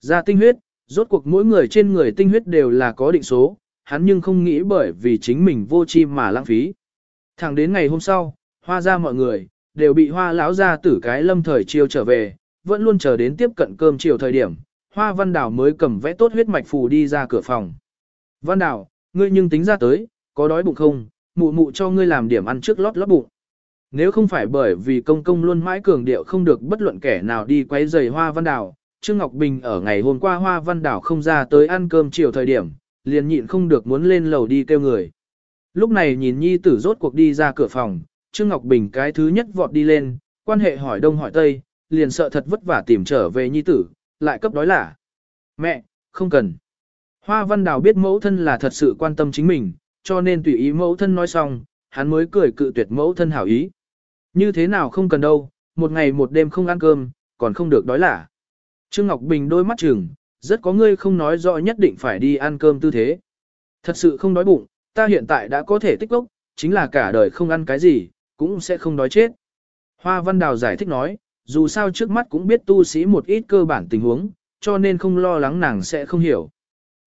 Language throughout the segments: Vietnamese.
ra tinh huyết, rốt cuộc mỗi người trên người tinh huyết đều là có định số, hắn nhưng không nghĩ bởi vì chính mình vô chi mà lãng phí. Thẳng đến ngày hôm sau, hoa ra mọi người, đều bị hoa lão ra tử cái lâm thời chiêu trở về, vẫn luôn chờ đến tiếp cận cơm chiều thời điểm, hoa văn đảo mới cầm vẽ tốt huyết mạch phù đi ra cửa phòng. Văn đảo, ngươi nhưng tính ra tới, có đói bụng không, mụ mụ cho ngươi làm điểm ăn trước lót lót bụng. Nếu không phải bởi vì công công luôn mãi cường điệu không được bất luận kẻ nào đi quấy rầy hoa văn đảo, Trương Ngọc Bình ở ngày hôm qua hoa văn đảo không ra tới ăn cơm chiều thời điểm, liền nhịn không được muốn lên lầu đi kêu người. Lúc này nhìn nhi tử rốt cuộc đi ra cửa phòng, Trương Ngọc Bình cái thứ nhất vọt đi lên, quan hệ hỏi đông hỏi tây, liền sợ thật vất vả tìm trở về nhi tử, lại cấp đói lả. Mẹ, không cần. Hoa Văn Đào biết mẫu thân là thật sự quan tâm chính mình, cho nên tùy ý mẫu thân nói xong, hắn mới cười cự tuyệt mẫu thân hảo ý. Như thế nào không cần đâu, một ngày một đêm không ăn cơm, còn không được đói lả. Trương Ngọc Bình đôi mắt chừng, rất có ngươi không nói rõ nhất định phải đi ăn cơm tư thế. Thật sự không đói bụng, ta hiện tại đã có thể tích lốc, chính là cả đời không ăn cái gì, cũng sẽ không đói chết. Hoa Văn Đào giải thích nói, dù sao trước mắt cũng biết tu sĩ một ít cơ bản tình huống, cho nên không lo lắng nàng sẽ không hiểu.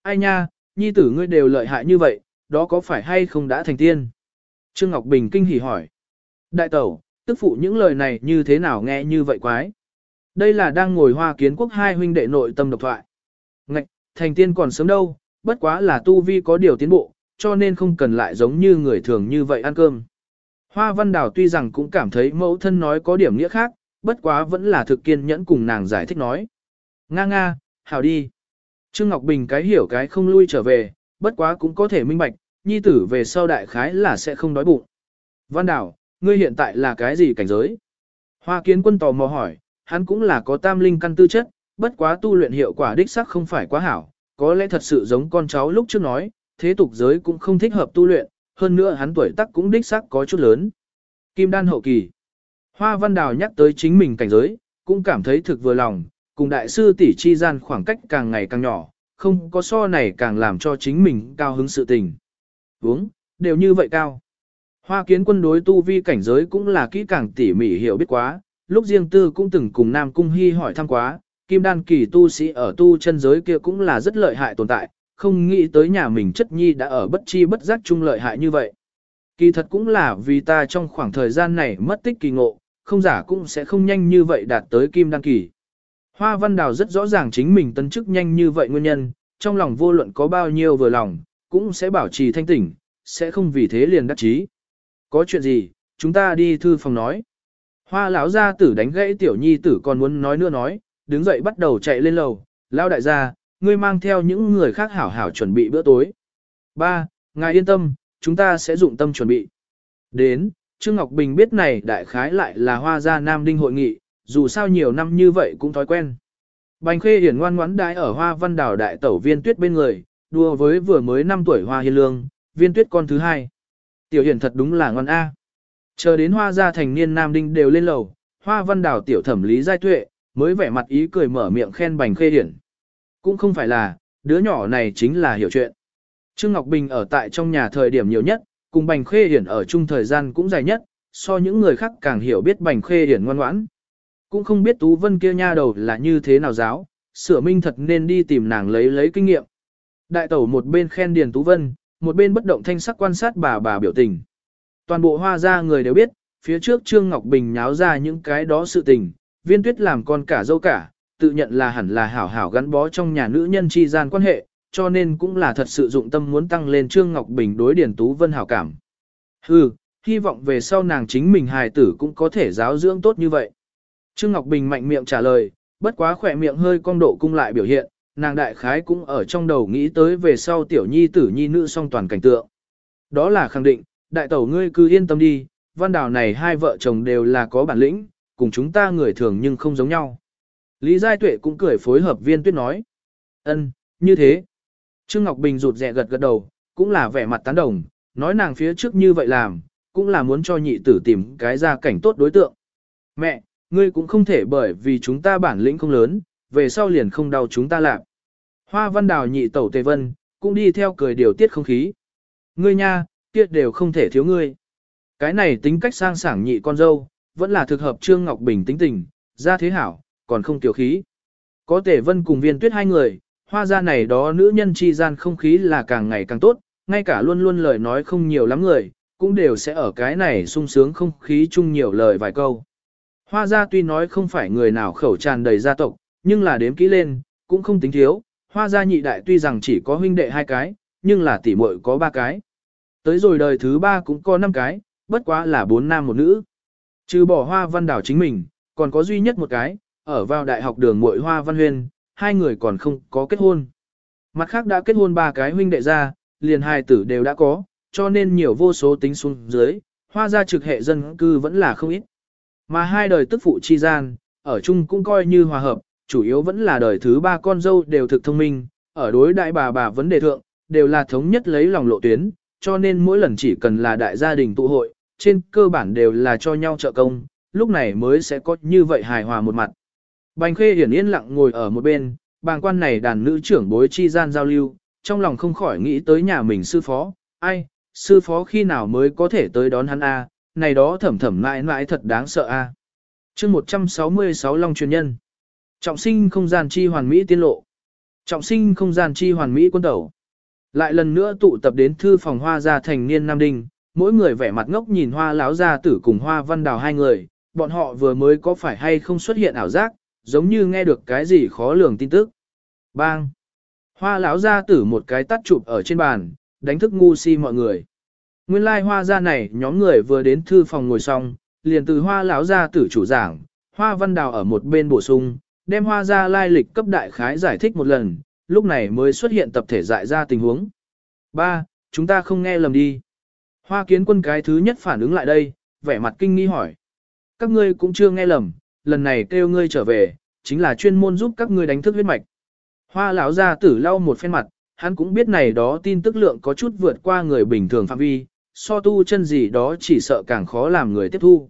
Ai nha, nhi tử ngươi đều lợi hại như vậy, đó có phải hay không đã thành tiên? Trương Ngọc Bình kinh hỉ hỏi. Đại tẩu, tức phụ những lời này như thế nào nghe như vậy quái? Đây là đang ngồi hoa kiến quốc hai huynh đệ nội tâm độc thoại. Ngạch, thành tiên còn sớm đâu, bất quá là tu vi có điều tiến bộ, cho nên không cần lại giống như người thường như vậy ăn cơm. Hoa Văn Đào tuy rằng cũng cảm thấy mẫu thân nói có điểm nghĩa khác, bất quá vẫn là thực kiên nhẫn cùng nàng giải thích nói. Nga nga, hào đi. Trương Ngọc Bình cái hiểu cái không lui trở về, bất quá cũng có thể minh bạch, nhi tử về sau đại khái là sẽ không đói bụng. Văn Đào, ngươi hiện tại là cái gì cảnh giới? Hoa kiến quân tò mò hỏi, hắn cũng là có tam linh căn tư chất, bất quá tu luyện hiệu quả đích sắc không phải quá hảo, có lẽ thật sự giống con cháu lúc trước nói, thế tục giới cũng không thích hợp tu luyện, hơn nữa hắn tuổi tác cũng đích sắc có chút lớn. Kim đan hậu kỳ. Hoa Văn Đào nhắc tới chính mình cảnh giới, cũng cảm thấy thực vừa lòng, cùng đại sư tỷ chi gian khoảng cách càng ngày càng nhỏ, không có so này càng làm cho chính mình cao hứng sự tình. Uống, đều như vậy cao. Hoa kiến quân đối tu vi cảnh giới cũng là kỹ càng tỉ mỉ hiểu biết quá, lúc riêng tư cũng từng cùng Nam Cung Hy hỏi thăm quá, kim đan kỳ tu sĩ ở tu chân giới kia cũng là rất lợi hại tồn tại, không nghĩ tới nhà mình chất nhi đã ở bất chi bất giác chung lợi hại như vậy. Kỳ thật cũng là vì ta trong khoảng thời gian này mất tích kỳ ngộ, không giả cũng sẽ không nhanh như vậy đạt tới kim đan kỳ. Hoa Văn Đào rất rõ ràng chính mình tấn chức nhanh như vậy nguyên nhân, trong lòng vô luận có bao nhiêu vừa lòng, cũng sẽ bảo trì thanh tỉnh, sẽ không vì thế liền đắc chí. Có chuyện gì, chúng ta đi thư phòng nói. Hoa lão gia tử đánh gãy tiểu nhi tử còn muốn nói nữa nói, đứng dậy bắt đầu chạy lên lầu, Lão đại gia, ngươi mang theo những người khác hảo hảo chuẩn bị bữa tối. Ba, ngài yên tâm, chúng ta sẽ dụng tâm chuẩn bị. Đến, Trương Ngọc Bình biết này đại khái lại là hoa gia Nam Đinh hội nghị, dù sao nhiều năm như vậy cũng thói quen. Bành khê hiển ngoan ngoãn đái ở hoa văn đảo đại tẩu viên tuyết bên người, đua với vừa mới 5 tuổi hoa hiên lương, viên tuyết con thứ hai. Tiểu hiển thật đúng là ngon A. Chờ đến hoa gia thành niên Nam Đinh đều lên lầu, hoa văn đảo tiểu thẩm lý giai tuệ, mới vẻ mặt ý cười mở miệng khen bành khê hiển. Cũng không phải là, đứa nhỏ này chính là hiểu chuyện. Trương Ngọc Bình ở tại trong nhà thời điểm nhiều nhất, cùng Bành Khê Hiển ở chung thời gian cũng dài nhất, so những người khác càng hiểu biết Bành Khê Hiển ngoan ngoãn. Cũng không biết Tú Vân kia nha đầu là như thế nào giáo, sửa minh thật nên đi tìm nàng lấy lấy kinh nghiệm. Đại tẩu một bên khen Điền Tú Vân, một bên bất động thanh sắc quan sát bà bà biểu tình. Toàn bộ hoa gia người đều biết, phía trước Trương Ngọc Bình nháo ra những cái đó sự tình, viên tuyết làm con cả dâu cả, tự nhận là hẳn là hảo hảo gắn bó trong nhà nữ nhân chi gian quan hệ, cho nên cũng là thật sự dụng tâm muốn tăng lên Trương Ngọc Bình đối Điền Tú Vân hảo cảm. Hừ, hy vọng về sau nàng chính mình hài tử cũng có thể giáo dưỡng tốt như vậy. Trương Ngọc Bình mạnh miệng trả lời, bất quá khỏe miệng hơi cong độ cung lại biểu hiện, nàng đại khái cũng ở trong đầu nghĩ tới về sau tiểu nhi tử nhi nữ song toàn cảnh tượng. Đó là khẳng định, đại tẩu ngươi cứ yên tâm đi, văn đào này hai vợ chồng đều là có bản lĩnh, cùng chúng ta người thường nhưng không giống nhau. Lý Giai Tuệ cũng cười phối hợp viên tuyết nói. ân, như thế. Trương Ngọc Bình rụt rẹ gật gật đầu, cũng là vẻ mặt tán đồng, nói nàng phía trước như vậy làm, cũng là muốn cho nhị tử tìm cái gia cảnh tốt đối tượng. Mẹ, ngươi cũng không thể bởi vì chúng ta bản lĩnh không lớn, về sau liền không đau chúng ta làm. Hoa văn đào nhị tẩu tề vân, cũng đi theo cười điều tiết không khí. Ngươi nha, tiết đều không thể thiếu ngươi. Cái này tính cách sang sảng nhị con dâu, vẫn là thực hợp Trương Ngọc Bình tính tình, ra thế hảo, còn không tiểu khí. Có thể vân cùng viên tuyết hai người, hoa ra này đó nữ nhân chi gian không khí là càng ngày càng tốt, ngay cả luôn luôn lời nói không nhiều lắm người, cũng đều sẽ ở cái này sung sướng không khí chung nhiều lời vài câu. Hoa ra tuy nói không phải người nào khẩu tràn đầy gia tộc, nhưng là đếm kỹ lên, cũng không tính thiếu, hoa gia nhị đại tuy rằng chỉ có huynh đệ hai cái, nhưng là tỷ muội có ba cái. Tới rồi đời thứ ba cũng có năm cái, bất quá là bốn nam một nữ. Trừ bỏ hoa văn đảo chính mình, còn có duy nhất một cái, ở vào đại học đường muội hoa văn Huyền, hai người còn không có kết hôn. Mặt khác đã kết hôn ba cái huynh đệ ra, liền hai tử đều đã có, cho nên nhiều vô số tính xuống dưới, hoa gia trực hệ dân cư vẫn là không ít. Mà hai đời tức phụ chi gian, ở chung cũng coi như hòa hợp, chủ yếu vẫn là đời thứ ba con dâu đều thực thông minh, ở đối đại bà bà vấn đề thượng, đều là thống nhất lấy lòng lộ tuyến, cho nên mỗi lần chỉ cần là đại gia đình tụ hội, trên cơ bản đều là cho nhau trợ công, lúc này mới sẽ có như vậy hài hòa một mặt. Bành khê hiển yên lặng ngồi ở một bên, bàng quan này đàn nữ trưởng bối chi gian giao lưu, trong lòng không khỏi nghĩ tới nhà mình sư phó, ai, sư phó khi nào mới có thể tới đón hắn a này đó thẩm thẩm mãi mãi thật đáng sợ a à. chương 166 Long truyền nhân Trọng sinh không gian chi hoàn mỹ tiên lộ. Trọng sinh không gian chi hoàn mỹ quân tẩu. Lại lần nữa tụ tập đến thư phòng hoa gia thành niên Nam Đinh, mỗi người vẻ mặt ngốc nhìn hoa lão gia tử cùng hoa văn đào hai người, bọn họ vừa mới có phải hay không xuất hiện ảo giác, giống như nghe được cái gì khó lường tin tức. Bang! Hoa lão gia tử một cái tắt chụp ở trên bàn, đánh thức ngu si mọi người. Nguyên lai like hoa gia này nhóm người vừa đến thư phòng ngồi xong, liền từ hoa lão gia tử chủ giảng, hoa văn đào ở một bên bổ sung, đem hoa gia lai lịch cấp đại khái giải thích một lần, lúc này mới xuất hiện tập thể dại ra tình huống. Ba, Chúng ta không nghe lầm đi. Hoa kiến quân cái thứ nhất phản ứng lại đây, vẻ mặt kinh nghi hỏi. Các ngươi cũng chưa nghe lầm, lần này kêu ngươi trở về, chính là chuyên môn giúp các ngươi đánh thức huyết mạch. Hoa lão gia tử lau một phen mặt, hắn cũng biết này đó tin tức lượng có chút vượt qua người bình thường phạm vi, so tu chân gì đó chỉ sợ càng khó làm người tiếp thu.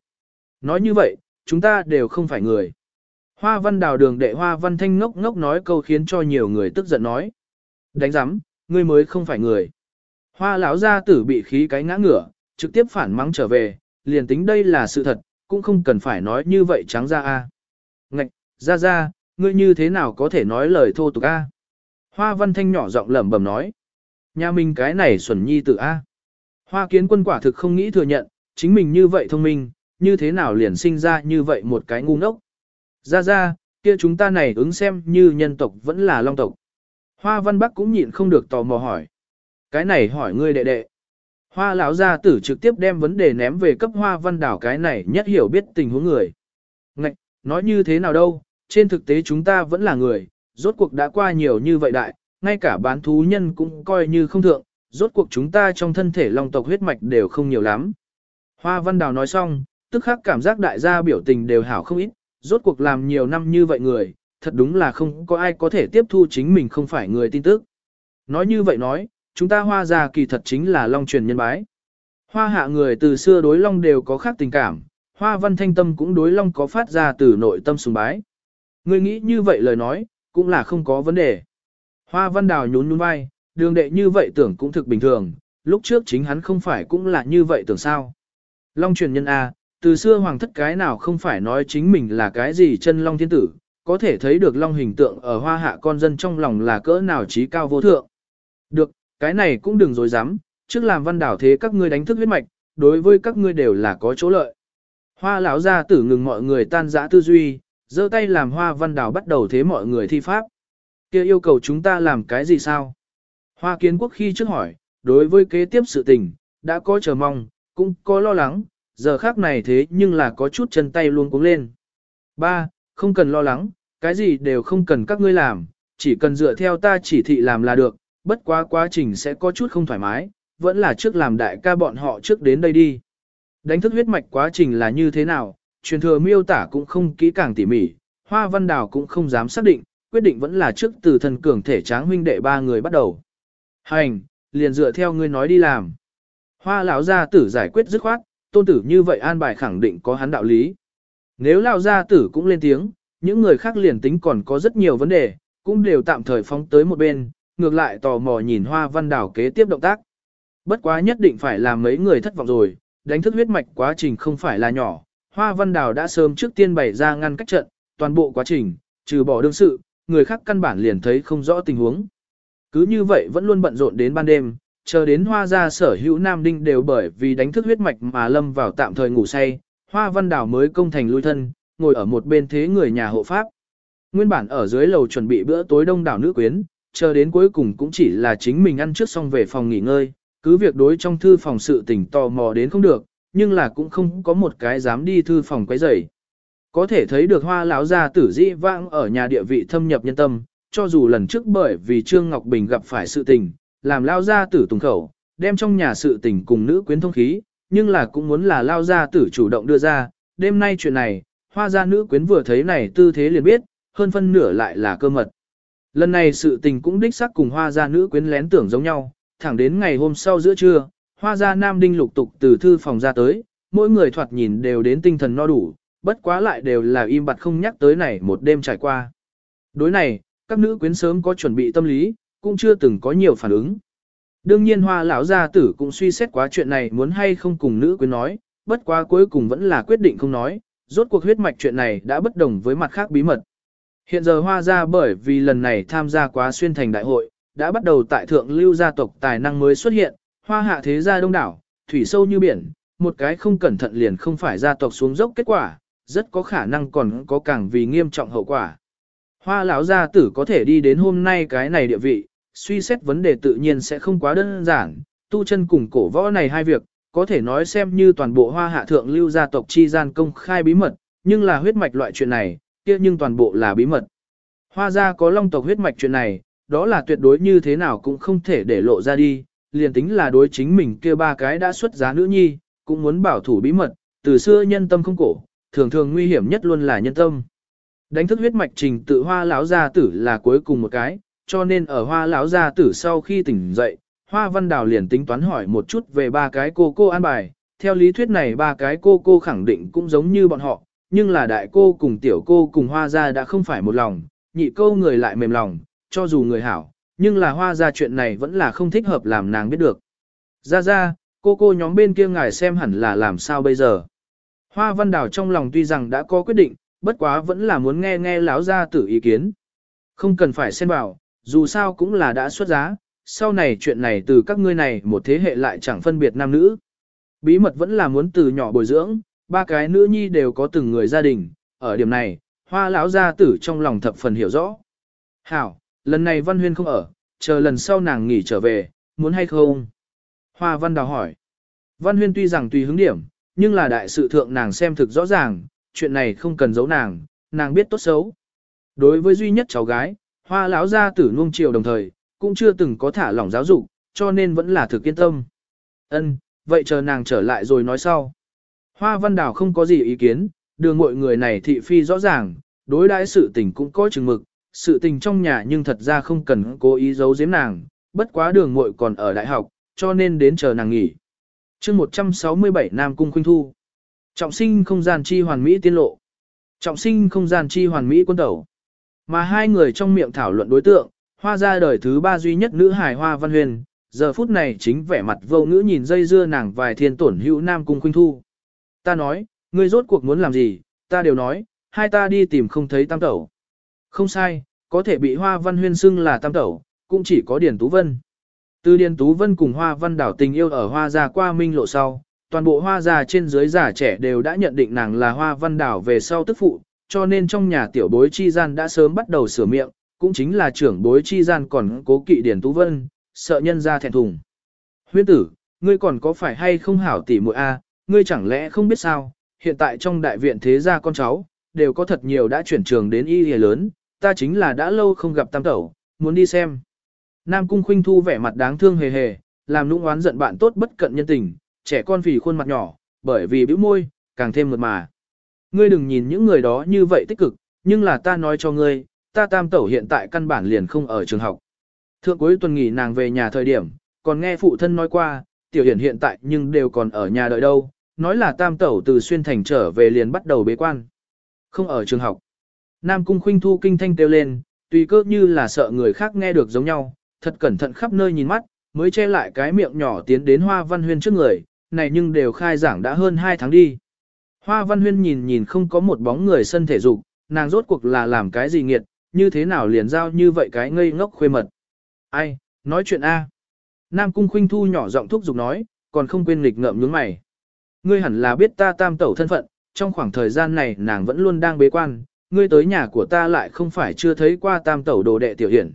Nói như vậy, chúng ta đều không phải người. Hoa văn đào đường đệ hoa văn thanh ngốc ngốc nói câu khiến cho nhiều người tức giận nói. Đánh giám, ngươi mới không phải người. Hoa lão gia tử bị khí cái ngã ngửa, trực tiếp phản mắng trở về, liền tính đây là sự thật, cũng không cần phải nói như vậy trắng ra a. Ngạch, ra ra, ngươi như thế nào có thể nói lời thô tục a? Hoa văn thanh nhỏ giọng lẩm bẩm nói. Nhà mình cái này xuẩn nhi tử a. Hoa kiến quân quả thực không nghĩ thừa nhận, chính mình như vậy thông minh, như thế nào liền sinh ra như vậy một cái ngu ngốc. Ra ra, kia chúng ta này ứng xem như nhân tộc vẫn là long tộc. Hoa văn bắc cũng nhịn không được tò mò hỏi. Cái này hỏi ngươi đệ đệ. Hoa lão gia tử trực tiếp đem vấn đề ném về cấp hoa văn đảo cái này nhất hiểu biết tình huống người. Ngạch, nói như thế nào đâu, trên thực tế chúng ta vẫn là người, rốt cuộc đã qua nhiều như vậy đại, ngay cả bán thú nhân cũng coi như không thượng, rốt cuộc chúng ta trong thân thể long tộc huyết mạch đều không nhiều lắm. Hoa văn đào nói xong, tức khắc cảm giác đại gia biểu tình đều hảo không ít, rốt cuộc làm nhiều năm như vậy người, thật đúng là không có ai có thể tiếp thu chính mình không phải người tin tức. Nói như vậy nói, chúng ta hoa gia kỳ thật chính là long truyền nhân bái. Hoa hạ người từ xưa đối long đều có khác tình cảm, hoa văn thanh tâm cũng đối long có phát ra từ nội tâm sùng bái. Người nghĩ như vậy lời nói, cũng là không có vấn đề. Hoa văn đào nhún nhún vai, đường đệ như vậy tưởng cũng thực bình thường, lúc trước chính hắn không phải cũng là như vậy tưởng sao. Long truyền nhân A, từ xưa hoàng thất cái nào không phải nói chính mình là cái gì chân long thiên tử, có thể thấy được long hình tượng ở hoa hạ con dân trong lòng là cỡ nào trí cao vô thượng. Được, cái này cũng đừng dối dám, trước làm văn đảo thế các ngươi đánh thức huyết mạch, đối với các ngươi đều là có chỗ lợi. Hoa lão gia tử ngừng mọi người tan dã tư duy, giơ tay làm hoa văn đảo bắt đầu thế mọi người thi pháp. kia yêu cầu chúng ta làm cái gì sao? Hoa kiến quốc khi trước hỏi, đối với kế tiếp sự tình, đã có chờ mong, cũng có lo lắng, giờ khác này thế nhưng là có chút chân tay luôn cuống lên. Ba, không cần lo lắng, cái gì đều không cần các ngươi làm, chỉ cần dựa theo ta chỉ thị làm là được, bất quá quá trình sẽ có chút không thoải mái, vẫn là trước làm đại ca bọn họ trước đến đây đi. Đánh thức huyết mạch quá trình là như thế nào, truyền thừa miêu tả cũng không kỹ càng tỉ mỉ, hoa văn đào cũng không dám xác định, quyết định vẫn là trước từ thần cường thể tráng huynh đệ ba người bắt đầu. Hành, liền dựa theo ngươi nói đi làm. Hoa lão gia tử giải quyết dứt khoát, tôn tử như vậy an bài khẳng định có hắn đạo lý. Nếu lao gia tử cũng lên tiếng, những người khác liền tính còn có rất nhiều vấn đề, cũng đều tạm thời phóng tới một bên, ngược lại tò mò nhìn hoa văn đảo kế tiếp động tác. Bất quá nhất định phải làm mấy người thất vọng rồi, đánh thức huyết mạch quá trình không phải là nhỏ, hoa văn đảo đã sớm trước tiên bày ra ngăn cách trận, toàn bộ quá trình, trừ bỏ đương sự, người khác căn bản liền thấy không rõ tình huống. Cứ như vậy vẫn luôn bận rộn đến ban đêm, chờ đến hoa gia sở hữu nam đinh đều bởi vì đánh thức huyết mạch mà lâm vào tạm thời ngủ say, hoa văn đảo mới công thành lui thân, ngồi ở một bên thế người nhà hộ pháp. Nguyên bản ở dưới lầu chuẩn bị bữa tối đông đảo nữ quyến, chờ đến cuối cùng cũng chỉ là chính mình ăn trước xong về phòng nghỉ ngơi, cứ việc đối trong thư phòng sự tỉnh tò mò đến không được, nhưng là cũng không có một cái dám đi thư phòng quấy rầy. Có thể thấy được hoa lão gia tử dĩ vãng ở nhà địa vị thâm nhập nhân tâm, cho dù lần trước bởi vì Trương Ngọc Bình gặp phải sự tình, làm lao gia tử tùng khẩu, đem trong nhà sự tình cùng nữ quyến thông khí, nhưng là cũng muốn là lao gia tử chủ động đưa ra, đêm nay chuyện này, hoa gia nữ quyến vừa thấy này tư thế liền biết, hơn phân nửa lại là cơ mật. Lần này sự tình cũng đích xác cùng hoa gia nữ quyến lén tưởng giống nhau, thẳng đến ngày hôm sau giữa trưa, hoa gia nam đinh lục tục từ thư phòng ra tới, mỗi người thoạt nhìn đều đến tinh thần no đủ, bất quá lại đều là im bặt không nhắc tới này một đêm trải qua. Đối này, các nữ quyến sớm có chuẩn bị tâm lý, cũng chưa từng có nhiều phản ứng. Đương nhiên hoa lão gia tử cũng suy xét quá chuyện này muốn hay không cùng nữ quyến nói, bất quá cuối cùng vẫn là quyết định không nói, rốt cuộc huyết mạch chuyện này đã bất đồng với mặt khác bí mật. Hiện giờ hoa gia bởi vì lần này tham gia quá xuyên thành đại hội, đã bắt đầu tại thượng lưu gia tộc tài năng mới xuất hiện, hoa hạ thế gia đông đảo, thủy sâu như biển, một cái không cẩn thận liền không phải gia tộc xuống dốc kết quả, rất có khả năng còn có càng vì nghiêm trọng hậu quả. Hoa lão gia tử có thể đi đến hôm nay cái này địa vị, suy xét vấn đề tự nhiên sẽ không quá đơn giản, tu chân cùng cổ võ này hai việc, có thể nói xem như toàn bộ hoa hạ thượng lưu gia tộc chi gian công khai bí mật, nhưng là huyết mạch loại chuyện này, kia nhưng toàn bộ là bí mật. Hoa gia có long tộc huyết mạch chuyện này, đó là tuyệt đối như thế nào cũng không thể để lộ ra đi, liền tính là đối chính mình kia ba cái đã xuất giá nữ nhi, cũng muốn bảo thủ bí mật, từ xưa nhân tâm không cổ, thường thường nguy hiểm nhất luôn là nhân tâm. Đánh thức huyết mạch trình tự hoa lão gia tử là cuối cùng một cái, cho nên ở hoa lão gia tử sau khi tỉnh dậy, hoa văn đào liền tính toán hỏi một chút về ba cái cô cô an bài. Theo lý thuyết này ba cái cô cô khẳng định cũng giống như bọn họ, nhưng là đại cô cùng tiểu cô cùng hoa gia đã không phải một lòng, nhị cô người lại mềm lòng, cho dù người hảo, nhưng là hoa gia chuyện này vẫn là không thích hợp làm nàng biết được. Ra ra, cô cô nhóm bên kia ngài xem hẳn là làm sao bây giờ. Hoa văn đào trong lòng tuy rằng đã có quyết định, bất quá vẫn là muốn nghe nghe lão gia tử ý kiến. Không cần phải xen vào, dù sao cũng là đã xuất giá, sau này chuyện này từ các ngươi này một thế hệ lại chẳng phân biệt nam nữ. Bí mật vẫn là muốn từ nhỏ bồi dưỡng, ba cái nữ nhi đều có từng người gia đình, ở điểm này, hoa lão gia tử trong lòng thập phần hiểu rõ. Hảo, lần này văn huyên không ở, chờ lần sau nàng nghỉ trở về, muốn hay không? Hoa văn đào hỏi. Văn huyên tuy rằng tùy hứng điểm, nhưng là đại sự thượng nàng xem thực rõ ràng, chuyện này không cần giấu nàng, nàng biết tốt xấu. Đối với duy nhất cháu gái, hoa lão gia tử nuông chiều đồng thời, cũng chưa từng có thả lỏng giáo dục, cho nên vẫn là thực kiên tâm. Ân, vậy chờ nàng trở lại rồi nói sau. Hoa văn đào không có gì ý kiến, đường mọi người này thị phi rõ ràng, đối đãi sự tình cũng có chừng mực, sự tình trong nhà nhưng thật ra không cần cố ý giấu giếm nàng, bất quá đường muội còn ở đại học, cho nên đến chờ nàng nghỉ. chương 167 Nam Cung Khuynh Thu Trọng sinh không gian chi hoàn mỹ tiên lộ. Trọng sinh không gian chi hoàn mỹ quân tẩu. Mà hai người trong miệng thảo luận đối tượng, hoa ra đời thứ ba duy nhất nữ hài hoa văn huyền, giờ phút này chính vẻ mặt vô ngữ nhìn dây dưa nàng vài thiên tổn hữu nam cung khuynh thu. Ta nói, ngươi rốt cuộc muốn làm gì, ta đều nói, hai ta đi tìm không thấy tam tẩu. Không sai, có thể bị hoa văn huyên xưng là tam tẩu, cũng chỉ có Điền Tú Vân. Từ Điền Tú Vân cùng hoa văn đảo tình yêu ở hoa gia qua minh lộ sau, toàn bộ hoa gia trên dưới già trẻ đều đã nhận định nàng là hoa văn đảo về sau tức phụ, cho nên trong nhà tiểu bối chi gian đã sớm bắt đầu sửa miệng, cũng chính là trưởng bối chi gian còn cố kỵ Điền Tú Vân, sợ nhân ra thẹn thùng. Huyên tử, ngươi còn có phải hay không hảo tỉ muội a? ngươi chẳng lẽ không biết sao, hiện tại trong đại viện thế gia con cháu, đều có thật nhiều đã chuyển trường đến y hề lớn, ta chính là đã lâu không gặp tam tẩu, muốn đi xem. Nam Cung Khuynh Thu vẻ mặt đáng thương hề hề, làm nũng oán giận bạn tốt bất cận nhân tình, trẻ con vì khuôn mặt nhỏ, bởi vì bĩu môi, càng thêm mượt mà. Ngươi đừng nhìn những người đó như vậy tích cực, nhưng là ta nói cho ngươi, ta tam tẩu hiện tại căn bản liền không ở trường học. Thượng cuối tuần nghỉ nàng về nhà thời điểm, còn nghe phụ thân nói qua, tiểu hiển hiện tại nhưng đều còn ở nhà đợi đâu, nói là tam tẩu từ xuyên thành trở về liền bắt đầu bế quan. Không ở trường học. Nam cung khuynh thu kinh thanh kêu lên, tùy cơ như là sợ người khác nghe được giống nhau, thật cẩn thận khắp nơi nhìn mắt, mới che lại cái miệng nhỏ tiến đến hoa văn huyên trước người, này nhưng đều khai giảng đã hơn 2 tháng đi. Hoa văn huyên nhìn nhìn không có một bóng người sân thể dục, nàng rốt cuộc là làm cái gì nghiệt, như thế nào liền giao như vậy cái ngây ngốc khuê mật. Ai, nói chuyện A. Nam Cung Khuynh Thu nhỏ giọng thúc giục nói, còn không quên nghịch ngợm nhướng mày. Ngươi hẳn là biết ta tam tẩu thân phận, trong khoảng thời gian này nàng vẫn luôn đang bế quan, ngươi tới nhà của ta lại không phải chưa thấy qua tam tẩu đồ đệ tiểu hiển.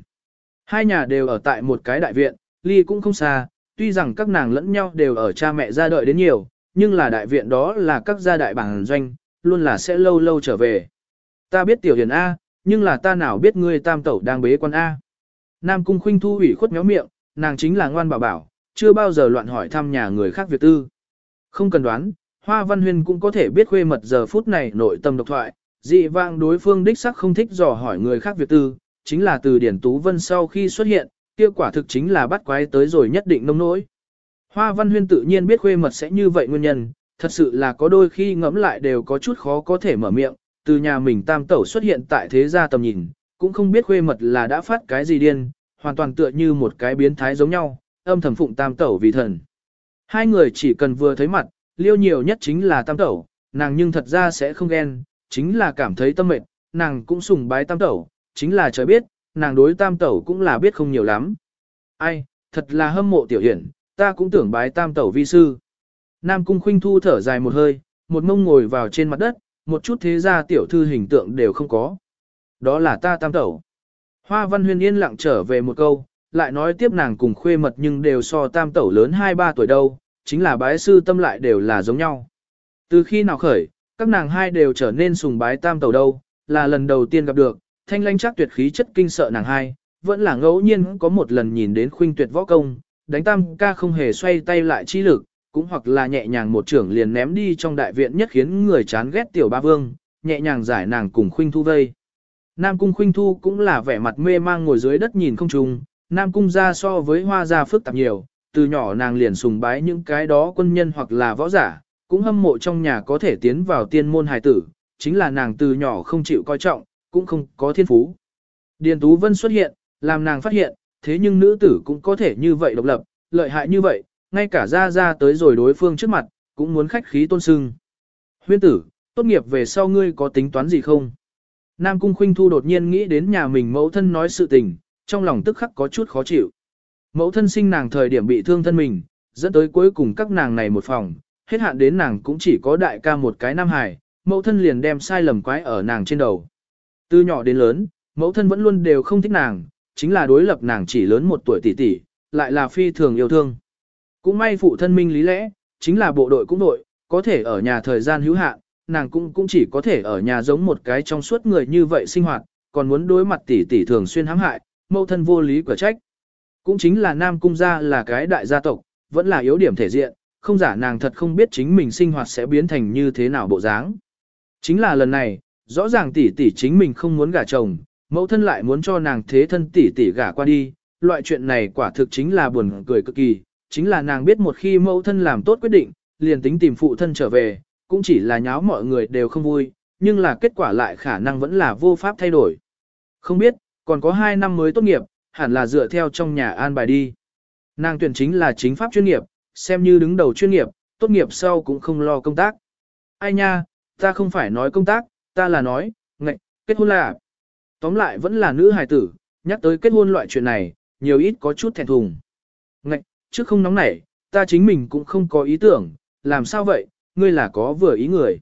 Hai nhà đều ở tại một cái đại viện, ly cũng không xa, tuy rằng các nàng lẫn nhau đều ở cha mẹ ra đợi đến nhiều, nhưng là đại viện đó là các gia đại bản doanh, luôn là sẽ lâu lâu trở về. Ta biết tiểu hiền A, nhưng là ta nào biết ngươi tam tẩu đang bế quan A. Nam cung khuynh thu ủy khuất méo miệng, nàng chính là ngoan bảo bảo, chưa bao giờ loạn hỏi thăm nhà người khác việc tư. Không cần đoán, Hoa Văn Huyên cũng có thể biết khuê mật giờ phút này nội tâm độc thoại, dị vang đối phương đích sắc không thích dò hỏi người khác việc tư, chính là từ Điển Tú Vân sau khi xuất hiện, kết quả thực chính là bắt quái tới rồi nhất định nông nỗi. Hoa Văn Huyên tự nhiên biết khuê mật sẽ như vậy nguyên nhân, thật sự là có đôi khi ngẫm lại đều có chút khó có thể mở miệng, từ nhà mình tam tẩu xuất hiện tại thế gia tầm nhìn, cũng không biết khuê mật là đã phát cái gì điên, hoàn toàn tựa như một cái biến thái giống nhau, âm thầm phụng tam tẩu vì thần. Hai người chỉ cần vừa thấy mặt, liêu nhiều nhất chính là tam tẩu, nàng nhưng thật ra sẽ không ghen, chính là cảm thấy tâm mệt, nàng cũng sùng bái tam tẩu, chính là trời biết, nàng đối tam tẩu cũng là biết không nhiều lắm. Ai, thật là hâm mộ tiểu hiển, ta cũng tưởng bái tam tẩu vi sư. Nam cung khuynh thu thở dài một hơi, một mông ngồi vào trên mặt đất, một chút thế gia tiểu thư hình tượng đều không có. Đó là ta tam tẩu. Hoa văn huyền yên lặng trở về một câu, lại nói tiếp nàng cùng khuê mật nhưng đều so tam tẩu lớn 2-3 tuổi đâu, chính là bái sư tâm lại đều là giống nhau. Từ khi nào khởi, các nàng hai đều trở nên sùng bái tam tẩu đâu, là lần đầu tiên gặp được, thanh lanh chắc tuyệt khí chất kinh sợ nàng hai, vẫn là ngẫu nhiên có một lần nhìn đến khuynh tuyệt võ công, đánh tam ca không hề xoay tay lại chi lực, cũng hoặc là nhẹ nhàng một trưởng liền ném đi trong đại viện nhất khiến người chán ghét tiểu ba vương, nhẹ nhàng giải nàng cùng khuynh thu vây. Nam cung khuynh thu cũng là vẻ mặt mê mang ngồi dưới đất nhìn không trùng, Nam cung ra so với hoa gia phức tạp nhiều, từ nhỏ nàng liền sùng bái những cái đó quân nhân hoặc là võ giả, cũng hâm mộ trong nhà có thể tiến vào tiên môn hài tử, chính là nàng từ nhỏ không chịu coi trọng, cũng không có thiên phú. Điền Tú Vân xuất hiện, làm nàng phát hiện, thế nhưng nữ tử cũng có thể như vậy độc lập, lợi hại như vậy, ngay cả ra ra tới rồi đối phương trước mặt, cũng muốn khách khí tôn sưng. Huyên tử, tốt nghiệp về sau ngươi có tính toán gì không? Nam Cung Khuynh Thu đột nhiên nghĩ đến nhà mình mẫu thân nói sự tình, trong lòng tức khắc có chút khó chịu. Mẫu thân sinh nàng thời điểm bị thương thân mình, dẫn tới cuối cùng các nàng này một phòng, hết hạn đến nàng cũng chỉ có đại ca một cái nam hài, mẫu thân liền đem sai lầm quái ở nàng trên đầu. Từ nhỏ đến lớn, mẫu thân vẫn luôn đều không thích nàng, chính là đối lập nàng chỉ lớn một tuổi tỷ tỷ, lại là phi thường yêu thương. Cũng may phụ thân minh lý lẽ, chính là bộ đội cũng đội, có thể ở nhà thời gian hữu hạn, nàng cũng cũng chỉ có thể ở nhà giống một cái trong suốt người như vậy sinh hoạt, còn muốn đối mặt tỷ tỷ thường xuyên hãm hại, mẫu thân vô lý quả trách. Cũng chính là Nam Cung gia là cái đại gia tộc, vẫn là yếu điểm thể diện, không giả nàng thật không biết chính mình sinh hoạt sẽ biến thành như thế nào bộ dáng. Chính là lần này, rõ ràng tỷ tỷ chính mình không muốn gả chồng, mẫu thân lại muốn cho nàng thế thân tỷ tỷ gả qua đi, loại chuyện này quả thực chính là buồn cười cực kỳ, chính là nàng biết một khi mẫu thân làm tốt quyết định, liền tính tìm phụ thân trở về, cũng chỉ là nháo mọi người đều không vui, nhưng là kết quả lại khả năng vẫn là vô pháp thay đổi. Không biết, còn có 2 năm mới tốt nghiệp, hẳn là dựa theo trong nhà an bài đi. Nàng tuyển chính là chính pháp chuyên nghiệp, xem như đứng đầu chuyên nghiệp, tốt nghiệp sau cũng không lo công tác. Ai nha, ta không phải nói công tác, ta là nói, ngạch, kết hôn là. Tóm lại vẫn là nữ hài tử, nhắc tới kết hôn loại chuyện này, nhiều ít có chút thẹn thùng. Ngạch, trước không nóng nảy, ta chính mình cũng không có ý tưởng, làm sao vậy, ngươi là có vừa ý người.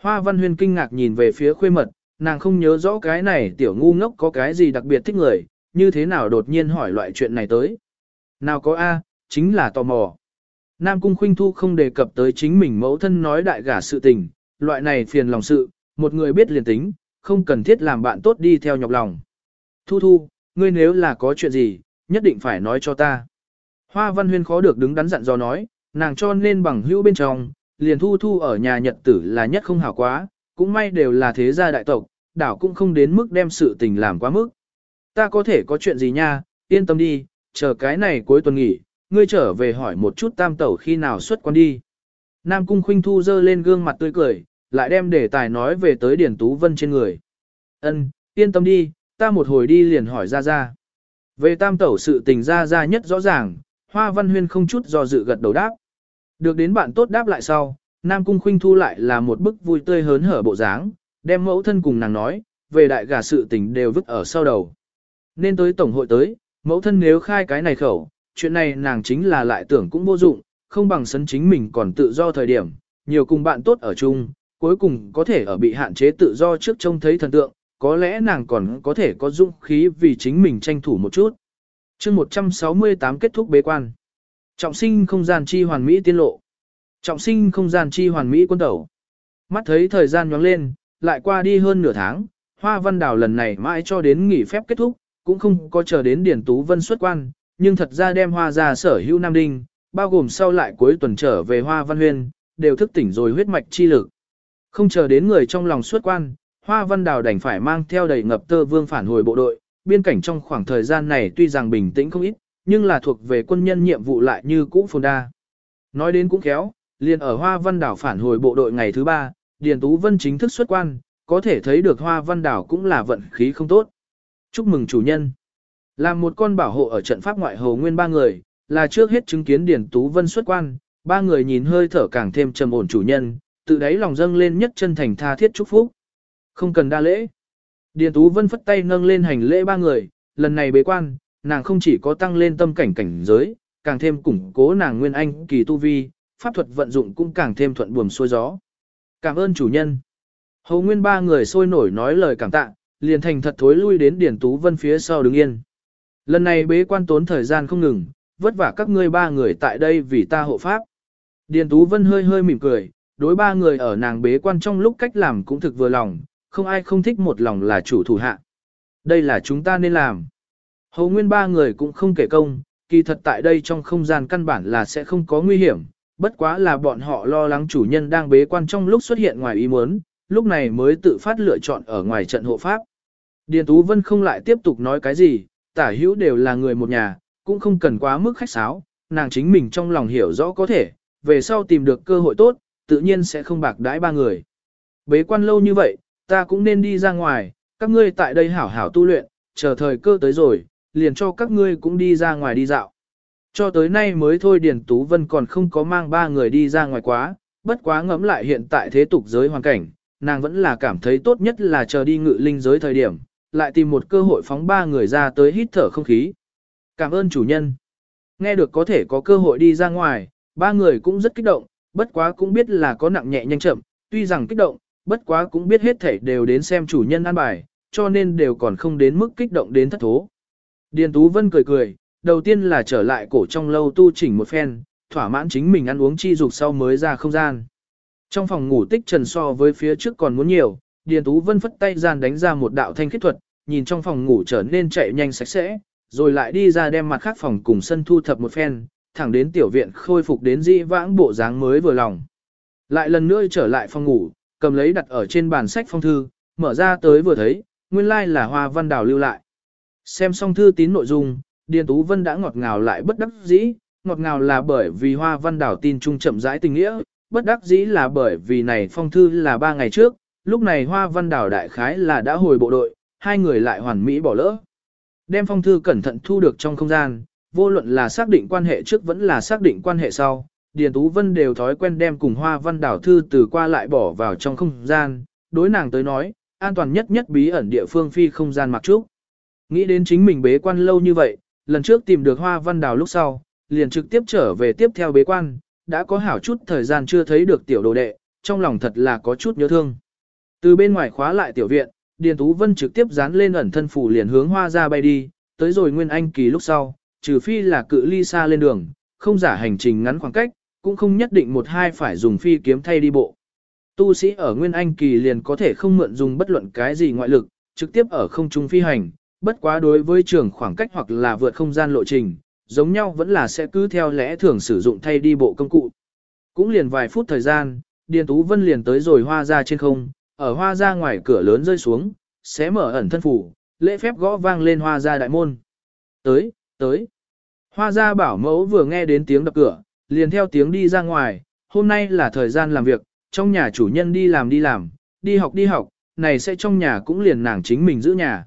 Hoa Văn Huyên kinh ngạc nhìn về phía khuê mật, nàng không nhớ rõ cái này tiểu ngu ngốc có cái gì đặc biệt thích người, như thế nào đột nhiên hỏi loại chuyện này tới. Nào có A, chính là tò mò. Nam Cung Khuynh Thu không đề cập tới chính mình mẫu thân nói đại gả sự tình, loại này phiền lòng sự, một người biết liền tính, không cần thiết làm bạn tốt đi theo nhọc lòng. Thu Thu, ngươi nếu là có chuyện gì, nhất định phải nói cho ta. Hoa Văn Huyên khó được đứng đắn dặn dò nói, nàng cho nên bằng hữu bên trong, liền Thu Thu ở nhà nhật tử là nhất không hảo quá, cũng may đều là thế gia đại tộc, đảo cũng không đến mức đem sự tình làm quá mức. Ta có thể có chuyện gì nha, yên tâm đi, chờ cái này cuối tuần nghỉ, ngươi trở về hỏi một chút tam tẩu khi nào xuất quan đi. Nam Cung Khuynh Thu dơ lên gương mặt tươi cười, lại đem đề tài nói về tới Điển Tú Vân trên người. Ân, yên tâm đi, ta một hồi đi liền hỏi ra ra. Về tam tẩu sự tình ra ra nhất rõ ràng, Hoa Văn Huyên không chút do dự gật đầu đáp. Được đến bạn tốt đáp lại sau, Nam Cung Khuynh Thu lại là một bức vui tươi hớn hở bộ dáng, đem mẫu thân cùng nàng nói, về đại gà sự tình đều vứt ở sau đầu. Nên tới tổng hội tới, mẫu thân nếu khai cái này khẩu, chuyện này nàng chính là lại tưởng cũng vô dụng, không bằng sấn chính mình còn tự do thời điểm, nhiều cùng bạn tốt ở chung, cuối cùng có thể ở bị hạn chế tự do trước trông thấy thần tượng, có lẽ nàng còn có thể có dũng khí vì chính mình tranh thủ một chút. chương 168 kết thúc bế quan. Trọng sinh không gian chi hoàn mỹ tiên lộ. Trọng sinh không gian chi hoàn mỹ quân tẩu. Mắt thấy thời gian nhoáng lên, lại qua đi hơn nửa tháng, Hoa Văn Đào lần này mãi cho đến nghỉ phép kết thúc, cũng không có chờ đến Điển Tú Vân xuất quan, nhưng thật ra đem hoa ra sở hữu Nam Đinh, bao gồm sau lại cuối tuần trở về Hoa Văn Huyên, đều thức tỉnh rồi huyết mạch chi lực. Không chờ đến người trong lòng xuất quan, Hoa Văn Đào đành phải mang theo đầy ngập tơ vương phản hồi bộ đội, biên cảnh trong khoảng thời gian này tuy rằng bình tĩnh không ít, nhưng là thuộc về quân nhân nhiệm vụ lại như cũ phồn đa. Nói đến cũng khéo, liền ở Hoa Văn Đảo phản hồi bộ đội ngày thứ ba, Điền Tú Vân chính thức xuất quan, có thể thấy được Hoa Văn Đảo cũng là vận khí không tốt. Chúc mừng chủ nhân. Làm một con bảo hộ ở trận pháp ngoại hồ nguyên ba người, là trước hết chứng kiến Điền Tú Vân xuất quan, ba người nhìn hơi thở càng thêm trầm ổn chủ nhân, tự đáy lòng dâng lên nhất chân thành tha thiết chúc phúc. Không cần đa lễ. Điền Tú Vân phất tay nâng lên hành lễ ba người, lần này bế quan, nàng không chỉ có tăng lên tâm cảnh cảnh giới, càng thêm củng cố nàng nguyên anh kỳ tu vi, pháp thuật vận dụng cũng càng thêm thuận buồm xuôi gió. Cảm ơn chủ nhân. Hầu nguyên ba người sôi nổi nói lời cảm tạ, liền thành thật thối lui đến Điền Tú Vân phía sau đứng yên. Lần này bế quan tốn thời gian không ngừng, vất vả các ngươi ba người tại đây vì ta hộ pháp. Điền Tú Vân hơi hơi mỉm cười, đối ba người ở nàng bế quan trong lúc cách làm cũng thực vừa lòng, không ai không thích một lòng là chủ thủ hạ. Đây là chúng ta nên làm. Hầu nguyên ba người cũng không kể công, kỳ thật tại đây trong không gian căn bản là sẽ không có nguy hiểm, bất quá là bọn họ lo lắng chủ nhân đang bế quan trong lúc xuất hiện ngoài ý muốn, lúc này mới tự phát lựa chọn ở ngoài trận hộ pháp. Điền Tú Vân không lại tiếp tục nói cái gì, tả hữu đều là người một nhà, cũng không cần quá mức khách sáo, nàng chính mình trong lòng hiểu rõ có thể, về sau tìm được cơ hội tốt, tự nhiên sẽ không bạc đãi ba người. Bế quan lâu như vậy, ta cũng nên đi ra ngoài, các ngươi tại đây hảo hảo tu luyện, chờ thời cơ tới rồi, liền cho các ngươi cũng đi ra ngoài đi dạo. Cho tới nay mới thôi Điền Tú Vân còn không có mang ba người đi ra ngoài quá, bất quá ngẫm lại hiện tại thế tục giới hoàn cảnh, nàng vẫn là cảm thấy tốt nhất là chờ đi ngự linh giới thời điểm, lại tìm một cơ hội phóng ba người ra tới hít thở không khí. Cảm ơn chủ nhân. Nghe được có thể có cơ hội đi ra ngoài, ba người cũng rất kích động, bất quá cũng biết là có nặng nhẹ nhanh chậm, tuy rằng kích động, bất quá cũng biết hết thảy đều đến xem chủ nhân an bài, cho nên đều còn không đến mức kích động đến thất thố. Điền Tú Vân cười cười, đầu tiên là trở lại cổ trong lâu tu chỉnh một phen, thỏa mãn chính mình ăn uống chi dục sau mới ra không gian. Trong phòng ngủ tích trần so với phía trước còn muốn nhiều, Điền Tú Vân phất tay gian đánh ra một đạo thanh kết thuật, nhìn trong phòng ngủ trở nên chạy nhanh sạch sẽ, rồi lại đi ra đem mặt khác phòng cùng sân thu thập một phen, thẳng đến tiểu viện khôi phục đến dĩ vãng bộ dáng mới vừa lòng. Lại lần nữa trở lại phòng ngủ, cầm lấy đặt ở trên bàn sách phong thư, mở ra tới vừa thấy, nguyên lai like là hoa văn đào lưu lại. Xem xong thư tín nội dung, Điền Tú Vân đã ngọt ngào lại bất đắc dĩ, ngọt ngào là bởi vì hoa văn Đào tin trung chậm rãi tình nghĩa, bất đắc dĩ là bởi vì này phong thư là ba ngày trước, lúc này hoa văn Đào đại khái là đã hồi bộ đội, hai người lại hoàn mỹ bỏ lỡ. Đem phong thư cẩn thận thu được trong không gian, vô luận là xác định quan hệ trước vẫn là xác định quan hệ sau, Điền Tú Vân đều thói quen đem cùng hoa văn đảo thư từ qua lại bỏ vào trong không gian, đối nàng tới nói, an toàn nhất nhất bí ẩn địa phương phi không gian mặc trúc. Nghĩ đến chính mình bế quan lâu như vậy, lần trước tìm được hoa văn đảo lúc sau, liền trực tiếp trở về tiếp theo bế quan, đã có hảo chút thời gian chưa thấy được tiểu đồ đệ, trong lòng thật là có chút nhớ thương. Từ bên ngoài khóa lại tiểu viện, Điền Tú Vân trực tiếp dán lên ẩn thân phủ liền hướng hoa ra bay đi, tới rồi Nguyên Anh kỳ lúc sau, trừ phi là cự ly xa lên đường, không giả hành trình ngắn khoảng cách, cũng không nhất định một hai phải dùng phi kiếm thay đi bộ. Tu sĩ ở Nguyên Anh kỳ liền có thể không mượn dùng bất luận cái gì ngoại lực, trực tiếp ở không trung phi hành, bất quá đối với trường khoảng cách hoặc là vượt không gian lộ trình, giống nhau vẫn là sẽ cứ theo lẽ thường sử dụng thay đi bộ công cụ. Cũng liền vài phút thời gian, Điền Tú Vân liền tới rồi hoa ra trên không, ở hoa ra ngoài cửa lớn rơi xuống, xé mở ẩn thân phủ, lễ phép gõ vang lên hoa ra đại môn. Tới, tới. Hoa gia bảo mẫu vừa nghe đến tiếng đập cửa, liền theo tiếng đi ra ngoài, hôm nay là thời gian làm việc, trong nhà chủ nhân đi làm đi làm, đi học đi học, này sẽ trong nhà cũng liền nàng chính mình giữ nhà.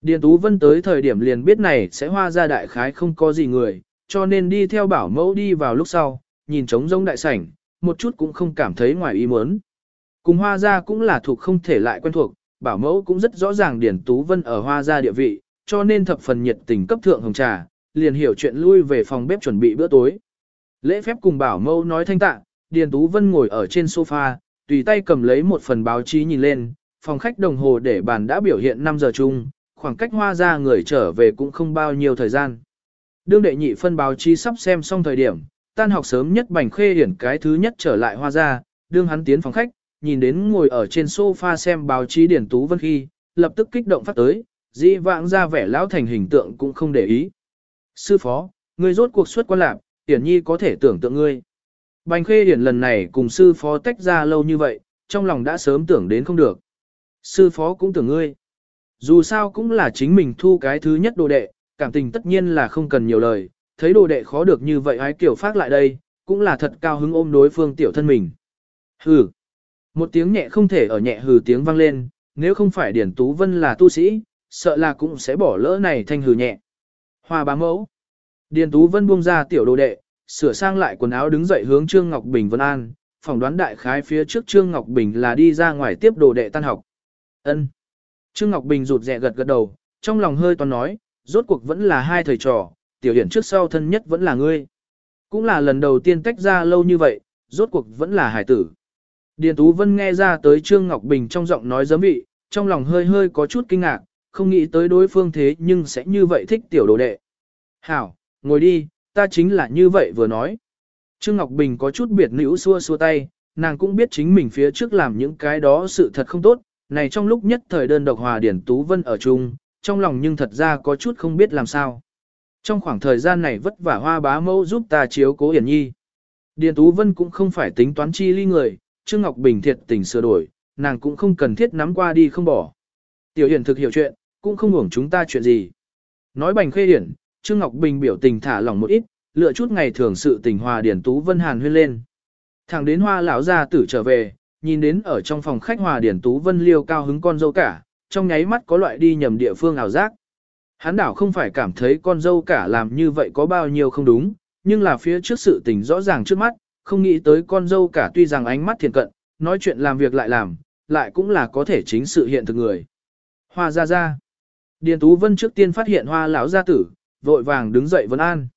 Điền Tú Vân tới thời điểm liền biết này sẽ hoa ra đại khái không có gì người, cho nên đi theo bảo mẫu đi vào lúc sau, nhìn trống rông đại sảnh, một chút cũng không cảm thấy ngoài ý muốn. Cùng hoa ra cũng là thuộc không thể lại quen thuộc, bảo mẫu cũng rất rõ ràng Điền Tú Vân ở hoa gia địa vị, cho nên thập phần nhiệt tình cấp thượng hồng trà, liền hiểu chuyện lui về phòng bếp chuẩn bị bữa tối. Lễ phép cùng bảo mâu nói thanh tạ, Điền Tú Vân ngồi ở trên sofa, tùy tay cầm lấy một phần báo chí nhìn lên, phòng khách đồng hồ để bàn đã biểu hiện 5 giờ chung, khoảng cách hoa ra người trở về cũng không bao nhiêu thời gian. Đương đệ nhị phân báo chí sắp xem xong thời điểm, tan học sớm nhất bành khê hiển cái thứ nhất trở lại hoa ra, đương hắn tiến phòng khách, nhìn đến ngồi ở trên sofa xem báo chí Điền Tú Vân khi, lập tức kích động phát tới, dĩ vãng ra vẻ lão thành hình tượng cũng không để ý. Sư phó, ngươi rốt cuộc xuất quan lạc, Hiển Nhi có thể tưởng tượng ngươi. Bành khê hiển lần này cùng sư phó tách ra lâu như vậy, trong lòng đã sớm tưởng đến không được. Sư phó cũng tưởng ngươi. Dù sao cũng là chính mình thu cái thứ nhất đồ đệ, cảm tình tất nhiên là không cần nhiều lời, thấy đồ đệ khó được như vậy ái kiểu phát lại đây, cũng là thật cao hứng ôm đối phương tiểu thân mình. Hừ. Một tiếng nhẹ không thể ở nhẹ hừ tiếng vang lên, nếu không phải Điển Tú Vân là tu sĩ, sợ là cũng sẽ bỏ lỡ này thanh hừ nhẹ. Hoa bá mẫu. Điền Tú Vân buông ra tiểu đồ đệ, sửa sang lại quần áo đứng dậy hướng Trương Ngọc Bình Vân An, phỏng đoán đại khái phía trước Trương Ngọc Bình là đi ra ngoài tiếp đồ đệ tan học. Ân. Trương Ngọc Bình rụt rè gật gật đầu, trong lòng hơi toan nói, rốt cuộc vẫn là hai thầy trò, tiểu hiển trước sau thân nhất vẫn là ngươi. Cũng là lần đầu tiên tách ra lâu như vậy, rốt cuộc vẫn là hải tử. Điền Tú Vân nghe ra tới Trương Ngọc Bình trong giọng nói giấm vị, trong lòng hơi hơi có chút kinh ngạc, không nghĩ tới đối phương thế nhưng sẽ như vậy thích tiểu đồ đệ. Hảo, ngồi đi, ta chính là như vậy vừa nói. Trương Ngọc Bình có chút biệt nữ xua xua tay, nàng cũng biết chính mình phía trước làm những cái đó sự thật không tốt, này trong lúc nhất thời đơn độc hòa Điển Tú Vân ở chung, trong lòng nhưng thật ra có chút không biết làm sao. Trong khoảng thời gian này vất vả hoa bá mẫu giúp ta chiếu cố Hiển Nhi. Điền Tú Vân cũng không phải tính toán chi ly người, Trương Ngọc Bình thiệt tình sửa đổi, nàng cũng không cần thiết nắm qua đi không bỏ. Tiểu Hiển thực hiểu chuyện, cũng không hưởng chúng ta chuyện gì. Nói bành khê điển, Trương Ngọc Bình biểu tình thả lỏng một ít, lựa chút ngày thường sự tình hòa Điển Tú Vân Hàn huyên lên. Thẳng đến hoa lão gia tử trở về, nhìn đến ở trong phòng khách hòa Điển Tú Vân liêu cao hứng con dâu cả, trong nháy mắt có loại đi nhầm địa phương ảo giác. Hắn đảo không phải cảm thấy con dâu cả làm như vậy có bao nhiêu không đúng, nhưng là phía trước sự tình rõ ràng trước mắt, không nghĩ tới con dâu cả tuy rằng ánh mắt thiền cận, nói chuyện làm việc lại làm, lại cũng là có thể chính sự hiện thực người. Hoa ra ra. Điền Tú Vân trước tiên phát hiện hoa lão gia tử, vội vàng đứng dậy vấn an.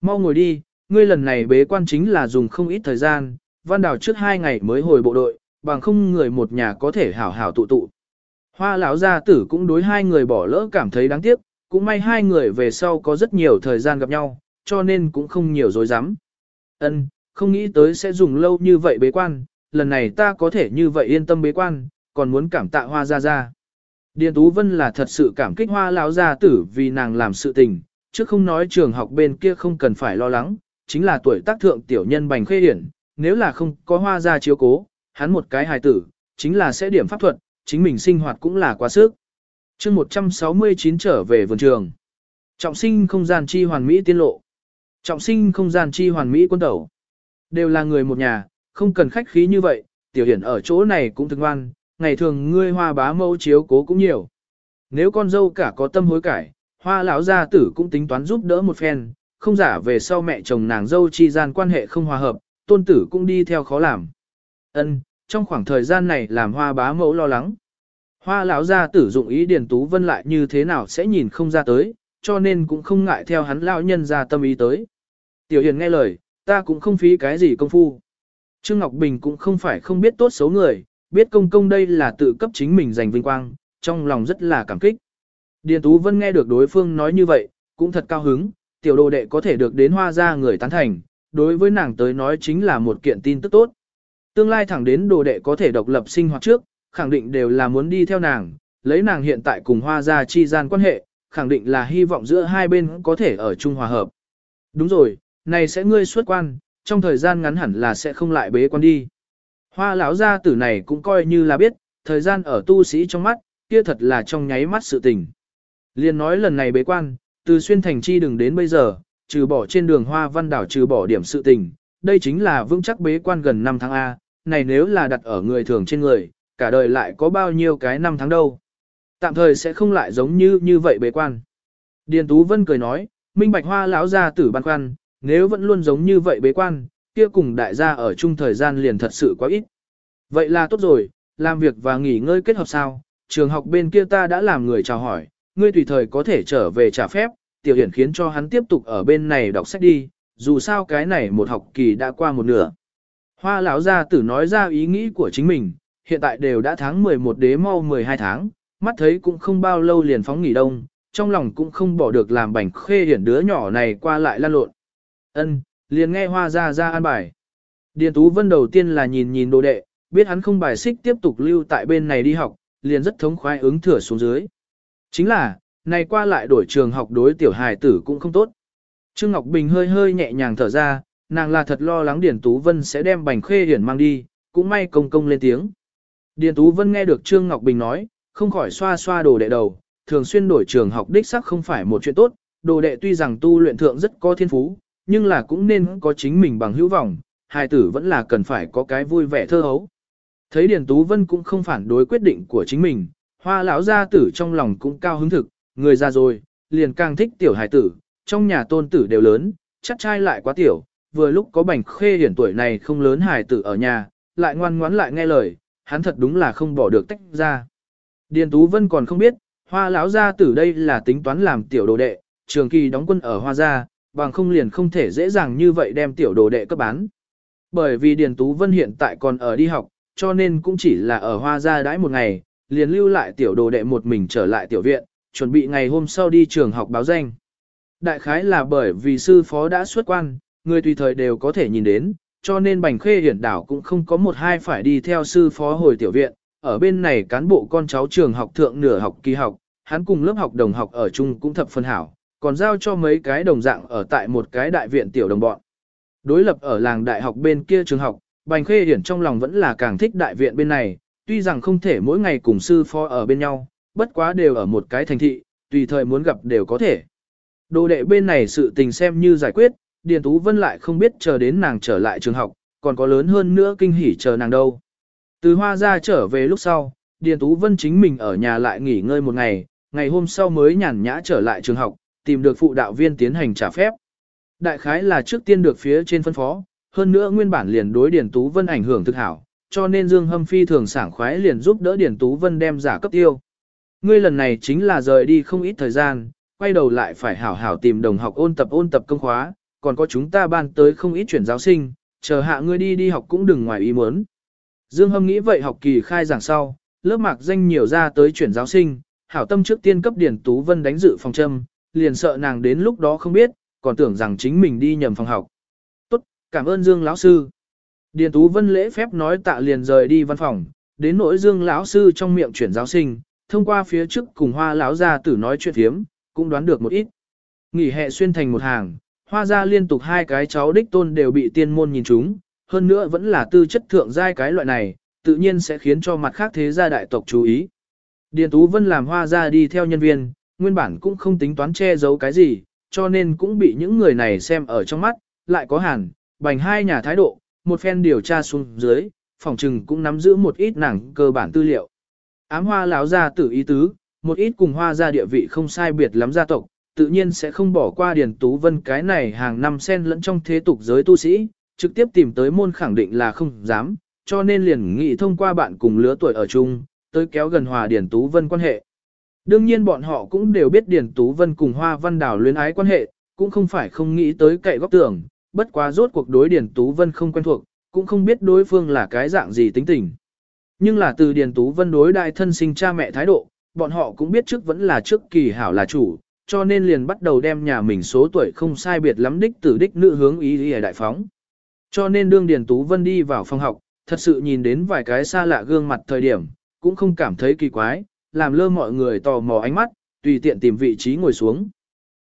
Mau ngồi đi, ngươi lần này bế quan chính là dùng không ít thời gian, văn đào trước hai ngày mới hồi bộ đội, bằng không người một nhà có thể hảo hảo tụ tụ. Hoa lão gia tử cũng đối hai người bỏ lỡ cảm thấy đáng tiếc, cũng may hai người về sau có rất nhiều thời gian gặp nhau, cho nên cũng không nhiều dối rắm Ân, không nghĩ tới sẽ dùng lâu như vậy bế quan, lần này ta có thể như vậy yên tâm bế quan, còn muốn cảm tạ hoa gia gia. Điền Tú Vân là thật sự cảm kích hoa lão gia tử vì nàng làm sự tình, chứ không nói trường học bên kia không cần phải lo lắng, chính là tuổi tác thượng tiểu nhân bành khê hiển, nếu là không có hoa gia chiếu cố, hắn một cái hài tử, chính là sẽ điểm pháp thuật, chính mình sinh hoạt cũng là quá sức. chương 169 trở về vườn trường. Trọng sinh không gian chi hoàn mỹ tiên lộ. Trọng sinh không gian chi hoàn mỹ quân tẩu. Đều là người một nhà, không cần khách khí như vậy, tiểu hiển ở chỗ này cũng thương ngoan, ngày thường ngươi hoa bá mẫu chiếu cố cũng nhiều. Nếu con dâu cả có tâm hối cải, hoa lão gia tử cũng tính toán giúp đỡ một phen, không giả về sau mẹ chồng nàng dâu chi gian quan hệ không hòa hợp, tôn tử cũng đi theo khó làm. Ân, trong khoảng thời gian này làm hoa bá mẫu lo lắng. Hoa lão gia tử dụng ý Điền Tú Vân lại như thế nào sẽ nhìn không ra tới, cho nên cũng không ngại theo hắn lão nhân ra tâm ý tới. Tiểu Hiền nghe lời, ta cũng không phí cái gì công phu. Trương Ngọc Bình cũng không phải không biết tốt xấu người, biết công công đây là tự cấp chính mình giành vinh quang, trong lòng rất là cảm kích. Điền Tú Vân nghe được đối phương nói như vậy, cũng thật cao hứng, tiểu đồ đệ có thể được đến hoa ra người tán thành, đối với nàng tới nói chính là một kiện tin tức tốt. Tương lai thẳng đến đồ đệ có thể độc lập sinh hoạt trước, khẳng định đều là muốn đi theo nàng, lấy nàng hiện tại cùng hoa gia chi gian quan hệ, khẳng định là hy vọng giữa hai bên có thể ở chung hòa hợp. Đúng rồi, này sẽ ngươi xuất quan, trong thời gian ngắn hẳn là sẽ không lại bế quan đi. Hoa lão gia tử này cũng coi như là biết, thời gian ở tu sĩ trong mắt, kia thật là trong nháy mắt sự tình. Liên nói lần này bế quan, từ xuyên thành chi đừng đến bây giờ, trừ bỏ trên đường hoa văn đảo trừ bỏ điểm sự tình, đây chính là vững chắc bế quan gần 5 tháng A, này nếu là đặt ở người thường trên người, cả đời lại có bao nhiêu cái năm tháng đâu. Tạm thời sẽ không lại giống như như vậy bế quan. Điền Tú Vân cười nói, minh bạch hoa lão gia tử băn khoăn, nếu vẫn luôn giống như vậy bế quan, kia cùng đại gia ở chung thời gian liền thật sự quá ít. Vậy là tốt rồi, làm việc và nghỉ ngơi kết hợp sao, trường học bên kia ta đã làm người chào hỏi, ngươi tùy thời có thể trở về trả phép, tiểu hiển khiến cho hắn tiếp tục ở bên này đọc sách đi, dù sao cái này một học kỳ đã qua một nửa. Hoa lão gia tử nói ra ý nghĩ của chính mình, hiện tại đều đã tháng 11 đế mau 12 tháng, mắt thấy cũng không bao lâu liền phóng nghỉ đông, trong lòng cũng không bỏ được làm bảnh khê hiển đứa nhỏ này qua lại lan lộn. Ân, liền nghe hoa ra ra an bài. Điền Tú Vân đầu tiên là nhìn nhìn đồ đệ, biết hắn không bài xích tiếp tục lưu tại bên này đi học, liền rất thống khoái ứng thừa xuống dưới. Chính là, này qua lại đổi trường học đối tiểu hài tử cũng không tốt. Trương Ngọc Bình hơi hơi nhẹ nhàng thở ra, nàng là thật lo lắng Điền Tú Vân sẽ đem bành khê hiển mang đi, cũng may công công lên tiếng. Điền Tú Vân nghe được Trương Ngọc Bình nói, không khỏi xoa xoa đồ đệ đầu, thường xuyên đổi trường học đích sắc không phải một chuyện tốt, đồ đệ tuy rằng tu luyện thượng rất có thiên phú, nhưng là cũng nên có chính mình bằng hữu vọng, hài tử vẫn là cần phải có cái vui vẻ thơ hấu. Thấy Điền Tú Vân cũng không phản đối quyết định của chính mình, hoa lão gia tử trong lòng cũng cao hứng thực, người già rồi, liền càng thích tiểu hài tử, trong nhà tôn tử đều lớn, chắc trai lại quá tiểu, vừa lúc có bảnh khê hiển tuổi này không lớn hài tử ở nhà, lại ngoan ngoãn lại nghe lời, hắn thật đúng là không bỏ được tách ra. Điền Tú Vân còn không biết, hoa lão gia tử đây là tính toán làm tiểu đồ đệ, trường kỳ đóng quân ở hoa gia, bằng không liền không thể dễ dàng như vậy đem tiểu đồ đệ cấp bán. Bởi vì Điền Tú Vân hiện tại còn ở đi học, cho nên cũng chỉ là ở hoa gia đãi một ngày, liền lưu lại tiểu đồ đệ một mình trở lại tiểu viện, chuẩn bị ngày hôm sau đi trường học báo danh. Đại khái là bởi vì sư phó đã xuất quan, người tùy thời đều có thể nhìn đến, cho nên Bành Khê Hiển đảo cũng không có một hai phải đi theo sư phó hồi tiểu viện, ở bên này cán bộ con cháu trường học thượng nửa học kỳ học, hắn cùng lớp học đồng học ở chung cũng thập phân hảo, còn giao cho mấy cái đồng dạng ở tại một cái đại viện tiểu đồng bọn. Đối lập ở làng đại học bên kia trường học, Bành Khê Hiển trong lòng vẫn là càng thích đại viện bên này, tuy rằng không thể mỗi ngày cùng sư phó ở bên nhau, bất quá đều ở một cái thành thị, tùy thời muốn gặp đều có thể. Đồ đệ bên này sự tình xem như giải quyết, Điền Tú Vân lại không biết chờ đến nàng trở lại trường học, còn có lớn hơn nữa kinh hỉ chờ nàng đâu. Từ hoa ra trở về lúc sau, Điền Tú Vân chính mình ở nhà lại nghỉ ngơi một ngày, ngày hôm sau mới nhàn nhã trở lại trường học, tìm được phụ đạo viên tiến hành trả phép. Đại khái là trước tiên được phía trên phân phó, hơn nữa nguyên bản liền đối Điền Tú Vân ảnh hưởng thực hảo, cho nên Dương Hâm Phi thường sảng khoái liền giúp đỡ Điền Tú Vân đem giả cấp tiêu. Ngươi lần này chính là rời đi không ít thời gian, quay đầu lại phải hảo hảo tìm đồng học ôn tập ôn tập công khóa, còn có chúng ta ban tới không ít chuyển giáo sinh, chờ hạ ngươi đi đi học cũng đừng ngoài ý muốn. Dương Hâm nghĩ vậy học kỳ khai giảng sau, lớp mạc danh nhiều ra tới chuyển giáo sinh, hảo tâm trước tiên cấp Điền Tú Vân đánh dự phòng châm, liền sợ nàng đến lúc đó không biết, còn tưởng rằng chính mình đi nhầm phòng học. Tốt, cảm ơn Dương lão sư. Điền Tú Vân lễ phép nói tạ liền rời đi văn phòng, đến nỗi Dương lão sư trong miệng chuyển giáo sinh, thông qua phía trước cùng Hoa lão gia tử nói chuyện thiếm, cũng đoán được một ít. Nghỉ hè xuyên thành một hàng, Hoa gia liên tục hai cái cháu đích tôn đều bị tiên môn nhìn trúng, hơn nữa vẫn là tư chất thượng giai cái loại này, tự nhiên sẽ khiến cho mặt khác thế gia đại tộc chú ý. Điền Tú Vân làm hoa gia đi theo nhân viên, nguyên bản cũng không tính toán che giấu cái gì, cho nên cũng bị những người này xem ở trong mắt, lại có hàn, bành hai nhà thái độ, một phen điều tra xuống dưới, phòng trừng cũng nắm giữ một ít nàng cơ bản tư liệu. Ám hoa lão gia tử ý tứ, một ít cùng hoa gia địa vị không sai biệt lắm gia tộc, tự nhiên sẽ không bỏ qua Điền Tú Vân cái này hàng năm sen lẫn trong thế tục giới tu sĩ, trực tiếp tìm tới môn khẳng định là không dám, cho nên liền nghị thông qua bạn cùng lứa tuổi ở chung, tới kéo gần hòa Điền Tú Vân quan hệ. Đương nhiên bọn họ cũng đều biết Điền Tú Vân cùng Hoa Văn Đào luyến ái quan hệ, cũng không phải không nghĩ tới cậy góc tưởng, bất quá rốt cuộc đối Điền Tú Vân không quen thuộc, cũng không biết đối phương là cái dạng gì tính tình. Nhưng là từ Điền Tú Vân đối đại thân sinh cha mẹ thái độ, bọn họ cũng biết trước vẫn là trước kỳ hảo là chủ, cho nên liền bắt đầu đem nhà mình số tuổi không sai biệt lắm đích tử đích nữ hướng ý ý đại phóng. Cho nên đương Điền Tú Vân đi vào phòng học, thật sự nhìn đến vài cái xa lạ gương mặt thời điểm, cũng không cảm thấy kỳ quái, làm lơ mọi người tò mò ánh mắt, tùy tiện tìm vị trí ngồi xuống.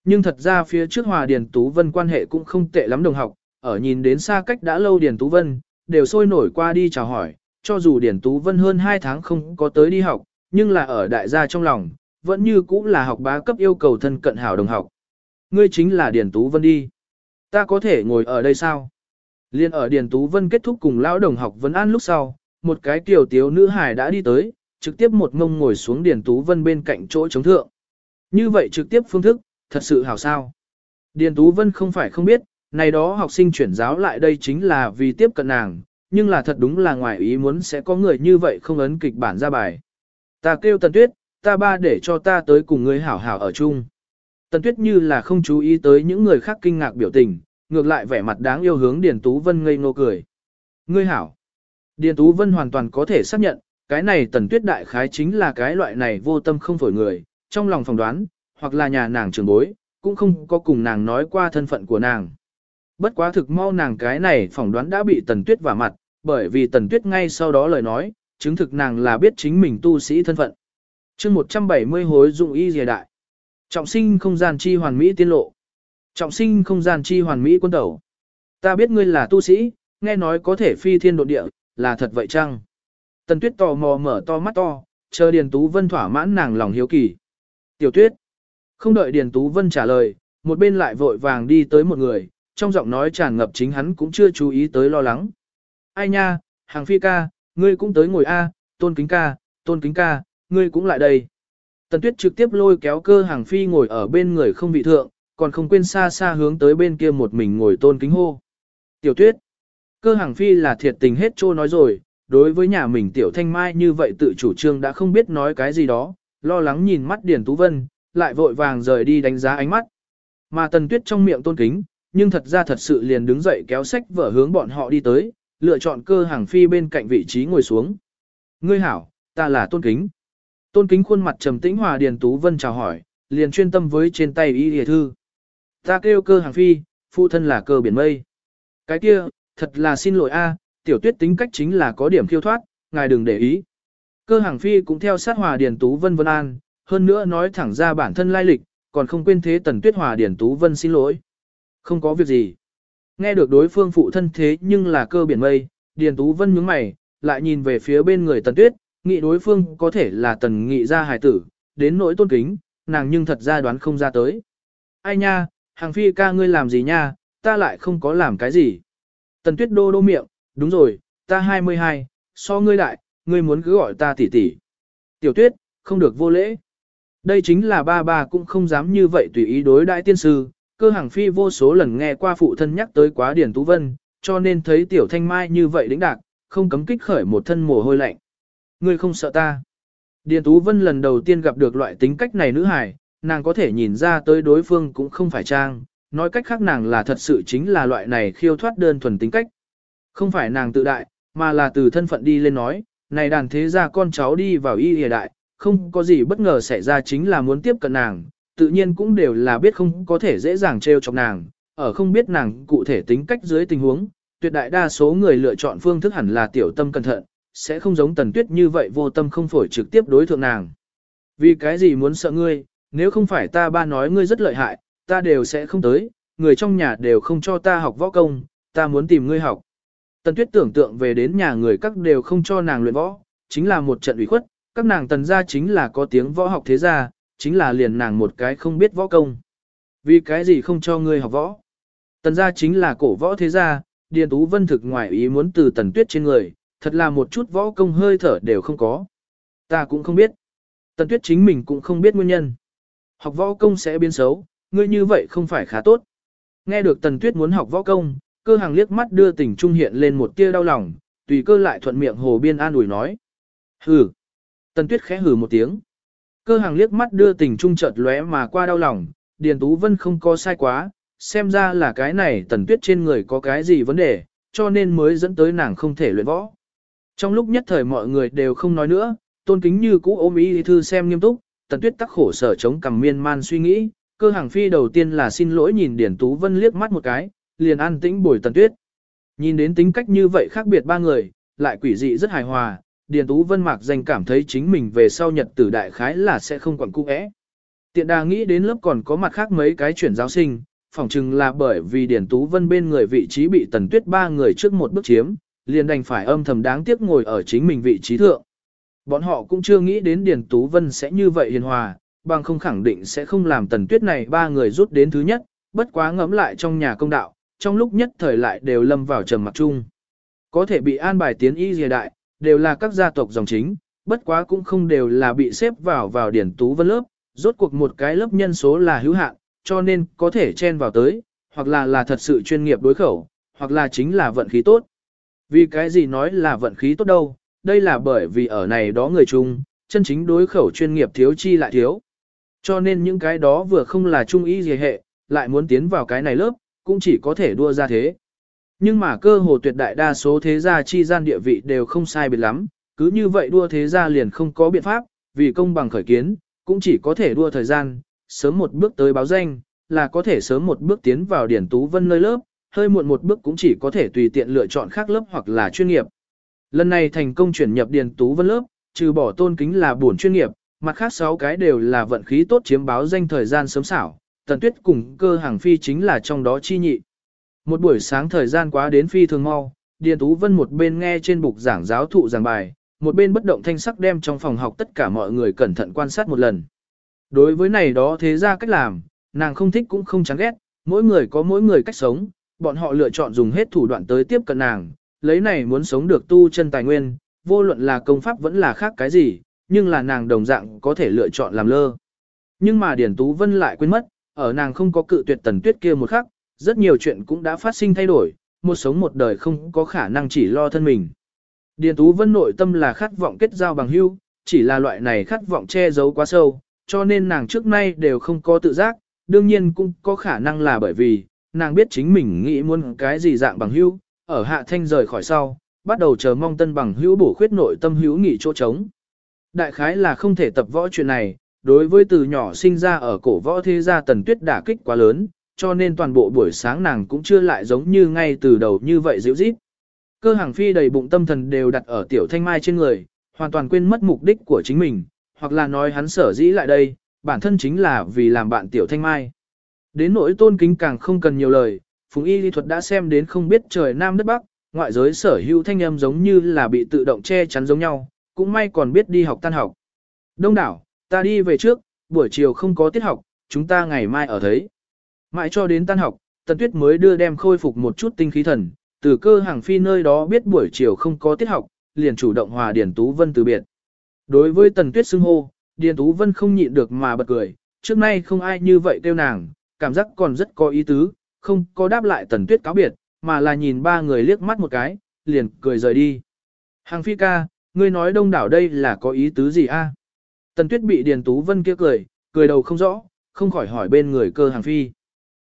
Nhưng thật ra phía trước Hòa Điền Tú Vân quan hệ cũng không tệ lắm đồng học, ở nhìn đến xa cách đã lâu Điền Tú Vân, đều sôi nổi qua đi chào hỏi, cho dù Điền Tú Vân hơn 2 tháng không có tới đi học, nhưng là ở đại gia trong lòng, vẫn như cũng là học bá cấp yêu cầu thân cận hảo đồng học. Ngươi chính là Điền Tú Vân đi. Ta có thể ngồi ở đây sao? Liên ở Điền Tú Vân kết thúc cùng lão đồng học vấn an lúc sau, một cái tiểu tiếu nữ hài đã đi tới, trực tiếp một ngông ngồi xuống Điền Tú Vân bên cạnh chỗ chống thượng. Như vậy trực tiếp phương thức, thật sự hảo sao. Điền Tú Vân không phải không biết, này đó học sinh chuyển giáo lại đây chính là vì tiếp cận nàng, nhưng là thật đúng là ngoài ý muốn sẽ có người như vậy không ấn kịch bản ra bài. Ta kêu Tần Tuyết, ta ba để cho ta tới cùng ngươi hảo hảo ở chung. Tần Tuyết như là không chú ý tới những người khác kinh ngạc biểu tình, ngược lại vẻ mặt đáng yêu hướng Điền Tú Vân ngây ngô cười. Ngươi hảo. Điền Tú Vân hoàn toàn có thể xác nhận, cái này Tần Tuyết đại khái chính là cái loại này vô tâm không phổi người, trong lòng phỏng đoán, hoặc là nhà nàng trưởng bối, cũng không có cùng nàng nói qua thân phận của nàng. Bất quá thực mau nàng cái này phỏng đoán đã bị Tần Tuyết vả mặt, bởi vì Tần Tuyết ngay sau đó lời nói, chứng thực nàng là biết chính mình tu sĩ thân phận. chương 170 hối dụng y dìa đại. Trọng sinh không gian chi hoàn mỹ tiên lộ. Trọng sinh không gian chi hoàn mỹ quân tẩu. Ta biết ngươi là tu sĩ, nghe nói có thể phi thiên độ địa, là thật vậy chăng? Tần Tuyết tò mò mở to mắt to, chờ Điền Tú Vân thỏa mãn nàng lòng hiếu kỳ. Tiểu Tuyết. Không đợi Điền Tú Vân trả lời, một bên lại vội vàng đi tới một người, trong giọng nói tràn ngập chính hắn cũng chưa chú ý tới lo lắng. Ai nha, hàng phi ca, ngươi cũng tới ngồi A, tôn kính ca, tôn kính ca, ngươi cũng lại đây. Tần tuyết trực tiếp lôi kéo cơ hàng phi ngồi ở bên người không vị thượng, còn không quên xa xa hướng tới bên kia một mình ngồi tôn kính hô. Tiểu tuyết, cơ hàng phi là thiệt tình hết trô nói rồi, đối với nhà mình tiểu thanh mai như vậy tự chủ trương đã không biết nói cái gì đó, lo lắng nhìn mắt Điền Tú Vân, lại vội vàng rời đi đánh giá ánh mắt. Mà tần tuyết trong miệng tôn kính, nhưng thật ra thật sự liền đứng dậy kéo sách vở hướng bọn họ đi tới, lựa chọn cơ hàng phi bên cạnh vị trí ngồi xuống. Ngươi hảo, ta là tôn kính. Tôn kính khuôn mặt trầm tĩnh hòa Điền Tú Vân chào hỏi, liền chuyên tâm với trên tay y hề thư. Ta kêu cơ hàng phi, phụ thân là cơ biển mây. Cái kia, thật là xin lỗi a, tiểu tuyết tính cách chính là có điểm khiêu thoát, ngài đừng để ý. Cơ hàng phi cũng theo sát hòa Điền Tú Vân Vân An, hơn nữa nói thẳng ra bản thân lai lịch, còn không quên thế tần tuyết hòa Điền Tú Vân xin lỗi. Không có việc gì. Nghe được đối phương phụ thân thế nhưng là cơ biển mây, Điền Tú Vân nhướng mày, lại nhìn về phía bên người tần tuyết, nghĩ đối phương có thể là tần nghị gia hài tử, đến nỗi tôn kính, nàng nhưng thật ra đoán không ra tới. Ai nha, hàng phi ca ngươi làm gì nha, ta lại không có làm cái gì. Tần tuyết đô đô miệng, đúng rồi, ta 22, so ngươi đại, ngươi muốn cứ gọi ta tỷ tỷ. Tiểu tuyết, không được vô lễ. Đây chính là ba ba cũng không dám như vậy tùy ý đối đại tiên sư, cơ hàng phi vô số lần nghe qua phụ thân nhắc tới quá Điển Tú Vân, cho nên thấy tiểu thanh mai như vậy đĩnh đạc, không cấm kích khởi một thân mồ hôi lạnh. Ngươi không sợ ta. Điền Tú Vân lần đầu tiên gặp được loại tính cách này nữ hài, nàng có thể nhìn ra tới đối phương cũng không phải trang, nói cách khác nàng là thật sự chính là loại này khiêu thoát đơn thuần tính cách. Không phải nàng tự đại, mà là từ thân phận đi lên nói, này đàn thế gia con cháu đi vào y hề đại, không có gì bất ngờ xảy ra chính là muốn tiếp cận nàng, tự nhiên cũng đều là biết không có thể dễ dàng trêu chọc nàng, ở không biết nàng cụ thể tính cách dưới tình huống, tuyệt đại đa số người lựa chọn phương thức hẳn là tiểu tâm cẩn thận, sẽ không giống tần tuyết như vậy vô tâm không phổi trực tiếp đối thượng nàng. Vì cái gì muốn sợ ngươi, nếu không phải ta ba nói ngươi rất lợi hại, ta đều sẽ không tới, người trong nhà đều không cho ta học võ công, ta muốn tìm ngươi học. Tần tuyết tưởng tượng về đến nhà người các đều không cho nàng luyện võ, chính là một trận ủy khuất, các nàng tần gia chính là có tiếng võ học thế gia, chính là liền nàng một cái không biết võ công. Vì cái gì không cho ngươi học võ? Tần gia chính là cổ võ thế gia, Điền Tú Vân thực ngoài ý muốn từ tần tuyết trên người, thật là một chút võ công hơi thở đều không có. Ta cũng không biết. Tần tuyết chính mình cũng không biết nguyên nhân. Học võ công sẽ biến xấu, ngươi như vậy không phải khá tốt. Nghe được tần tuyết muốn học võ công, cơ hàng liếc mắt đưa tình trung hiện lên một tia đau lòng, tùy cơ lại thuận miệng hồ biên an ủi nói. Hừ. Tần tuyết khẽ hừ một tiếng. Cơ hàng liếc mắt đưa tình trung chợt lóe mà qua đau lòng, Điền Tú Vân không có sai quá, xem ra là cái này tần tuyết trên người có cái gì vấn đề, cho nên mới dẫn tới nàng không thể luyện võ. Trong lúc nhất thời mọi người đều không nói nữa, tôn kính như cũ ôm ý thư xem nghiêm túc, tần tuyết tắc khổ sở chống cằm miên man suy nghĩ, cơ hàng phi đầu tiên là xin lỗi nhìn Điền Tú Vân liếc mắt một cái, liền an tĩnh bồi tần tuyết. Nhìn đến tính cách như vậy khác biệt ba người, lại quỷ dị rất hài hòa, Điền Tú Vân mạc danh cảm thấy chính mình về sau nhật tử đại khái là sẽ không còn cung ẽ. Tiện đà nghĩ đến lớp còn có mặt khác mấy cái chuyển giáo sinh, phỏng chừng là bởi vì Điền Tú Vân bên người vị trí bị Tần Tuyết ba người trước một bước chiếm, liền đành phải âm thầm đáng tiếc ngồi ở chính mình vị trí thượng. Bọn họ cũng chưa nghĩ đến Điền Tú Vân sẽ như vậy hiền hòa, bằng không khẳng định sẽ không làm Tần Tuyết này ba người rút đến thứ nhất, bất quá ngẫm lại trong nhà công đạo, trong lúc nhất thời lại đều lâm vào trầm mặc chung. Có thể bị an bài tiến y dìa đại, đều là các gia tộc dòng chính, bất quá cũng không đều là bị xếp vào vào điển Tú Vân lớp, rốt cuộc một cái lớp nhân số là hữu hạn, cho nên có thể chen vào tới, hoặc là là thật sự chuyên nghiệp đối khẩu, hoặc là chính là vận khí tốt. Vì cái gì nói là vận khí tốt đâu, đây là bởi vì ở này đó người chung, chân chính đối khẩu chuyên nghiệp thiếu chi lại thiếu. Cho nên những cái đó vừa không là trung ý gì hệ, lại muốn tiến vào cái này lớp, cũng chỉ có thể đua ra thế. Nhưng mà cơ hồ tuyệt đại đa số thế gia chi gian địa vị đều không sai biệt lắm, cứ như vậy đua thế gia liền không có biện pháp, vì công bằng khởi kiến, cũng chỉ có thể đua thời gian, sớm một bước tới báo danh, là có thể sớm một bước tiến vào điển tú vân nơi lớp, hơi muộn một bước cũng chỉ có thể tùy tiện lựa chọn khác lớp hoặc là chuyên nghiệp. Lần này thành công chuyển nhập điển tú vân lớp, trừ bỏ tôn kính là buồn chuyên nghiệp, mặt khác sáu cái đều là vận khí tốt chiếm báo danh thời gian sớm xảo, tần tuyết cùng cơ hàng phi chính là trong đó chi nhị. Một buổi sáng thời gian quá đến phi thường mau, Điền Tú Vân một bên nghe trên bục giảng giáo thụ giảng bài, một bên bất động thanh sắc đem trong phòng học tất cả mọi người cẩn thận quan sát một lần. Đối với này đó thế ra cách làm, nàng không thích cũng không chán ghét, mỗi người có mỗi người cách sống, bọn họ lựa chọn dùng hết thủ đoạn tới tiếp cận nàng, lấy này muốn sống được tu chân tài nguyên, vô luận là công pháp vẫn là khác cái gì, nhưng là nàng đồng dạng có thể lựa chọn làm lơ. Nhưng mà Điển Tú Vân lại quên mất, ở nàng không có cự tuyệt tần tuyết kia một khắc, rất nhiều chuyện cũng đã phát sinh thay đổi, một sống một đời không có khả năng chỉ lo thân mình. Điền Tú Vân nội tâm là khát vọng kết giao bằng hữu, chỉ là loại này khát vọng che giấu quá sâu, cho nên nàng trước nay đều không có tự giác, đương nhiên cũng có khả năng là bởi vì, nàng biết chính mình nghĩ muốn cái gì dạng bằng hữu, ở hạ thanh rời khỏi sau, bắt đầu chờ mong tân bằng hữu bổ khuyết nội tâm hữu nghị chỗ trống. Đại khái là không thể tập võ chuyện này, đối với từ nhỏ sinh ra ở cổ võ thế gia tần tuyết đả kích quá lớn, cho nên toàn bộ buổi sáng nàng cũng chưa lại giống như ngay từ đầu như vậy dịu dít. Cơ hàng phi đầy bụng tâm thần đều đặt ở tiểu thanh mai trên người, hoàn toàn quên mất mục đích của chính mình, hoặc là nói hắn sở dĩ lại đây, bản thân chính là vì làm bạn tiểu thanh mai. Đến nỗi tôn kính càng không cần nhiều lời, Phùng Y lý thuật đã xem đến không biết trời Nam đất Bắc, ngoại giới sở hữu thanh âm giống như là bị tự động che chắn giống nhau, cũng may còn biết đi học tan học. Đông đảo, ta đi về trước, buổi chiều không có tiết học, chúng ta ngày mai ở thấy. Mãi cho đến tan học, Tần Tuyết mới đưa đem khôi phục một chút tinh khí thần, từ cơ hàng phi nơi đó biết buổi chiều không có tiết học, liền chủ động hòa Điền Tú Vân từ biệt. Đối với Tần Tuyết xưng hô, Điền Tú Vân không nhịn được mà bật cười, trước nay không ai như vậy kêu nàng, cảm giác còn rất có ý tứ, không có đáp lại Tần Tuyết cáo biệt, mà là nhìn ba người liếc mắt một cái, liền cười rời đi. Hàng phi ca, ngươi nói đông đảo đây là có ý tứ gì a? Tần Tuyết bị Điền Tú Vân kia cười, cười đầu không rõ, không khỏi hỏi bên người cơ hàng phi.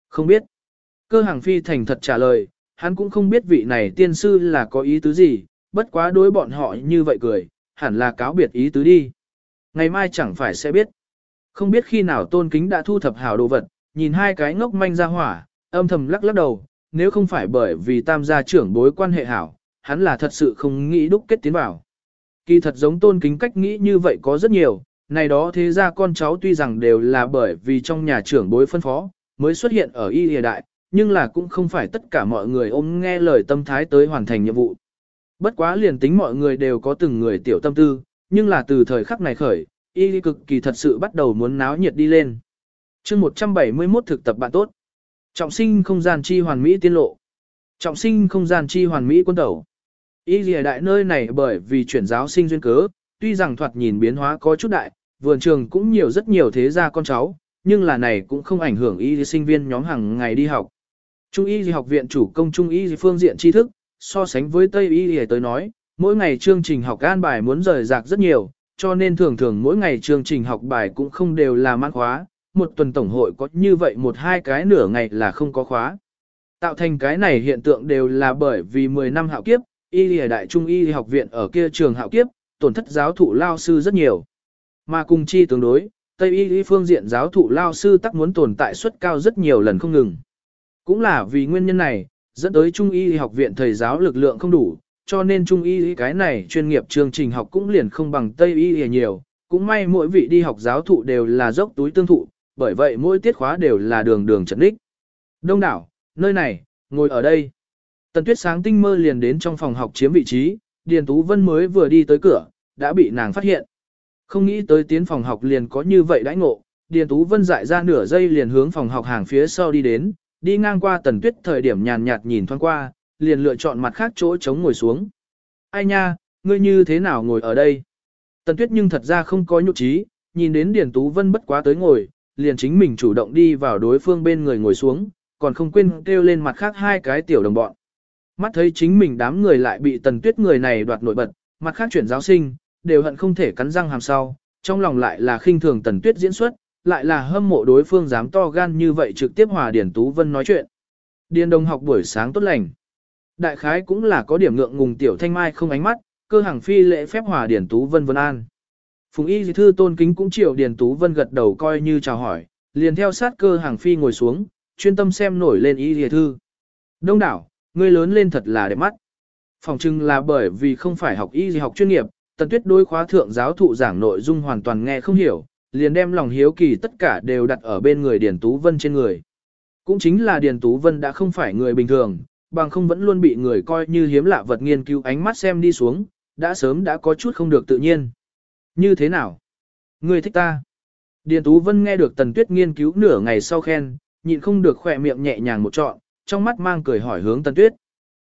Không biết. Cơ hàng phi thành thật trả lời, hắn cũng không biết vị này tiên sư là có ý tứ gì, bất quá đối bọn họ như vậy cười, hẳn là cáo biệt ý tứ đi. Ngày mai chẳng phải sẽ biết. Không biết khi nào tôn kính đã thu thập hảo đồ vật, nhìn hai cái ngốc manh ra hỏa, âm thầm lắc lắc đầu, nếu không phải bởi vì tam gia trưởng bối quan hệ hảo, hắn là thật sự không nghĩ đúc kết tiến vào. Kỳ thật giống tôn kính cách nghĩ như vậy có rất nhiều, này đó thế ra con cháu tuy rằng đều là bởi vì trong nhà trưởng bối phân phó, mới xuất hiện ở y hiện đại, nhưng là cũng không phải tất cả mọi người ôm nghe lời tâm thái tới hoàn thành nhiệm vụ. Bất quá liền tính mọi người đều có từng người tiểu tâm tư, nhưng là từ thời khắc này khởi, y cực kỳ thật sự bắt đầu muốn náo nhiệt đi lên. chương 171 thực tập bạn tốt. Trọng sinh không gian chi hoàn mỹ tiên lộ. Trọng sinh không gian chi hoàn mỹ quân tẩu. Y lìa đại nơi này bởi vì chuyển giáo sinh duyên cớ, tuy rằng thoạt nhìn biến hóa có chút đại, vườn trường cũng nhiều rất nhiều thế gia con cháu, nhưng là này cũng không ảnh hưởng y sinh viên nhóm hàng ngày đi học. Trung y học viện chủ công trung y phương diện tri thức, so sánh với Tây y tới nói, mỗi ngày chương trình học an bài muốn rời rạc rất nhiều, cho nên thường thường mỗi ngày chương trình học bài cũng không đều là mãn khóa, một tuần tổng hội có như vậy một hai cái nửa ngày là không có khóa. Tạo thành cái này hiện tượng đều là bởi vì 10 năm hạo kiếp, y lìa đại trung y học viện ở kia trường hạo kiếp, tổn thất giáo thụ lao sư rất nhiều. Mà cùng chi tương đối, Tây y Y phương diện giáo thụ lao sư tắc muốn tồn tại suất cao rất nhiều lần không ngừng. Cũng là vì nguyên nhân này, dẫn tới trung y học viện thầy giáo lực lượng không đủ, cho nên trung y cái này chuyên nghiệp chương trình học cũng liền không bằng Tây y nhiều. Cũng may mỗi vị đi học giáo thụ đều là dốc túi tương thụ, bởi vậy mỗi tiết khóa đều là đường đường trận đích. Đông đảo, nơi này, ngồi ở đây. Tần Tuyết sáng tinh mơ liền đến trong phòng học chiếm vị trí, Điền Tú Vân mới vừa đi tới cửa, đã bị nàng phát hiện. Không nghĩ tới tiến phòng học liền có như vậy đãi ngộ, Điền Tú Vân dại ra nửa giây liền hướng phòng học hàng phía sau đi đến, đi ngang qua Tần Tuyết thời điểm nhàn nhạt nhìn thoáng qua, liền lựa chọn mặt khác chỗ chống ngồi xuống. Ai nha, ngươi như thế nào ngồi ở đây? Tần Tuyết nhưng thật ra không có nhụt trí, nhìn đến Điền Tú Vân bất quá tới ngồi, liền chính mình chủ động đi vào đối phương bên người ngồi xuống, còn không quên kêu lên mặt khác hai cái tiểu đồng bọn. Mắt thấy chính mình đám người lại bị Tần Tuyết người này đoạt nổi bật, mặt khác chuyển giáo sinh, đều hận không thể cắn răng hàm sau, trong lòng lại là khinh thường Tần Tuyết diễn xuất, lại là hâm mộ đối phương dám to gan như vậy trực tiếp hòa điển Tú Vân nói chuyện. Điền Đông học buổi sáng tốt lành. Đại khái cũng là có điểm ngượng ngùng tiểu thanh mai không ánh mắt, cơ hàng phi lễ phép hòa điển Tú Vân Vân An. Phùng Y thư tôn kính cũng chịu Điền Tú Vân gật đầu coi như chào hỏi, liền theo sát cơ hàng phi ngồi xuống, chuyên tâm xem nổi lên Y thư. Đông đảo, ngươi lớn lên thật là đẹp mắt. Phòng trưng là bởi vì không phải học y gì học chuyên nghiệp, tần tuyết đối khóa thượng giáo thụ giảng nội dung hoàn toàn nghe không hiểu, liền đem lòng hiếu kỳ tất cả đều đặt ở bên người Điền Tú Vân trên người. Cũng chính là Điền Tú Vân đã không phải người bình thường, bằng không vẫn luôn bị người coi như hiếm lạ vật nghiên cứu ánh mắt xem đi xuống, đã sớm đã có chút không được tự nhiên. Như thế nào? Ngươi thích ta? Điền Tú Vân nghe được Tần Tuyết nghiên cứu nửa ngày sau khen, nhịn không được khỏe miệng nhẹ nhàng một trọn, trong mắt mang cười hỏi hướng Tần Tuyết.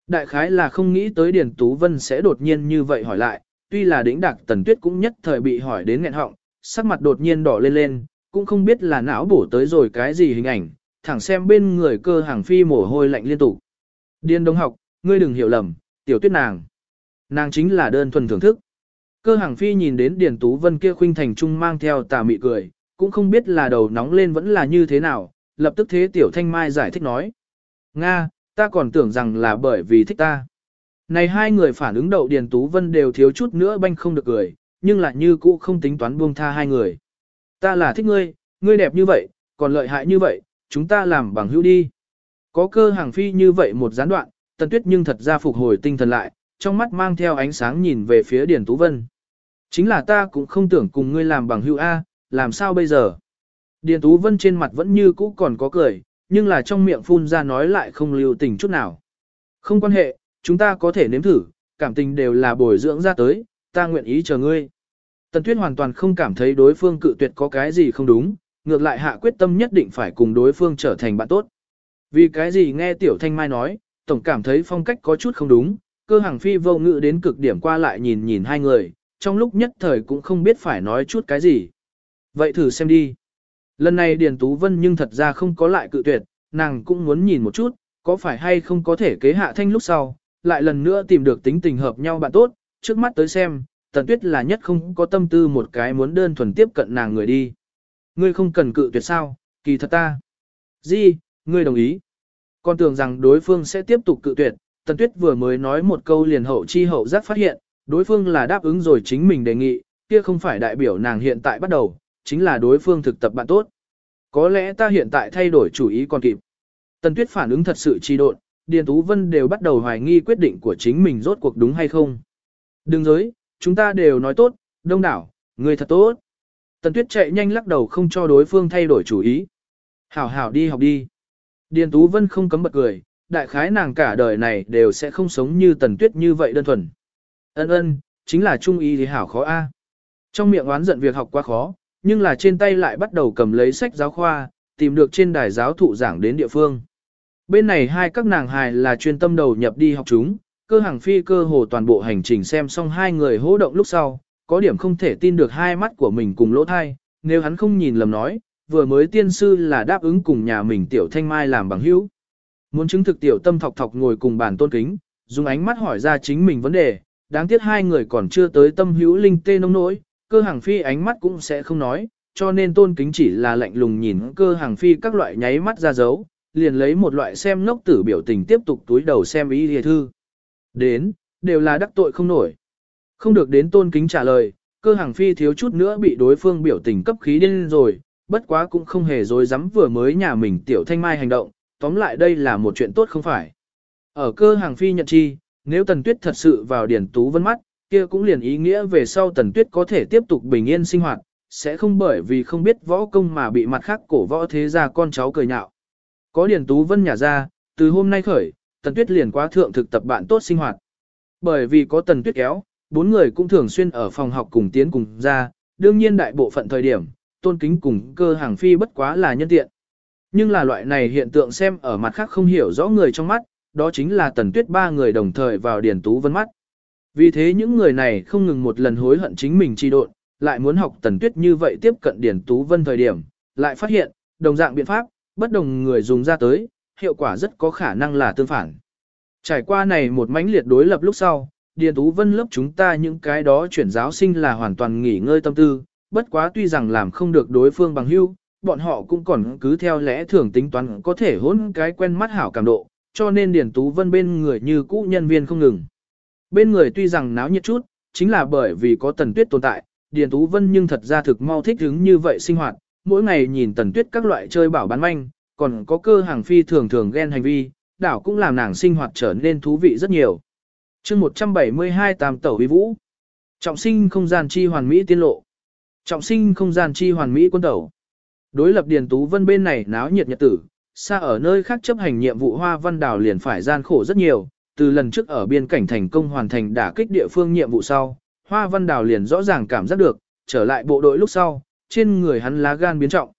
Đại khái là không nghĩ tới Điền Tú Vân sẽ đột nhiên như vậy hỏi lại, tuy là đỉnh đặc Tần Tuyết cũng nhất thời bị hỏi đến nghẹn họng, sắc mặt đột nhiên đỏ lên lên, cũng không biết là não bổ tới rồi cái gì hình ảnh, thẳng xem bên người cơ hàng phi mồ hôi lạnh liên tục. Điên đông học, ngươi đừng hiểu lầm, tiểu tuyết nàng. Nàng chính là đơn thuần thưởng thức. Cơ hàng phi nhìn đến Điền Tú Vân kia khuynh thành trung mang theo tà mị cười, cũng không biết là đầu nóng lên vẫn là như thế nào, lập tức thế tiểu thanh mai giải thích nói. Nga, ta còn tưởng rằng là bởi vì thích ta. Này hai người phản ứng đậu Điền Tú Vân đều thiếu chút nữa banh không được cười, nhưng lại như cũ không tính toán buông tha hai người. Ta là thích ngươi, ngươi đẹp như vậy, còn lợi hại như vậy, chúng ta làm bằng hữu đi. Có cơ hàng phi như vậy một gián đoạn, tần tuyết nhưng thật ra phục hồi tinh thần lại, trong mắt mang theo ánh sáng nhìn về phía Điền Tú Vân. Chính là ta cũng không tưởng cùng ngươi làm bằng hữu A, làm sao bây giờ? Điền Tú Vân trên mặt vẫn như cũ còn có cười, nhưng là trong miệng phun ra nói lại không lưu tình chút nào. Không quan hệ, chúng ta có thể nếm thử, cảm tình đều là bồi dưỡng ra tới, ta nguyện ý chờ ngươi. Tần Tuyết hoàn toàn không cảm thấy đối phương cự tuyệt có cái gì không đúng, ngược lại hạ quyết tâm nhất định phải cùng đối phương trở thành bạn tốt. Vì cái gì nghe Tiểu Thanh Mai nói, tổng cảm thấy phong cách có chút không đúng, cơ hàng phi vô ngự đến cực điểm qua lại nhìn nhìn hai người, trong lúc nhất thời cũng không biết phải nói chút cái gì. Vậy thử xem đi. Lần này Điền Tú Vân nhưng thật ra không có lại cự tuyệt, nàng cũng muốn nhìn một chút, có phải hay không có thể kế hạ thanh lúc sau, lại lần nữa tìm được tính tình hợp nhau bạn tốt, trước mắt tới xem, Tần Tuyết là nhất không có tâm tư một cái muốn đơn thuần tiếp cận nàng người đi. Ngươi không cần cự tuyệt sao, kỳ thật ta. Di, ngươi đồng ý. Con tưởng rằng đối phương sẽ tiếp tục cự tuyệt, Tần Tuyết vừa mới nói một câu liền hậu chi hậu giác phát hiện, đối phương là đáp ứng rồi chính mình đề nghị, kia không phải đại biểu nàng hiện tại bắt đầu, chính là đối phương thực tập bạn tốt. Có lẽ ta hiện tại thay đổi chủ ý còn kịp. Tần Tuyết phản ứng thật sự trì độn, Điền Tú Vân đều bắt đầu hoài nghi quyết định của chính mình rốt cuộc đúng hay không. Đừng giới, chúng ta đều nói tốt, đông đảo, người thật tốt. Tần Tuyết chạy nhanh lắc đầu không cho đối phương thay đổi chủ ý. Hảo hảo đi học đi. Điền Tú Vân không cấm bật cười, đại khái nàng cả đời này đều sẽ không sống như Tần Tuyết như vậy đơn thuần. Ân ân, chính là trung ý thì hảo khó a. Trong miệng oán giận việc học quá khó, nhưng là trên tay lại bắt đầu cầm lấy sách giáo khoa, tìm được trên đài giáo thụ giảng đến địa phương. Bên này hai các nàng hài là chuyên tâm đầu nhập đi học chúng, cơ hàng phi cơ hồ toàn bộ hành trình xem xong hai người hỗ động lúc sau, có điểm không thể tin được hai mắt của mình cùng lỗ thai, nếu hắn không nhìn lầm nói, vừa mới tiên sư là đáp ứng cùng nhà mình tiểu thanh mai làm bằng hữu. Muốn chứng thực tiểu tâm thọc thọc ngồi cùng bàn tôn kính, dùng ánh mắt hỏi ra chính mình vấn đề, đáng tiếc hai người còn chưa tới tâm hữu linh tê nông nỗi, cơ hàng phi ánh mắt cũng sẽ không nói, cho nên tôn kính chỉ là lạnh lùng nhìn cơ hàng phi các loại nháy mắt ra dấu, liền lấy một loại xem ngốc tử biểu tình tiếp tục túi đầu xem ý hề thư. Đến, đều là đắc tội không nổi. Không được đến tôn kính trả lời, cơ hàng phi thiếu chút nữa bị đối phương biểu tình cấp khí điên rồi, bất quá cũng không hề dối dám vừa mới nhà mình tiểu thanh mai hành động, tóm lại đây là một chuyện tốt không phải. Ở cơ hàng phi nhận chi, nếu tần tuyết thật sự vào điển tú vân mắt, kia cũng liền ý nghĩa về sau tần tuyết có thể tiếp tục bình yên sinh hoạt, sẽ không bởi vì không biết võ công mà bị mặt khác cổ võ thế gia con cháu cười nhạo. Có điển tú vân nhà ra, từ hôm nay khởi, tần tuyết liền quá thượng thực tập bạn tốt sinh hoạt. Bởi vì có tần tuyết kéo, bốn người cũng thường xuyên ở phòng học cùng tiến cùng ra, đương nhiên đại bộ phận thời điểm, tôn kính cùng cơ hàng phi bất quá là nhân tiện. Nhưng là loại này hiện tượng xem ở mặt khác không hiểu rõ người trong mắt, đó chính là tần tuyết ba người đồng thời vào điển tú vân mắt. Vì thế những người này không ngừng một lần hối hận chính mình chi độn, lại muốn học tần tuyết như vậy tiếp cận điển tú vân thời điểm, lại phát hiện, đồng dạng biện pháp, bất đồng người dùng ra tới, hiệu quả rất có khả năng là tương phản. Trải qua này một mãnh liệt đối lập lúc sau, Điền Tú Vân lớp chúng ta những cái đó chuyển giáo sinh là hoàn toàn nghỉ ngơi tâm tư, bất quá tuy rằng làm không được đối phương bằng hữu, bọn họ cũng còn cứ theo lẽ thường tính toán có thể hỗn cái quen mắt hảo cảm độ, cho nên Điền Tú Vân bên người như cũ nhân viên không ngừng. Bên người tuy rằng náo nhiệt chút, chính là bởi vì có Tần Tuyết tồn tại, Điền Tú Vân nhưng thật ra thực mau thích hứng như vậy sinh hoạt, mỗi ngày nhìn Tần Tuyết các loại chơi bảo bán manh, còn có cơ hàng phi thường thường ghen hành vi, đảo cũng làm nàng sinh hoạt trở nên thú vị rất nhiều. chương 172 Tam Tẩu Vi Vũ. Trọng sinh không gian chi hoàn mỹ tiên lộ. Trọng sinh không gian chi hoàn mỹ quân tẩu. Đối lập Điền Tú Vân bên này náo nhiệt nhật tử, xa ở nơi khác chấp hành nhiệm vụ Hoa Văn đảo liền phải gian khổ rất nhiều, từ lần trước ở biên cảnh thành công hoàn thành đả kích địa phương nhiệm vụ sau, Hoa Văn Đào liền rõ ràng cảm giác được, trở lại bộ đội lúc sau, trên người hắn lá gan biến trọng.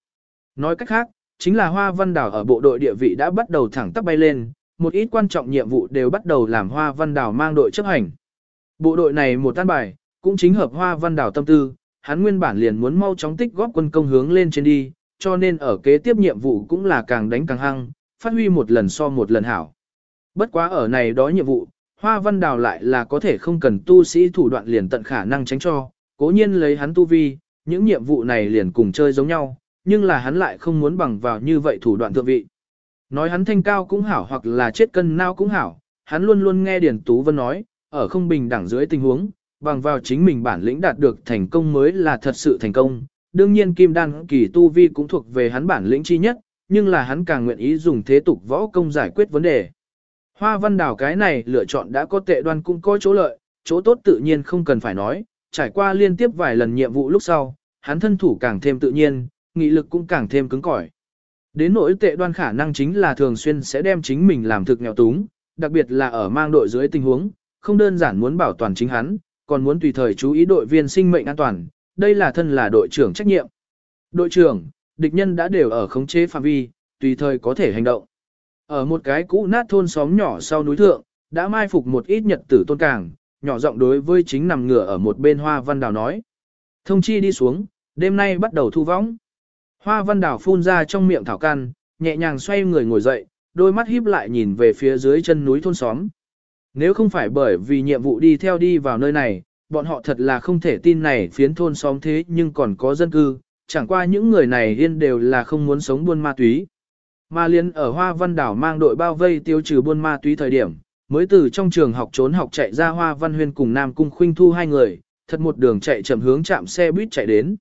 Nói cách khác, chính là Hoa Văn Đào ở bộ đội địa vị đã bắt đầu thẳng tắp bay lên, một ít quan trọng nhiệm vụ đều bắt đầu làm Hoa Văn Đào mang đội chấp hành. Bộ đội này một tan bài, cũng chính hợp Hoa Văn Đào tâm tư, hắn nguyên bản liền muốn mau chóng tích góp quân công hướng lên trên đi, cho nên ở kế tiếp nhiệm vụ cũng là càng đánh càng hăng, phát huy một lần so một lần hảo. Bất quá ở này đó nhiệm vụ, Hoa Văn Đào lại là có thể không cần tu sĩ thủ đoạn liền tận khả năng tránh cho, cố nhiên lấy hắn tu vi, những nhiệm vụ này liền cùng chơi giống nhau, nhưng là hắn lại không muốn bằng vào như vậy thủ đoạn thượng vị. Nói hắn thanh cao cũng hảo hoặc là chết cân nao cũng hảo, hắn luôn luôn nghe Điển Tú Vân nói, ở không bình đẳng dưới tình huống, bằng vào chính mình bản lĩnh đạt được thành công mới là thật sự thành công. Đương nhiên Kim Đan kỳ tu vi cũng thuộc về hắn bản lĩnh chi nhất, nhưng là hắn càng nguyện ý dùng thế tục võ công giải quyết vấn đề. Hoa văn đảo cái này lựa chọn đã có tệ đoan cũng có chỗ lợi, chỗ tốt tự nhiên không cần phải nói, trải qua liên tiếp vài lần nhiệm vụ lúc sau, hắn thân thủ càng thêm tự nhiên, nghị lực cũng càng thêm cứng cỏi. Đến nỗi tệ đoan khả năng chính là thường xuyên sẽ đem chính mình làm thực nghèo túng, đặc biệt là ở mang đội dưới tình huống, không đơn giản muốn bảo toàn chính hắn, còn muốn tùy thời chú ý đội viên sinh mệnh an toàn, đây là thân là đội trưởng trách nhiệm. Đội trưởng, địch nhân đã đều ở khống chế phạm vi, tùy thời có thể hành động. Ở một cái cũ nát thôn xóm nhỏ sau núi thượng, đã mai phục một ít nhật tử tôn càng, nhỏ giọng đối với chính nằm ngửa ở một bên hoa văn đào nói. Thông chi đi xuống, đêm nay bắt đầu thu võng. Hoa văn đào phun ra trong miệng thảo can, nhẹ nhàng xoay người ngồi dậy, đôi mắt híp lại nhìn về phía dưới chân núi thôn xóm. Nếu không phải bởi vì nhiệm vụ đi theo đi vào nơi này, bọn họ thật là không thể tin này phiến thôn xóm thế nhưng còn có dân cư, chẳng qua những người này yên đều là không muốn sống buôn ma túy. Ma liên ở Hoa Văn Đảo mang đội bao vây tiêu trừ buôn ma túy thời điểm, mới từ trong trường học trốn học chạy ra Hoa Văn Huyên cùng Nam Cung Khuynh Thu hai người, thật một đường chạy chậm hướng chạm xe buýt chạy đến.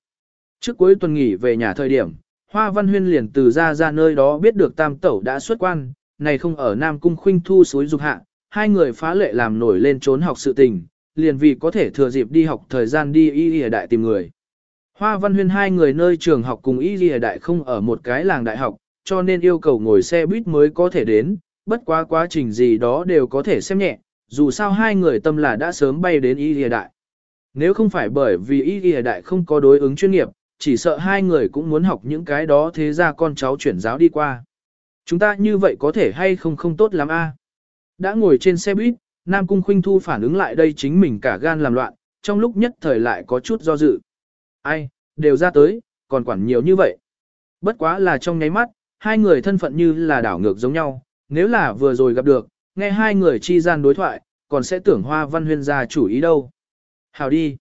Trước cuối tuần nghỉ về nhà thời điểm, Hoa Văn Huyên liền từ ra ra nơi đó biết được Tam Tẩu đã xuất quan, này không ở Nam Cung Khuynh Thu suối dục hạ, hai người phá lệ làm nổi lên trốn học sự tình, liền vì có thể thừa dịp đi học thời gian đi y y đại tìm người. Hoa Văn Huyên hai người nơi trường học cùng y y đại không ở một cái làng đại học, cho nên yêu cầu ngồi xe buýt mới có thể đến, bất quá quá trình gì đó đều có thể xem nhẹ, dù sao hai người tâm là đã sớm bay đến y y đại. Nếu không phải bởi vì y y đại không có đối ứng chuyên nghiệp, chỉ sợ hai người cũng muốn học những cái đó thế ra con cháu chuyển giáo đi qua. Chúng ta như vậy có thể hay không không tốt lắm a? Đã ngồi trên xe buýt, Nam Cung Khuynh Thu phản ứng lại đây chính mình cả gan làm loạn, trong lúc nhất thời lại có chút do dự. Ai, đều ra tới, còn quản nhiều như vậy. Bất quá là trong nháy mắt, hai người thân phận như là đảo ngược giống nhau, nếu là vừa rồi gặp được, nghe hai người chi gian đối thoại, còn sẽ tưởng hoa văn huyên gia chủ ý đâu. Hào đi.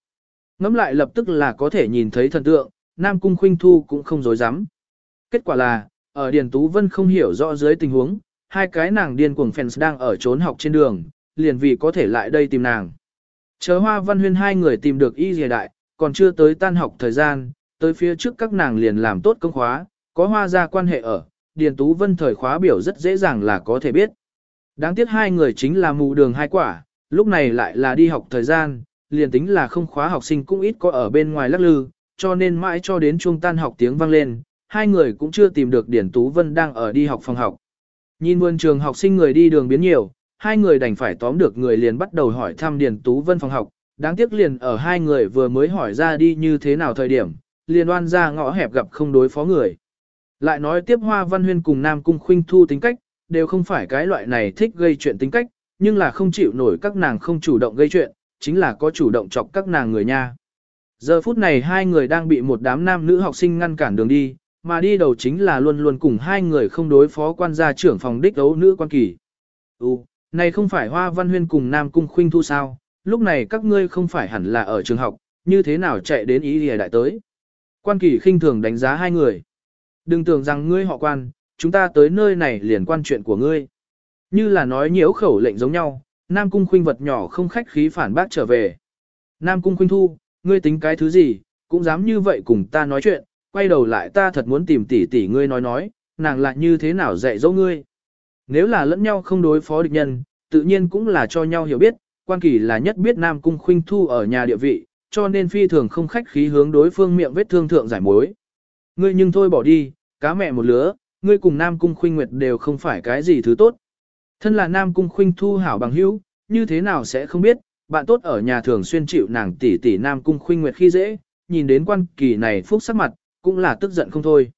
Ngắm lại lập tức là có thể nhìn thấy thần tượng, Nam Cung Khuynh Thu cũng không dối dám. Kết quả là, ở Điền Tú Vân không hiểu rõ dưới tình huống, hai cái nàng điên cuồng fans đang ở trốn học trên đường, liền vì có thể lại đây tìm nàng. Chờ hoa văn huyên hai người tìm được y dìa đại, còn chưa tới tan học thời gian, tới phía trước các nàng liền làm tốt công khóa, có hoa ra quan hệ ở, Điền Tú Vân thời khóa biểu rất dễ dàng là có thể biết. Đáng tiếc hai người chính là mù đường hai quả, lúc này lại là đi học thời gian, liền tính là không khóa học sinh cũng ít có ở bên ngoài lắc lư, cho nên mãi cho đến chuông tan học tiếng vang lên, hai người cũng chưa tìm được Điền Tú Vân đang ở đi học phòng học. Nhìn vườn trường học sinh người đi đường biến nhiều, hai người đành phải tóm được người liền bắt đầu hỏi thăm Điền Tú Vân phòng học, đáng tiếc liền ở hai người vừa mới hỏi ra đi như thế nào thời điểm, liền oan ra ngõ hẹp gặp không đối phó người. Lại nói tiếp Hoa Văn Huyên cùng Nam Cung Khuynh Thu tính cách, đều không phải cái loại này thích gây chuyện tính cách, nhưng là không chịu nổi các nàng không chủ động gây chuyện, chính là có chủ động chọc các nàng người nha. Giờ phút này hai người đang bị một đám nam nữ học sinh ngăn cản đường đi, mà đi đầu chính là luôn luôn cùng hai người không đối phó quan gia trưởng phòng đích đấu nữ quan kỳ. Ú, này không phải Hoa Văn Huyên cùng Nam Cung Khuynh Thu sao, lúc này các ngươi không phải hẳn là ở trường học, như thế nào chạy đến ý lìa đại tới. Quan kỳ khinh thường đánh giá hai người. Đừng tưởng rằng ngươi họ quan, chúng ta tới nơi này liền quan chuyện của ngươi. Như là nói nhiễu khẩu lệnh giống nhau, Nam Cung Khuynh vật nhỏ không khách khí phản bác trở về. Nam Cung Khuynh Thu, ngươi tính cái thứ gì, cũng dám như vậy cùng ta nói chuyện, quay đầu lại ta thật muốn tìm tỷ tỷ ngươi nói nói, nàng lại như thế nào dạy dỗ ngươi. Nếu là lẫn nhau không đối phó địch nhân, tự nhiên cũng là cho nhau hiểu biết, quan kỳ là nhất biết Nam Cung Khuynh Thu ở nhà địa vị, cho nên phi thường không khách khí hướng đối phương miệng vết thương thượng giải mối. Ngươi nhưng thôi bỏ đi, cá mẹ một lứa, ngươi cùng Nam Cung Khuynh Nguyệt đều không phải cái gì thứ tốt. Thân là Nam Cung Khuynh Thu hảo bằng hữu, như thế nào sẽ không biết, bạn tốt ở nhà thường xuyên chịu nàng tỷ tỷ Nam Cung Khuynh Nguyệt khi dễ, nhìn đến quan kỳ này phúc sắc mặt, cũng là tức giận không thôi.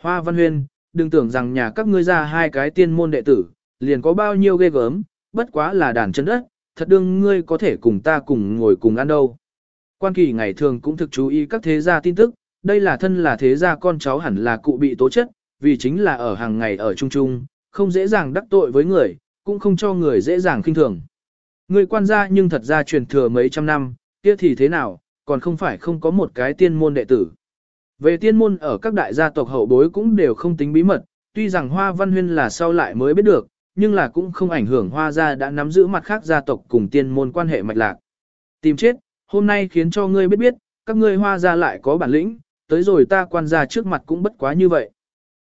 Hoa Văn Huyên, đừng tưởng rằng nhà các ngươi ra hai cái tiên môn đệ tử, liền có bao nhiêu ghê gớm, bất quá là đàn chân đất, thật đương ngươi có thể cùng ta cùng ngồi cùng ăn đâu. Quan kỳ ngày thường cũng thực chú ý các thế gia tin tức, đây là thân là thế gia con cháu hẳn là cụ bị tố chất, vì chính là ở hàng ngày ở chung chung, không dễ dàng đắc tội với người, cũng không cho người dễ dàng khinh thường. Người quan gia nhưng thật ra truyền thừa mấy trăm năm, kia thì thế nào, còn không phải không có một cái tiên môn đệ tử. Về tiên môn ở các đại gia tộc hậu bối cũng đều không tính bí mật, tuy rằng Hoa Văn Huyên là sau lại mới biết được, nhưng là cũng không ảnh hưởng Hoa gia đã nắm giữ mặt khác gia tộc cùng tiên môn quan hệ mạch lạc. Tìm chết, hôm nay khiến cho ngươi biết biết, các ngươi Hoa gia lại có bản lĩnh, tới rồi ta quan gia trước mặt cũng bất quá như vậy.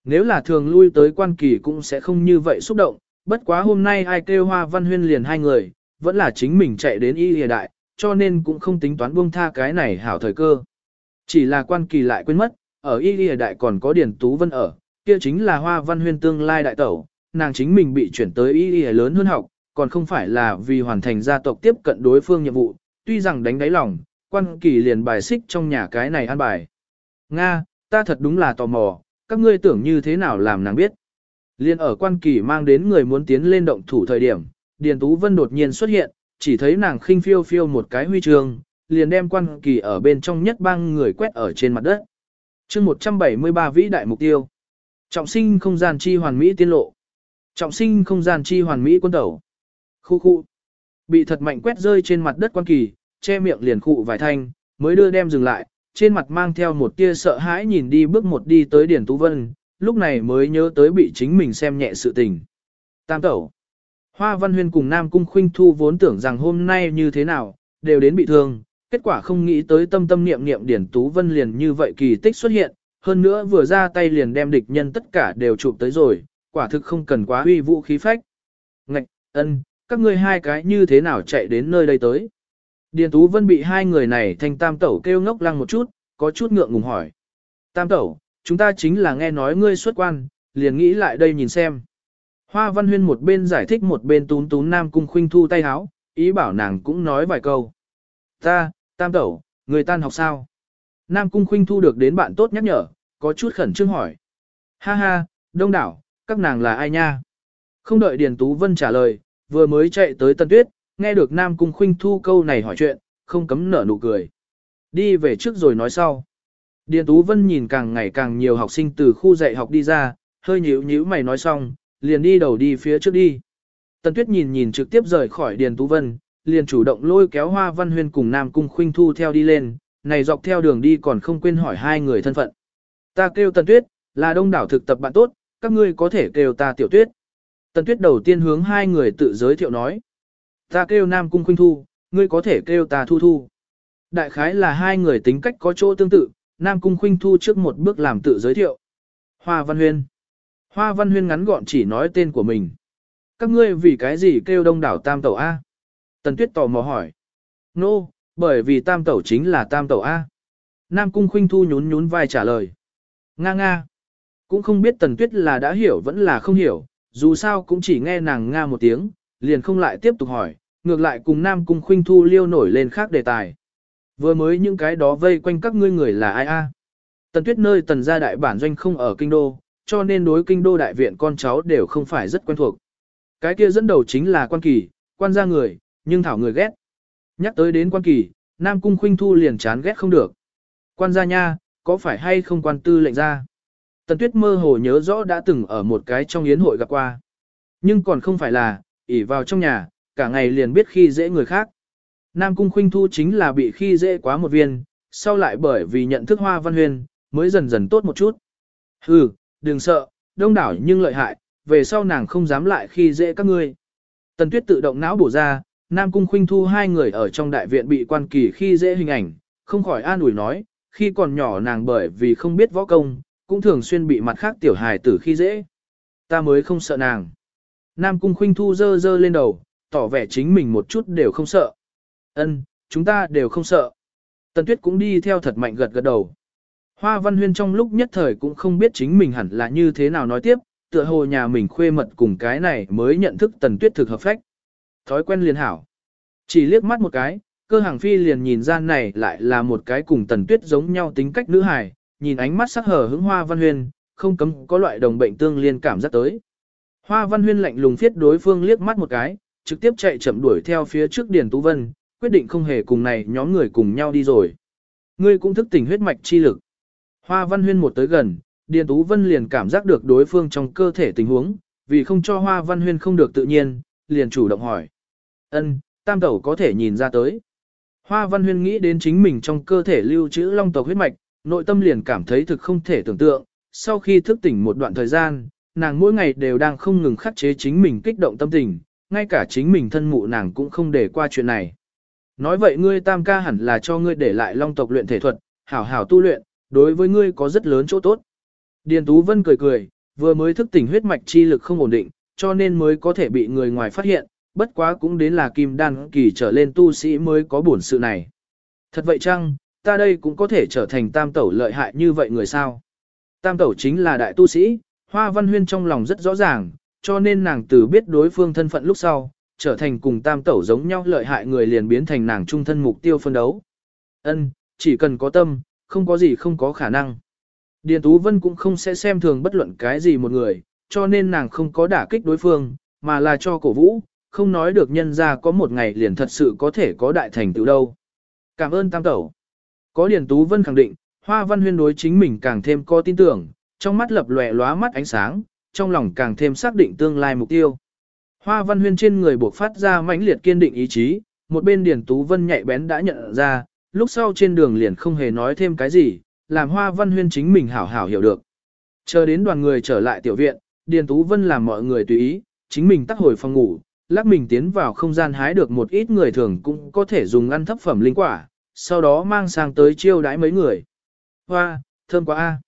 Nếu là thường lui tới quan kỳ cũng sẽ không như vậy xúc động, bất quá hôm nay ai kêu Hoa Văn Huyên liền hai người, vẫn là chính mình chạy đến y lìa đại, cho nên cũng không tính toán buông tha cái này hảo thời cơ. Chỉ là quan kỳ lại quên mất, ở y lìa đại còn có Điển Tú Vân ở, kia chính là Hoa Văn Huyên tương lai đại tẩu, nàng chính mình bị chuyển tới y lìa lớn hơn học, còn không phải là vì hoàn thành gia tộc tiếp cận đối phương nhiệm vụ, tuy rằng đánh đáy lòng, quan kỳ liền bài xích trong nhà cái này an bài. Nga, ta thật đúng là tò mò, các ngươi tưởng như thế nào làm nàng biết. Liên ở quan kỳ mang đến người muốn tiến lên động thủ thời điểm, Điền Tú Vân đột nhiên xuất hiện, chỉ thấy nàng khinh phiêu phiêu một cái huy chương, liền đem quan kỳ ở bên trong nhất bang người quét ở trên mặt đất. chương 173 vĩ đại mục tiêu. Trọng sinh không gian chi hoàn mỹ tiên lộ. Trọng sinh không gian chi hoàn mỹ quân tẩu. Khu khu. Bị thật mạnh quét rơi trên mặt đất quan kỳ, che miệng liền khụ vài thanh, mới đưa đem dừng lại, trên mặt mang theo một tia sợ hãi nhìn đi bước một đi tới Điền Tú Vân, lúc này mới nhớ tới bị chính mình xem nhẹ sự tình. Tam tẩu. Hoa Văn Huyên cùng Nam Cung Khuynh Thu vốn tưởng rằng hôm nay như thế nào, đều đến bị thương, kết quả không nghĩ tới tâm tâm niệm niệm Điển Tú Vân liền như vậy kỳ tích xuất hiện, hơn nữa vừa ra tay liền đem địch nhân tất cả đều chụp tới rồi, quả thực không cần quá uy vũ khí phách. Ngạch, ân, các ngươi hai cái như thế nào chạy đến nơi đây tới? Điền Tú Vân bị hai người này thành tam tẩu kêu ngốc lăng một chút, có chút ngượng ngùng hỏi. Tam tẩu, chúng ta chính là nghe nói ngươi xuất quan, liền nghĩ lại đây nhìn xem. Hoa Văn Huyên một bên giải thích một bên tún tún Nam Cung Khuynh Thu tay háo, ý bảo nàng cũng nói vài câu. Ta, tam tẩu, người tan học sao? Nam Cung Khuynh Thu được đến bạn tốt nhắc nhở, có chút khẩn trương hỏi. Ha ha, đông đảo, các nàng là ai nha? Không đợi Điền Tú Vân trả lời, vừa mới chạy tới Tân Tuyết, nghe được Nam Cung Khuynh Thu câu này hỏi chuyện, không cấm nở nụ cười. Đi về trước rồi nói sau. Điền Tú Vân nhìn càng ngày càng nhiều học sinh từ khu dạy học đi ra, hơi nhíu nhíu mày nói xong, liền đi đầu đi phía trước đi. Tần Tuyết nhìn nhìn trực tiếp rời khỏi Điền Tú Vân, liền chủ động lôi kéo Hoa Văn Huyên cùng Nam Cung Khuynh Thu theo đi lên, này dọc theo đường đi còn không quên hỏi hai người thân phận. Ta kêu Tần Tuyết, là đông đảo thực tập bạn tốt, các ngươi có thể kêu ta Tiểu Tuyết. Tần Tuyết đầu tiên hướng hai người tự giới thiệu nói. Ta kêu Nam Cung Khuynh Thu, ngươi có thể kêu ta Thu Thu. Đại khái là hai người tính cách có chỗ tương tự, Nam Cung Khuynh Thu trước một bước làm tự giới thiệu. Hoa Văn Huyên. Hoa Văn Huyên ngắn gọn chỉ nói tên của mình. Các ngươi vì cái gì kêu đông đảo tam tẩu A? Tần Tuyết tò mò hỏi. Nô, no, bởi vì tam tẩu chính là tam tẩu A. Nam Cung Khuynh Thu nhún nhún vai trả lời. Nga nga. Cũng không biết Tần Tuyết là đã hiểu vẫn là không hiểu, dù sao cũng chỉ nghe nàng nga một tiếng, liền không lại tiếp tục hỏi, ngược lại cùng Nam Cung Khuynh Thu liêu nổi lên khác đề tài. Vừa mới những cái đó vây quanh các ngươi người là ai a? Tần Tuyết nơi tần gia đại bản doanh không ở kinh đô, cho nên đối kinh đô đại viện con cháu đều không phải rất quen thuộc. Cái kia dẫn đầu chính là quan kỳ, quan gia người, nhưng thảo người ghét. Nhắc tới đến quan kỳ, Nam Cung Khuynh Thu liền chán ghét không được. Quan gia nha, có phải hay không quan tư lệnh ra? Tần Tuyết mơ hồ nhớ rõ đã từng ở một cái trong yến hội gặp qua. Nhưng còn không phải là, ỉ vào trong nhà, cả ngày liền biết khi dễ người khác. Nam Cung Khuynh Thu chính là bị khi dễ quá một viên, sau lại bởi vì nhận thức Hoa Văn huyền, mới dần dần tốt một chút. Hừ, đừng sợ, đông đảo nhưng lợi hại, về sau nàng không dám lại khi dễ các ngươi. Tần Tuyết tự động não bổ ra, Nam Cung Khuynh Thu hai người ở trong đại viện bị quan kỳ khi dễ hình ảnh, không khỏi an ủi nói, khi còn nhỏ nàng bởi vì không biết võ công, cũng thường xuyên bị mặt khác tiểu hài tử khi dễ. Ta mới không sợ nàng. Nam Cung Khuynh Thu dơ dơ lên đầu, tỏ vẻ chính mình một chút đều không sợ. Ân, chúng ta đều không sợ. Tần Tuyết cũng đi theo thật mạnh gật gật đầu. Hoa Văn Huyên trong lúc nhất thời cũng không biết chính mình hẳn là như thế nào nói tiếp, tựa hồ nhà mình khuê mật cùng cái này mới nhận thức Tần Tuyết thực hợp phách. Thói quen liền hảo. Chỉ liếc mắt một cái, cơ hàng phi liền nhìn ra này lại là một cái cùng Tần Tuyết giống nhau tính cách nữ hài, nhìn ánh mắt sắc hở hứng Hoa Văn Huyên, không cấm có loại đồng bệnh tương liên cảm giác tới. Hoa Văn Huyên lạnh lùng phiết đối phương liếc mắt một cái, trực tiếp chạy chậm đuổi theo phía trước Điền Tú Vân, quyết định không hề cùng này nhóm người cùng nhau đi rồi. Ngươi cũng thức tỉnh huyết mạch chi lực. Hoa Văn Huyên một tới gần, Điền Tú Vân liền cảm giác được đối phương trong cơ thể tình huống, vì không cho Hoa Văn Huyên không được tự nhiên, liền chủ động hỏi. Ân, tam tẩu có thể nhìn ra tới. Hoa Văn Huyên nghĩ đến chính mình trong cơ thể lưu trữ long tộc huyết mạch, nội tâm liền cảm thấy thực không thể tưởng tượng. Sau khi thức tỉnh một đoạn thời gian, nàng mỗi ngày đều đang không ngừng khắc chế chính mình kích động tâm tình, ngay cả chính mình thân mụ nàng cũng không để qua chuyện này. Nói vậy ngươi tam ca hẳn là cho ngươi để lại long tộc luyện thể thuật, hảo hảo tu luyện, đối với ngươi có rất lớn chỗ tốt. Điền Tú Vân cười cười, vừa mới thức tỉnh huyết mạch chi lực không ổn định, cho nên mới có thể bị người ngoài phát hiện, bất quá cũng đến là kim đan kỳ trở lên tu sĩ mới có bổn sự này. Thật vậy chăng, ta đây cũng có thể trở thành tam tẩu lợi hại như vậy người sao? Tam tẩu chính là đại tu sĩ, Hoa Văn Huyên trong lòng rất rõ ràng, cho nên nàng từ biết đối phương thân phận lúc sau, trở thành cùng tam tẩu giống nhau lợi hại người liền biến thành nàng trung thân mục tiêu phân đấu. Ân, chỉ cần có tâm, không có gì không có khả năng. Điền Tú Vân cũng không sẽ xem thường bất luận cái gì một người, cho nên nàng không có đả kích đối phương, mà là cho cổ vũ, không nói được nhân ra có một ngày liền thật sự có thể có đại thành tựu đâu. Cảm ơn tam tẩu. Có Điền Tú Vân khẳng định, Hoa Văn Huyên đối chính mình càng thêm có tin tưởng, trong mắt lập lòe lóa mắt ánh sáng, trong lòng càng thêm xác định tương lai mục tiêu. Hoa Văn Huyên trên người buộc phát ra mãnh liệt kiên định ý chí, một bên Điền Tú Vân nhạy bén đã nhận ra, lúc sau trên đường liền không hề nói thêm cái gì, làm Hoa Văn Huyên chính mình hảo hảo hiểu được. Chờ đến đoàn người trở lại tiểu viện, Điền Tú Vân làm mọi người tùy ý, chính mình tắt hồi phòng ngủ, lắc mình tiến vào không gian hái được một ít người thường cũng có thể dùng ăn thấp phẩm linh quả, sau đó mang sang tới chiêu đãi mấy người. Hoa, thơm quá a.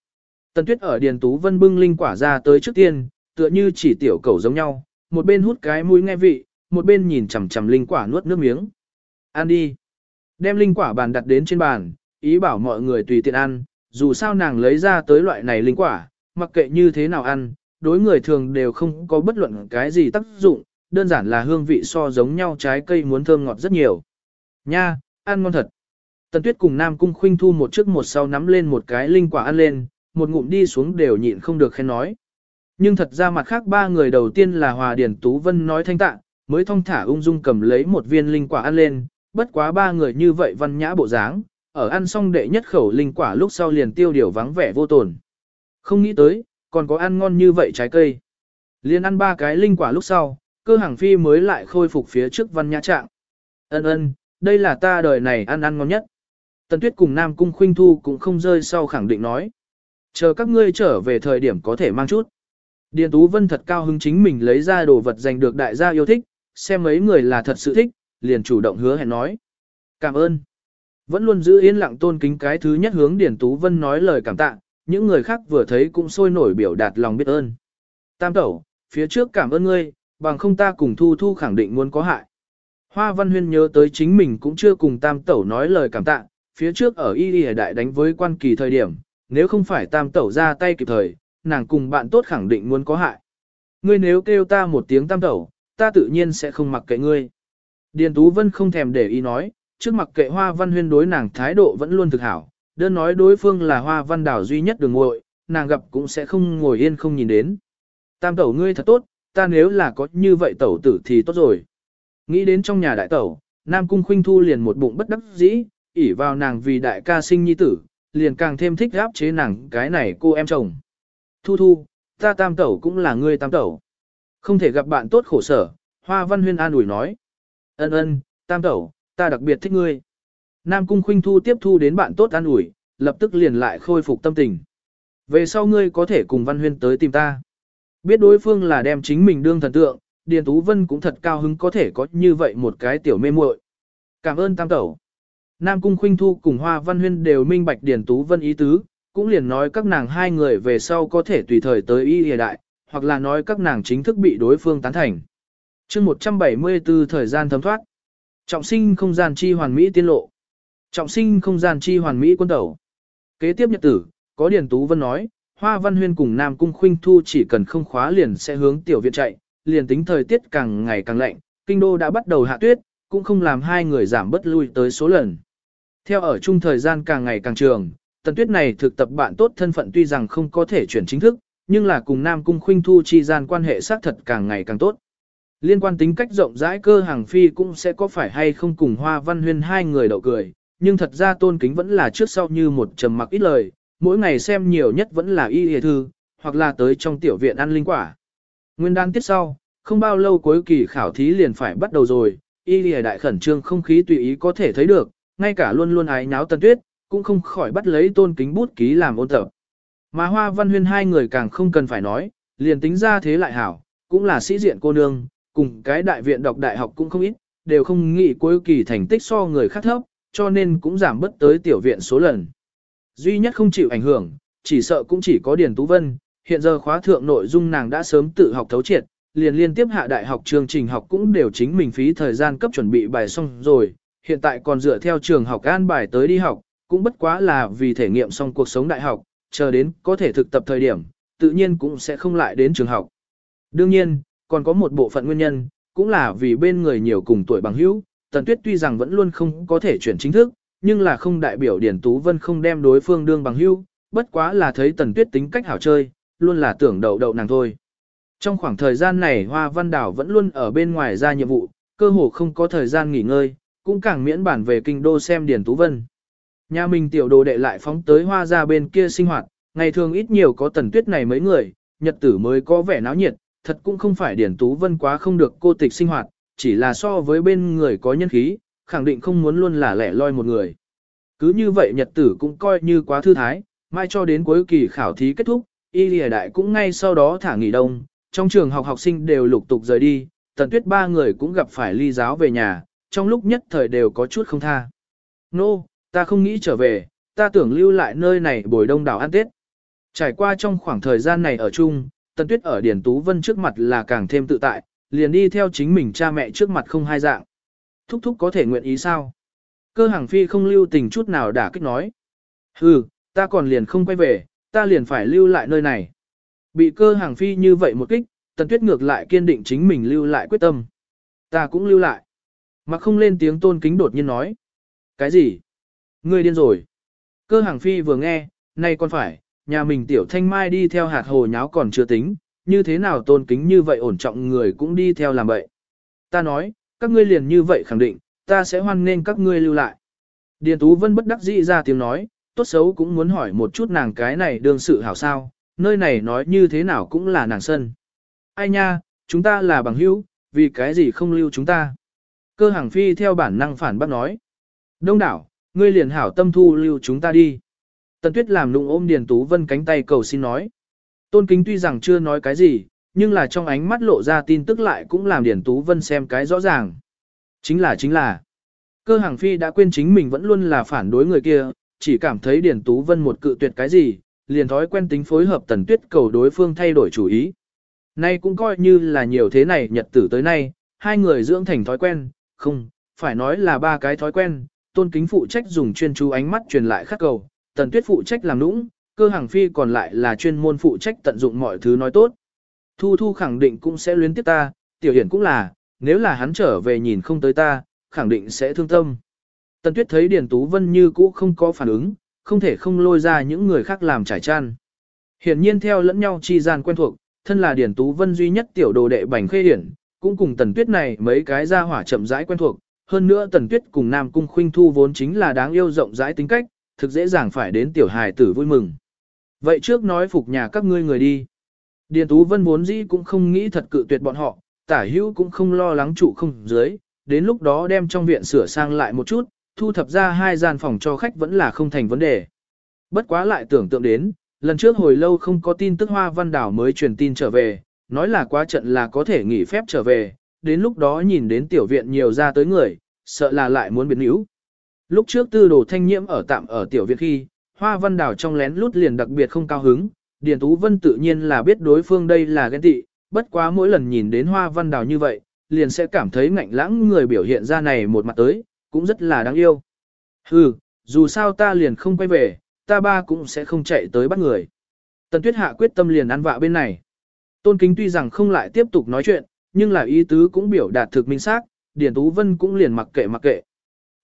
Tần Tuyết ở Điền Tú Vân bưng linh quả ra tới trước tiên, tựa như chỉ tiểu cầu giống nhau, một bên hút cái mũi nghe vị, một bên nhìn chằm chằm linh quả nuốt nước miếng. Ăn đi. Đem linh quả bàn đặt đến trên bàn, ý bảo mọi người tùy tiện ăn, dù sao nàng lấy ra tới loại này linh quả, mặc kệ như thế nào ăn, đối người thường đều không có bất luận cái gì tác dụng, đơn giản là hương vị so giống nhau trái cây muốn thơm ngọt rất nhiều. Nha, ăn ngon thật. Tần Tuyết cùng Nam Cung Khuynh Thu một trước một sau nắm lên một cái linh quả ăn lên, một ngụm đi xuống đều nhịn không được khen nói. Nhưng thật ra mặt khác ba người đầu tiên là Hòa Điển Tú Vân nói thanh tạ, mới thong thả ung dung cầm lấy một viên linh quả ăn lên, bất quá ba người như vậy văn nhã bộ dáng, ở ăn xong đệ nhất khẩu linh quả lúc sau liền tiêu điều vắng vẻ vô tồn. Không nghĩ tới, còn có ăn ngon như vậy trái cây. Liên ăn ba cái linh quả lúc sau, cơ hàng phi mới lại khôi phục phía trước văn nhã trạng. Ân ân, đây là ta đời này ăn ăn ngon nhất. Tần Tuyết cùng Nam Cung Khuynh Thu cũng không rơi sau khẳng định nói. Chờ các ngươi trở về thời điểm có thể mang chút. Điền Tú Vân thật cao hứng chính mình lấy ra đồ vật giành được đại gia yêu thích, xem mấy người là thật sự thích, liền chủ động hứa hẹn nói. Cảm ơn. Vẫn luôn giữ yên lặng tôn kính cái thứ nhất hướng Điền Tú Vân nói lời cảm tạ, những người khác vừa thấy cũng sôi nổi biểu đạt lòng biết ơn. Tam tẩu, phía trước cảm ơn ngươi, bằng không ta cùng Thu Thu khẳng định muốn có hại. Hoa Văn Huyên nhớ tới chính mình cũng chưa cùng Tam tẩu nói lời cảm tạ, phía trước ở Y Y Đại đánh với quan kỳ thời điểm, nếu không phải Tam tẩu ra tay kịp thời, nàng cùng bạn tốt khẳng định muốn có hại. Ngươi nếu kêu ta một tiếng Tam tẩu, ta tự nhiên sẽ không mặc kệ ngươi. Điền Tú Vân không thèm để ý nói, trước mặc kệ Hoa Văn Huyên đối nàng thái độ vẫn luôn thực hảo, đơn nói đối phương là Hoa Văn Đảo duy nhất đường ngội, nàng gặp cũng sẽ không ngồi yên không nhìn đến. Tam tẩu ngươi thật tốt, ta nếu là có như vậy tẩu tử thì tốt rồi. Nghĩ đến trong nhà đại tẩu, Nam Cung Khuynh Thu liền một bụng bất đắc dĩ, ỉ vào nàng vì đại ca sinh nhi tử, liền càng thêm thích áp chế nàng cái này cô em chồng. Thu Thu, ta tam tẩu cũng là ngươi tam tẩu. Không thể gặp bạn tốt khổ sở, Hoa Văn Huyên an ủi nói. Ân ân, tam tẩu, Ta đặc biệt thích ngươi. Nam Cung Khuynh Thu tiếp thu đến bạn tốt an ủi, lập tức liền lại khôi phục tâm tình. Về sau ngươi có thể cùng Văn Huyên tới tìm ta. Biết đối phương là đem chính mình đương thần tượng, Điền Tú Vân cũng thật cao hứng có thể có như vậy một cái tiểu mê muội. Cảm ơn Tam Tẩu. Nam Cung Khuynh Thu cùng Hoa Văn Huyên đều minh bạch Điền Tú Vân ý tứ, cũng liền nói các nàng hai người về sau có thể tùy thời tới y hiện đại, hoặc là nói các nàng chính thức bị đối phương tán thành. chương 174 thời gian thấm thoát. Trọng sinh không gian chi hoàn mỹ tiên lộ. Trọng sinh không gian chi hoàn mỹ quân tẩu. Kế tiếp nhật tử, có Điền Tú Vân nói, Hoa Văn Huyên cùng Nam Cung Khuynh Thu chỉ cần không khóa liền sẽ hướng tiểu viện chạy, liền tính thời tiết càng ngày càng lạnh, kinh đô đã bắt đầu hạ tuyết, cũng không làm hai người giảm bất lui tới số lần. Theo ở chung thời gian càng ngày càng trường, tần tuyết này thực tập bạn tốt thân phận tuy rằng không có thể chuyển chính thức, nhưng là cùng Nam Cung Khuynh Thu chi gian quan hệ xác thật càng ngày càng tốt. Liên quan tính cách rộng rãi cơ hàng phi cũng sẽ có phải hay không cùng Hoa Văn Huyên hai người đậu cười, nhưng thật ra tôn kính vẫn là trước sau như một trầm mặc ít lời, mỗi ngày xem nhiều nhất vẫn là y hề thư, hoặc là tới trong tiểu viện ăn linh quả. Nguyên đan tiết sau, không bao lâu cuối kỳ khảo thí liền phải bắt đầu rồi, y lìa đại khẩn trương không khí tùy ý có thể thấy được, ngay cả luôn luôn ái nháo tần tuyết, cũng không khỏi bắt lấy tôn kính bút ký làm ôn tập. Mà hoa văn huyên hai người càng không cần phải nói, liền tính ra thế lại hảo, cũng là sĩ diện cô nương, cùng cái đại viện đọc đại học cũng không ít, đều không nghĩ cuối kỳ thành tích so người khác thấp, cho nên cũng giảm bất tới tiểu viện số lần. Duy nhất không chịu ảnh hưởng, chỉ sợ cũng chỉ có Điền Tú Vân, hiện giờ khóa thượng nội dung nàng đã sớm tự học thấu triệt, liền liên tiếp hạ đại học chương trình học cũng đều chính mình phí thời gian cấp chuẩn bị bài xong rồi, hiện tại còn dựa theo trường học an bài tới đi học, cũng bất quá là vì thể nghiệm xong cuộc sống đại học, chờ đến có thể thực tập thời điểm, tự nhiên cũng sẽ không lại đến trường học. Đương nhiên, còn có một bộ phận nguyên nhân, cũng là vì bên người nhiều cùng tuổi bằng hữu, Tần Tuyết tuy rằng vẫn luôn không có thể chuyển chính thức, nhưng là không đại biểu Điển Tú Vân không đem đối phương đương bằng hữu, bất quá là thấy Tần Tuyết tính cách hảo chơi, luôn là tưởng đậu đậu nàng thôi. Trong khoảng thời gian này Hoa Văn Đảo vẫn luôn ở bên ngoài ra nhiệm vụ, cơ hồ không có thời gian nghỉ ngơi, cũng càng miễn bản về kinh đô xem Điển Tú Vân. Nhà mình tiểu đồ đệ lại phóng tới hoa ra bên kia sinh hoạt, ngày thường ít nhiều có tần tuyết này mấy người, nhật tử mới có vẻ náo nhiệt, thật cũng không phải Điển Tú Vân quá không được cô tịch sinh hoạt, chỉ là so với bên người có nhân khí, khẳng định không muốn luôn là lẻ loi một người. Cứ như vậy nhật tử cũng coi như quá thư thái, mai cho đến cuối kỳ khảo thí kết thúc, y lìa đại cũng ngay sau đó thả nghỉ đông, trong trường học học sinh đều lục tục rời đi, tần tuyết ba người cũng gặp phải ly giáo về nhà, trong lúc nhất thời đều có chút không tha. Nô, no, ta không nghĩ trở về, ta tưởng lưu lại nơi này bồi đông đảo ăn Tết. Trải qua trong khoảng thời gian này ở chung, Tần Tuyết ở Điển Tú Vân trước mặt là càng thêm tự tại, liền đi theo chính mình cha mẹ trước mặt không hai dạng. Thúc thúc có thể nguyện ý sao? Cơ hàng phi không lưu tình chút nào đã kích nói. Hừ, ta còn liền không quay về, ta liền phải lưu lại nơi này. Bị cơ hàng phi như vậy một kích, Tần Tuyết ngược lại kiên định chính mình lưu lại quyết tâm. Ta cũng lưu lại. Mà không lên tiếng tôn kính đột nhiên nói. Cái gì? Ngươi điên rồi. Cơ hàng phi vừa nghe, nay còn phải, nhà mình tiểu thanh mai đi theo hạt hồ nháo còn chưa tính, như thế nào tôn kính như vậy ổn trọng người cũng đi theo làm vậy. Ta nói, các ngươi liền như vậy khẳng định, ta sẽ hoan nên các ngươi lưu lại. Điền Tú Vân bất đắc dĩ ra tiếng nói, tốt xấu cũng muốn hỏi một chút nàng cái này đương sự hảo sao, nơi này nói như thế nào cũng là nàng sân. Ai nha, chúng ta là bằng hữu, vì cái gì không lưu chúng ta. Cơ hàng phi theo bản năng phản bác nói. Đông đảo, ngươi liền hảo tâm thu lưu chúng ta đi. Tần Tuyết làm nụng ôm Điền Tú Vân cánh tay cầu xin nói. Tôn Kính tuy rằng chưa nói cái gì, nhưng là trong ánh mắt lộ ra tin tức lại cũng làm Điền Tú Vân xem cái rõ ràng. Chính là chính là. Cơ hàng phi đã quên chính mình vẫn luôn là phản đối người kia, chỉ cảm thấy Điền Tú Vân một cự tuyệt cái gì, liền thói quen tính phối hợp Tần Tuyết cầu đối phương thay đổi chủ ý. Nay cũng coi như là nhiều thế này nhật tử tới nay, hai người dưỡng thành thói quen, không, phải nói là ba cái thói quen, tôn kính phụ trách dùng chuyên chú ánh mắt truyền lại khắc cầu, tần tuyết phụ trách làm nũng, cơ hàng phi còn lại là chuyên môn phụ trách tận dụng mọi thứ nói tốt. Thu thu khẳng định cũng sẽ luyến tiếp ta, tiểu hiển cũng là, nếu là hắn trở về nhìn không tới ta, khẳng định sẽ thương tâm. Tần tuyết thấy Điền Tú Vân như cũ không có phản ứng, không thể không lôi ra những người khác làm trải chăn. Hiển nhiên theo lẫn nhau chi gian quen thuộc, thân là Điền Tú Vân duy nhất tiểu đồ đệ bành khê hiển, cũng cùng tần tuyết này mấy cái ra hỏa chậm rãi quen thuộc, hơn nữa Tần Tuyết cùng Nam Cung Khuynh Thu vốn chính là đáng yêu rộng rãi tính cách, thực dễ dàng phải đến tiểu hài tử vui mừng. Vậy trước nói phục nhà các ngươi người đi. Điền Tú Vân vốn dĩ cũng không nghĩ thật cự tuyệt bọn họ, tả hữu cũng không lo lắng trụ không dưới, đến lúc đó đem trong viện sửa sang lại một chút, thu thập ra hai gian phòng cho khách vẫn là không thành vấn đề. Bất quá lại tưởng tượng đến, lần trước hồi lâu không có tin tức Hoa Văn Đảo mới truyền tin trở về, nói là quá trận là có thể nghỉ phép trở về, đến lúc đó nhìn đến tiểu viện nhiều ra tới người, sợ là lại muốn biến yếu. Lúc trước tư đồ thanh nhiễm ở tạm ở tiểu viện khi, Hoa Văn Đảo trong lén lút liền đặc biệt không cao hứng, Điền Tú Vân tự nhiên là biết đối phương đây là ghen tị, bất quá mỗi lần nhìn đến Hoa Văn Đảo như vậy, liền sẽ cảm thấy ngạnh lãng người biểu hiện ra này một mặt tới, cũng rất là đáng yêu. Hừ, dù sao ta liền không quay về, ta ba cũng sẽ không chạy tới bắt người. Tần Tuyết Hạ quyết tâm liền ăn vạ bên này. Tôn Kính tuy rằng không lại tiếp tục nói chuyện, nhưng là ý tứ cũng biểu đạt thực minh xác, Điền Tú Vân cũng liền mặc kệ mặc kệ.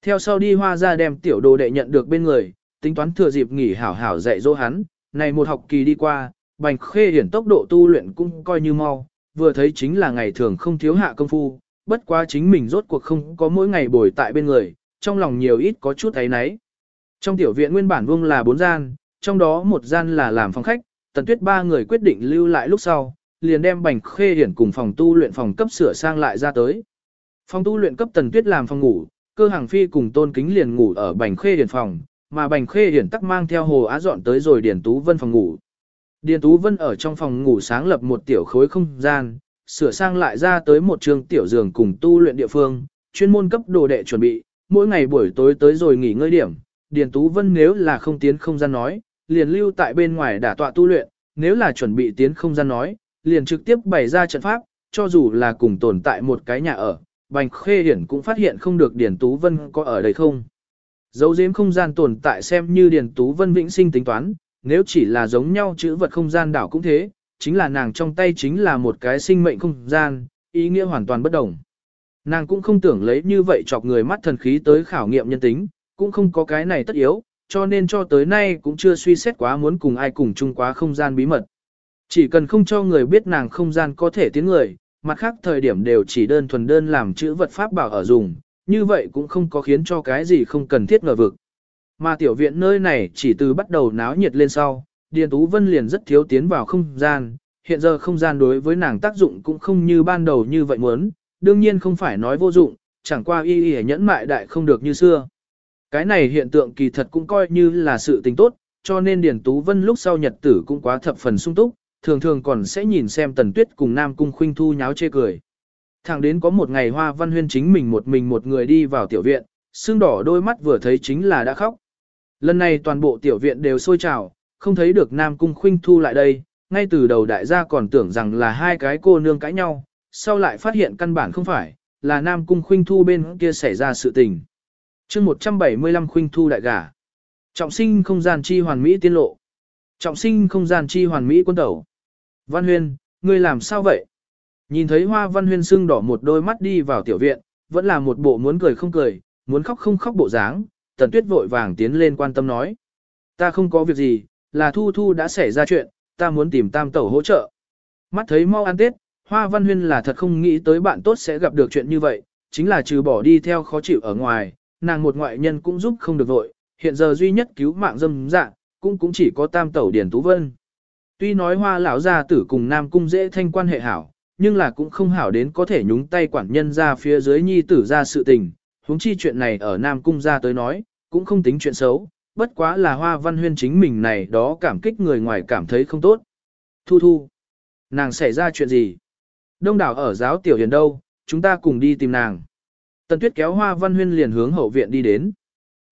Theo sau đi hoa ra đem tiểu đồ đệ nhận được bên người, tính toán thừa dịp nghỉ hảo hảo dạy dỗ hắn, này một học kỳ đi qua, bành khê hiển tốc độ tu luyện cũng coi như mau, vừa thấy chính là ngày thường không thiếu hạ công phu, bất quá chính mình rốt cuộc không có mỗi ngày bồi tại bên người, trong lòng nhiều ít có chút ấy nấy. Trong tiểu viện nguyên bản vương là bốn gian, trong đó một gian là làm phòng khách, tần tuyết ba người quyết định lưu lại lúc sau, liền đem bành khê hiển cùng phòng tu luyện phòng cấp sửa sang lại ra tới. Phòng tu luyện cấp tần tuyết làm phòng ngủ, cơ hàng phi cùng tôn kính liền ngủ ở bành khê hiển phòng, mà bành khê hiển tắc mang theo hồ á dọn tới rồi điển tú vân phòng ngủ. Điền Tú Vân ở trong phòng ngủ sáng lập một tiểu khối không gian, sửa sang lại ra tới một trường tiểu giường cùng tu luyện địa phương, chuyên môn cấp đồ đệ chuẩn bị, mỗi ngày buổi tối tới rồi nghỉ ngơi điểm. Điền Tú Vân nếu là không tiến không gian nói, liền lưu tại bên ngoài đả tọa tu luyện, nếu là chuẩn bị tiến không gian nói, liền trực tiếp bày ra trận pháp, cho dù là cùng tồn tại một cái nhà ở, Bành Khê Hiển cũng phát hiện không được Điền Tú Vân có ở đây không. Dấu giếm không gian tồn tại xem như Điền Tú Vân vĩnh sinh tính toán, nếu chỉ là giống nhau chữ vật không gian đảo cũng thế, chính là nàng trong tay chính là một cái sinh mệnh không gian, ý nghĩa hoàn toàn bất đồng. Nàng cũng không tưởng lấy như vậy chọc người mắt thần khí tới khảo nghiệm nhân tính, cũng không có cái này tất yếu, cho nên cho tới nay cũng chưa suy xét quá muốn cùng ai cùng chung quá không gian bí mật. Chỉ cần không cho người biết nàng không gian có thể tiến người, mặt khác thời điểm đều chỉ đơn thuần đơn làm chữ vật pháp bảo ở dùng, như vậy cũng không có khiến cho cái gì không cần thiết ngờ vực. Mà tiểu viện nơi này chỉ từ bắt đầu náo nhiệt lên sau, Điền Tú Vân liền rất thiếu tiến vào không gian, hiện giờ không gian đối với nàng tác dụng cũng không như ban đầu như vậy muốn, đương nhiên không phải nói vô dụng, chẳng qua y y nhẫn mại đại không được như xưa. Cái này hiện tượng kỳ thật cũng coi như là sự tình tốt, cho nên Điền Tú Vân lúc sau nhật tử cũng quá thập phần sung túc, thường thường còn sẽ nhìn xem Tần Tuyết cùng Nam Cung Khuynh Thu nháo chê cười. Thẳng đến có một ngày Hoa Văn Huyên chính mình một mình một người đi vào tiểu viện, xương đỏ đôi mắt vừa thấy chính là đã khóc. Lần này toàn bộ tiểu viện đều sôi trào, không thấy được Nam Cung Khuynh Thu lại đây, ngay từ đầu đại gia còn tưởng rằng là hai cái cô nương cãi nhau, sau lại phát hiện căn bản không phải, là Nam Cung Khuynh Thu bên kia xảy ra sự tình. chương 175 Khuynh Thu đại gả. Trọng sinh không gian chi hoàn mỹ tiên lộ. Trọng sinh không gian chi hoàn mỹ quân tẩu. Văn Huyên, ngươi làm sao vậy? Nhìn thấy Hoa Văn Huyên sưng đỏ một đôi mắt đi vào tiểu viện, vẫn là một bộ muốn cười không cười, muốn khóc không khóc bộ dáng, Tần Tuyết vội vàng tiến lên quan tâm nói. Ta không có việc gì, là Thu Thu đã xảy ra chuyện, ta muốn tìm tam tẩu hỗ trợ. Mắt thấy mau ăn Tết, Hoa Văn Huyên là thật không nghĩ tới bạn tốt sẽ gặp được chuyện như vậy, chính là trừ bỏ đi theo khó chịu ở ngoài, nàng một ngoại nhân cũng giúp không được vội, hiện giờ duy nhất cứu mạng dâm dạng cũng cũng chỉ có tam tẩu Điền Tú Vân. Tuy nói hoa lão gia tử cùng Nam Cung dễ thanh quan hệ hảo, nhưng là cũng không hảo đến có thể nhúng tay quản nhân ra phía dưới nhi tử ra sự tình, huống chi chuyện này ở Nam Cung ra tới nói, cũng không tính chuyện xấu, bất quá là hoa văn huyên chính mình này đó cảm kích người ngoài cảm thấy không tốt. Thu thu, nàng xảy ra chuyện gì? Đông đảo ở giáo tiểu hiền đâu, chúng ta cùng đi tìm nàng. Tần tuyết kéo hoa văn huyên liền hướng hậu viện đi đến.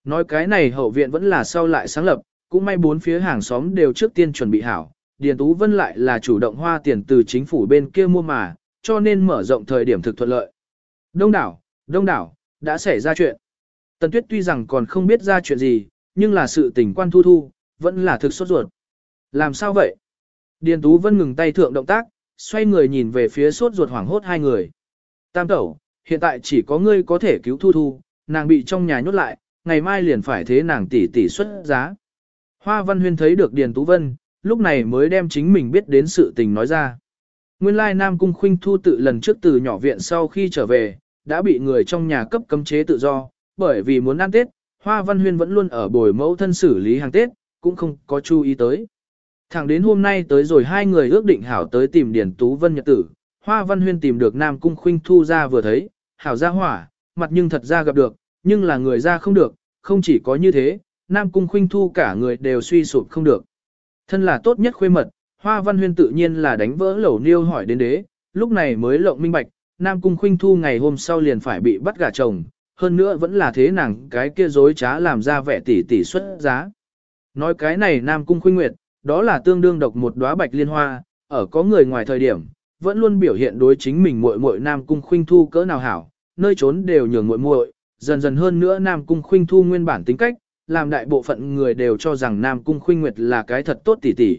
Nói cái này hậu viện vẫn là sau lại sáng lập, cũng may bốn phía hàng xóm đều trước tiên chuẩn bị hảo. Điền Tú Vân lại là chủ động hoa tiền từ chính phủ bên kia mua mà, cho nên mở rộng thời điểm thực thuận lợi. Đông đảo, đông đảo, đã xảy ra chuyện. Tần Tuyết tuy rằng còn không biết ra chuyện gì, nhưng là sự tình quan thu thu, vẫn là thực sốt ruột. Làm sao vậy? Điền Tú Vân ngừng tay thượng động tác, xoay người nhìn về phía sốt ruột hoảng hốt hai người. Tam tẩu, hiện tại chỉ có ngươi có thể cứu thu thu, nàng bị trong nhà nhốt lại, ngày mai liền phải thế nàng tỷ tỷ xuất giá. Hoa Văn Huyên thấy được Điền Tú Vân, lúc này mới đem chính mình biết đến sự tình nói ra. Nguyên lai Nam Cung Khuynh Thu tự lần trước từ nhỏ viện sau khi trở về, đã bị người trong nhà cấp cấm chế tự do, bởi vì muốn ăn Tết, Hoa Văn Huyên vẫn luôn ở bồi mẫu thân xử lý hàng Tết, cũng không có chú ý tới. Thẳng đến hôm nay tới rồi hai người ước định hảo tới tìm điển Tú Vân Nhật Tử, Hoa Văn Huyên tìm được Nam Cung Khuynh Thu ra vừa thấy, hảo ra hỏa, mặt nhưng thật ra gặp được, nhưng là người ra không được, không chỉ có như thế, Nam Cung Khuynh Thu cả người đều suy sụp không được. Thân là tốt nhất khuê mật, Hoa Văn Huyên tự nhiên là đánh vỡ lẩu niêu hỏi đến đế, lúc này mới lộng minh bạch, Nam Cung Khuynh Thu ngày hôm sau liền phải bị bắt gả chồng, hơn nữa vẫn là thế nàng cái kia dối trá làm ra vẻ tỷ tỷ xuất giá. Nói cái này Nam Cung Khuynh Nguyệt, đó là tương đương độc một đóa bạch liên hoa, ở có người ngoài thời điểm, vẫn luôn biểu hiện đối chính mình muội muội Nam Cung Khuynh Thu cỡ nào hảo, nơi trốn đều nhường muội muội, dần dần hơn nữa Nam Cung Khuynh Thu nguyên bản tính cách, làm đại bộ phận người đều cho rằng Nam Cung Khuynh Nguyệt là cái thật tốt tỉ tỉ.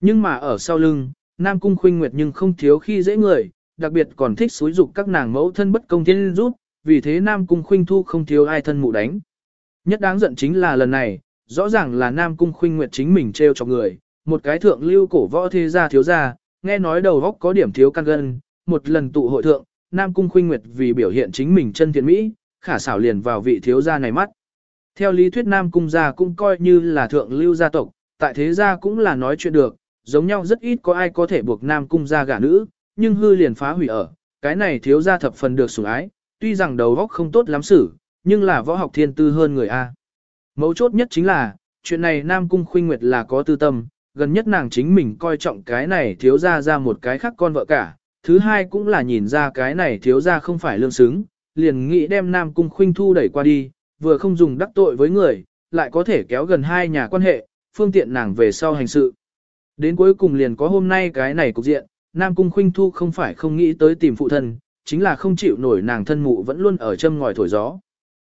Nhưng mà ở sau lưng, Nam Cung Khuynh Nguyệt nhưng không thiếu khi dễ người, đặc biệt còn thích xúi dục các nàng mẫu thân bất công thiên rút, vì thế Nam Cung Khuynh Thu không thiếu ai thân mụ đánh. Nhất đáng giận chính là lần này, rõ ràng là Nam Cung Khuynh Nguyệt chính mình trêu cho người, một cái thượng lưu cổ võ thế gia thiếu gia, nghe nói đầu góc có điểm thiếu căn gân, một lần tụ hội thượng, Nam Cung Khuynh Nguyệt vì biểu hiện chính mình chân thiện mỹ, khả xảo liền vào vị thiếu gia này mắt. Theo lý thuyết Nam Cung gia cũng coi như là thượng lưu gia tộc, tại thế gia cũng là nói chuyện được, giống nhau rất ít có ai có thể buộc Nam Cung gia gả nữ, nhưng hư liền phá hủy ở, cái này thiếu gia thập phần được sủng ái, tuy rằng đầu óc không tốt lắm xử, nhưng là võ học thiên tư hơn người A. Mấu chốt nhất chính là, chuyện này Nam Cung Khuynh Nguyệt là có tư tâm, gần nhất nàng chính mình coi trọng cái này thiếu gia ra một cái khác con vợ cả, thứ hai cũng là nhìn ra cái này thiếu gia không phải lương xứng, liền nghĩ đem Nam Cung Khuynh Thu đẩy qua đi, vừa không dùng đắc tội với người, lại có thể kéo gần hai nhà quan hệ, phương tiện nàng về sau hành sự. Đến cuối cùng liền có hôm nay cái này cục diện, Nam Cung Khuynh Thu không phải không nghĩ tới tìm phụ thân, chính là không chịu nổi nàng thân mụ vẫn luôn ở châm ngòi thổi gió.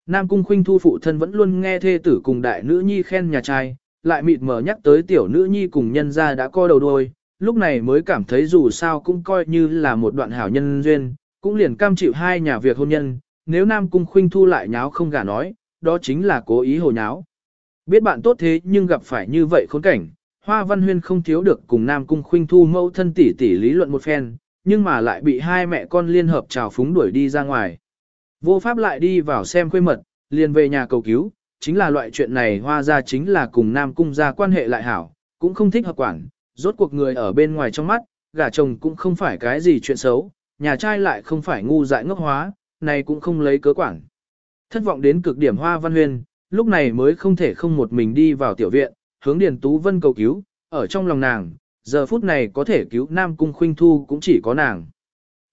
Nam Cung Khuynh Thu phụ thân vẫn luôn nghe thê tử cùng đại nữ nhi khen nhà trai, lại mịt mờ nhắc tới tiểu nữ nhi cùng nhân gia đã co đầu đuôi, lúc này mới cảm thấy dù sao cũng coi như là một đoạn hảo nhân duyên, cũng liền cam chịu hai nhà việc hôn nhân, nếu Nam Cung Khuynh Thu lại nháo không gả nói, đó chính là cố ý hồ nháo. Biết bạn tốt thế nhưng gặp phải như vậy khốn cảnh, Hoa Văn Huyên không thiếu được cùng Nam Cung Khuynh Thu mẫu thân tỷ tỷ lý luận một phen, nhưng mà lại bị hai mẹ con liên hợp trào phúng đuổi đi ra ngoài. Vô pháp lại đi vào xem khuê mật, liền về nhà cầu cứu, chính là loại chuyện này hoa ra chính là cùng Nam Cung ra quan hệ lại hảo, cũng không thích hợp quản, rốt cuộc người ở bên ngoài trong mắt, gả chồng cũng không phải cái gì chuyện xấu, nhà trai lại không phải ngu dại ngốc hóa, này cũng không lấy cớ quản. Thất vọng đến cực điểm hoa văn huyền, lúc này mới không thể không một mình đi vào tiểu viện, hướng Điền Tú Vân cầu cứu, ở trong lòng nàng, giờ phút này có thể cứu Nam Cung Khuynh Thu cũng chỉ có nàng.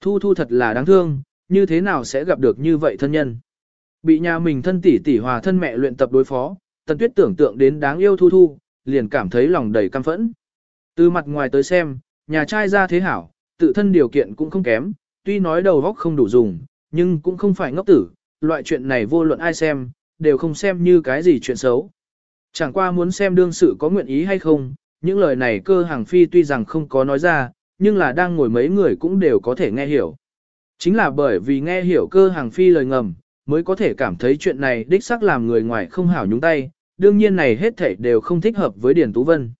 Thu Thu thật là đáng thương, như thế nào sẽ gặp được như vậy thân nhân. Bị nhà mình thân tỷ tỷ hòa thân mẹ luyện tập đối phó, Tần Tuyết tưởng tượng đến đáng yêu Thu Thu, liền cảm thấy lòng đầy căm phẫn. Từ mặt ngoài tới xem, nhà trai ra thế hảo, tự thân điều kiện cũng không kém, tuy nói đầu óc không đủ dùng, nhưng cũng không phải ngốc tử, loại chuyện này vô luận ai xem, đều không xem như cái gì chuyện xấu. Chẳng qua muốn xem đương sự có nguyện ý hay không, những lời này cơ hàng phi tuy rằng không có nói ra, nhưng là đang ngồi mấy người cũng đều có thể nghe hiểu. Chính là bởi vì nghe hiểu cơ hàng phi lời ngầm, mới có thể cảm thấy chuyện này đích xác làm người ngoài không hảo nhúng tay, đương nhiên này hết thảy đều không thích hợp với Điền Tú Vân.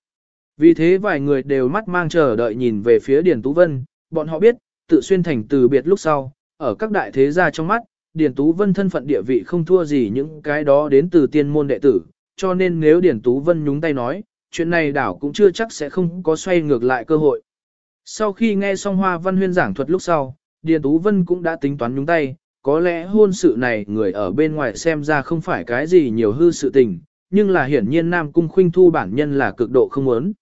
Vì thế vài người đều mắt mang chờ đợi nhìn về phía Điền Tú Vân, bọn họ biết, tự xuyên thành từ biệt lúc sau, ở các đại thế gia trong mắt, Điền Tú Vân thân phận địa vị không thua gì những cái đó đến từ tiên môn đệ tử, cho nên nếu Điền Tú Vân nhúng tay nói, chuyện này đảo cũng chưa chắc sẽ không có xoay ngược lại cơ hội. Sau khi nghe xong Hoa Văn Huyên giảng thuật lúc sau, Điền Tú Vân cũng đã tính toán nhúng tay, có lẽ hôn sự này người ở bên ngoài xem ra không phải cái gì nhiều hư sự tình, nhưng là hiển nhiên Nam Cung Khuynh Thu bản nhân là cực độ không muốn.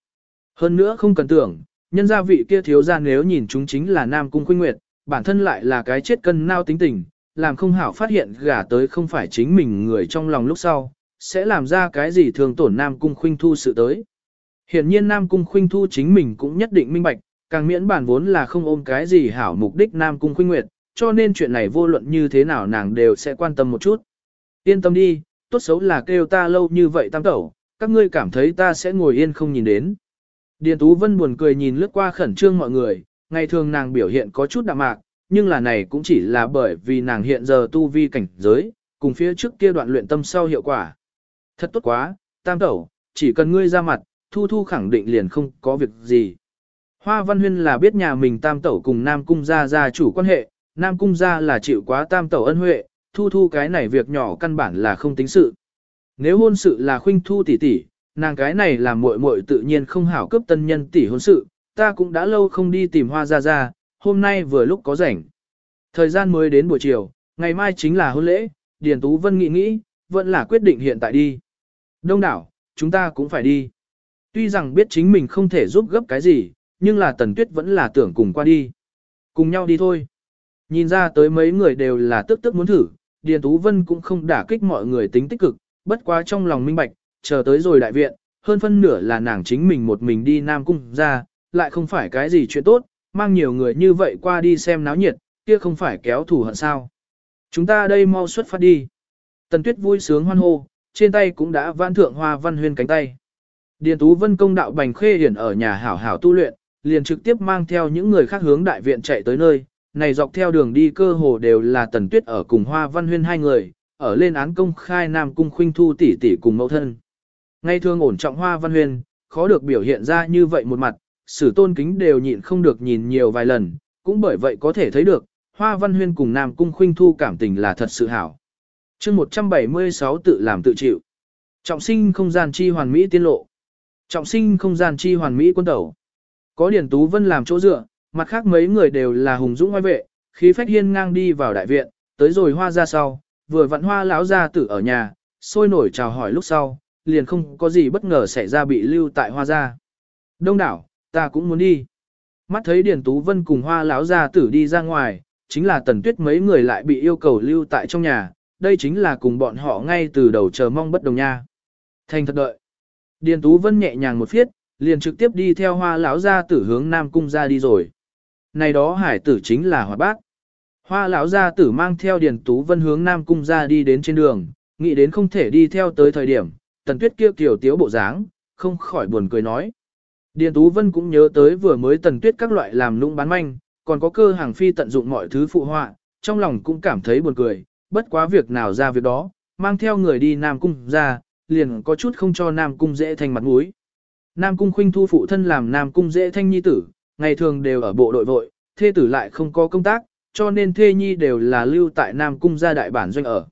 Hơn nữa không cần tưởng, nhân gia vị kia thiếu gia nếu nhìn chúng chính là Nam Cung Khuynh Nguyệt, bản thân lại là cái chết cân nao tính tình, làm không hảo phát hiện gả tới không phải chính mình người trong lòng lúc sau, sẽ làm ra cái gì thường tổn Nam Cung Khuynh Thu sự tới. Hiển nhiên Nam Cung Khuynh Thu chính mình cũng nhất định minh bạch, càng miễn bản vốn là không ôm cái gì hảo mục đích Nam Cung Khuynh Nguyệt, cho nên chuyện này vô luận như thế nào nàng đều sẽ quan tâm một chút. Yên tâm đi, tốt xấu là kêu ta lâu như vậy tam tẩu, các ngươi cảm thấy ta sẽ ngồi yên không nhìn đến. Điền Tú Vân buồn cười nhìn lướt qua khẩn trương mọi người, ngày thường nàng biểu hiện có chút đạm mạc, nhưng là này cũng chỉ là bởi vì nàng hiện giờ tu vi cảnh giới, cùng phía trước kia đoạn luyện tâm sau hiệu quả. Thật tốt quá, tam tẩu, chỉ cần ngươi ra mặt, thu thu khẳng định liền không có việc gì. Hoa Văn Huyên là biết nhà mình tam tẩu cùng Nam Cung gia gia chủ quan hệ, Nam Cung gia là chịu quá tam tẩu ân huệ, thu thu cái này việc nhỏ căn bản là không tính sự. Nếu hôn sự là khuynh thu tỷ tỷ, nàng cái này là muội muội tự nhiên không hảo cấp tân nhân tỷ hôn sự, ta cũng đã lâu không đi tìm hoa ra ra, hôm nay vừa lúc có rảnh. Thời gian mới đến buổi chiều, Ngày mai chính là hôn lễ, Điền Tú Vân nghĩ nghĩ, vẫn là quyết định hiện tại đi. Đông đảo, chúng ta cũng phải đi. Tuy rằng biết chính mình không thể giúp gấp cái gì, nhưng là Tần Tuyết vẫn là tưởng cùng qua đi. Cùng nhau đi thôi. Nhìn ra tới mấy người đều là tức tức muốn thử, Điền Tú Vân cũng không đả kích mọi người tính tích cực, bất quá trong lòng minh bạch, chờ tới rồi đại viện, hơn phân nửa là nàng chính mình một mình đi Nam Cung ra, lại không phải cái gì chuyện tốt, mang nhiều người như vậy qua đi xem náo nhiệt, kia không phải kéo thủ hận sao. Chúng ta đây mau xuất phát đi. Tần Tuyết vui sướng hoan hô, trên tay cũng đã vãn thượng hoa văn huyên cánh tay. Điền Tú Vân công đạo bành khê hiển ở nhà hảo hảo tu luyện, liền trực tiếp mang theo những người khác hướng đại viện chạy tới nơi, này dọc theo đường đi cơ hồ đều là Tần Tuyết ở cùng Hoa Văn Huyên hai người, ở lên án công khai Nam Cung Khuynh Thu tỷ tỷ cùng mẫu thân. Ngay thường ổn trọng Hoa Văn Huyên, khó được biểu hiện ra như vậy một mặt, sử tôn kính đều nhịn không được nhìn nhiều vài lần, cũng bởi vậy có thể thấy được, Hoa Văn Huyên cùng Nam Cung Khuynh Thu cảm tình là thật sự hảo. chương 176 tự làm tự chịu. Trọng sinh không gian chi hoàn mỹ tiên lộ. Trọng sinh không gian chi hoàn mỹ quân tẩu. Có Điển Tú Vân làm chỗ dựa, mặt khác mấy người đều là hùng dũng ngoại vệ, khí phách hiên ngang đi vào đại viện, tới rồi hoa ra sau, vừa vặn hoa lão ra tử ở nhà, sôi nổi chào hỏi lúc sau, liền không có gì bất ngờ xảy ra bị lưu tại hoa ra. Đông đảo, ta cũng muốn đi. Mắt thấy Điền Tú Vân cùng hoa lão gia tử đi ra ngoài, chính là tần tuyết mấy người lại bị yêu cầu lưu tại trong nhà, đây chính là cùng bọn họ ngay từ đầu chờ mong bất đồng nha. Thành thật đợi. Điền Tú Vân nhẹ nhàng một phiết, liền trực tiếp đi theo hoa lão gia tử hướng Nam Cung ra đi rồi. Này đó hải tử chính là hoạt bác. Hoa lão gia tử mang theo Điền Tú Vân hướng Nam Cung ra đi đến trên đường, nghĩ đến không thể đi theo tới thời điểm, tần tuyết kia kiểu tiếu bộ dáng, không khỏi buồn cười nói. Điền Tú Vân cũng nhớ tới vừa mới tần tuyết các loại làm lũng bán manh, còn có cơ hàng phi tận dụng mọi thứ phụ họa, trong lòng cũng cảm thấy buồn cười, bất quá việc nào ra việc đó, mang theo người đi Nam Cung ra, liền có chút không cho Nam Cung dễ thành mặt mũi. Nam Cung khuynh thu phụ thân làm Nam Cung dễ thanh nhi tử, ngày thường đều ở bộ đội vội, thê tử lại không có công tác, cho nên thê nhi đều là lưu tại Nam Cung gia đại bản doanh ở.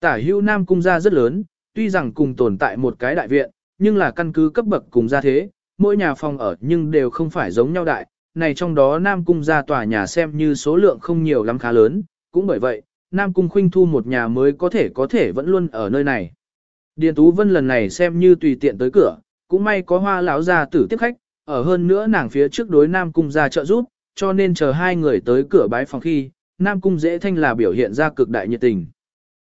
Tả hữu Nam Cung gia rất lớn, tuy rằng cùng tồn tại một cái đại viện, nhưng là căn cứ cấp bậc cùng gia thế, mỗi nhà phòng ở nhưng đều không phải giống nhau đại, này trong đó Nam Cung ra tòa nhà xem như số lượng không nhiều lắm khá lớn, cũng bởi vậy, Nam Cung khuynh thu một nhà mới có thể có thể vẫn luôn ở nơi này. Điền Tú Vân lần này xem như tùy tiện tới cửa, cũng may có hoa lão gia tử tiếp khách, ở hơn nữa nàng phía trước đối Nam Cung ra trợ giúp, cho nên chờ hai người tới cửa bái phòng khi, Nam Cung dễ thanh là biểu hiện ra cực đại nhiệt tình.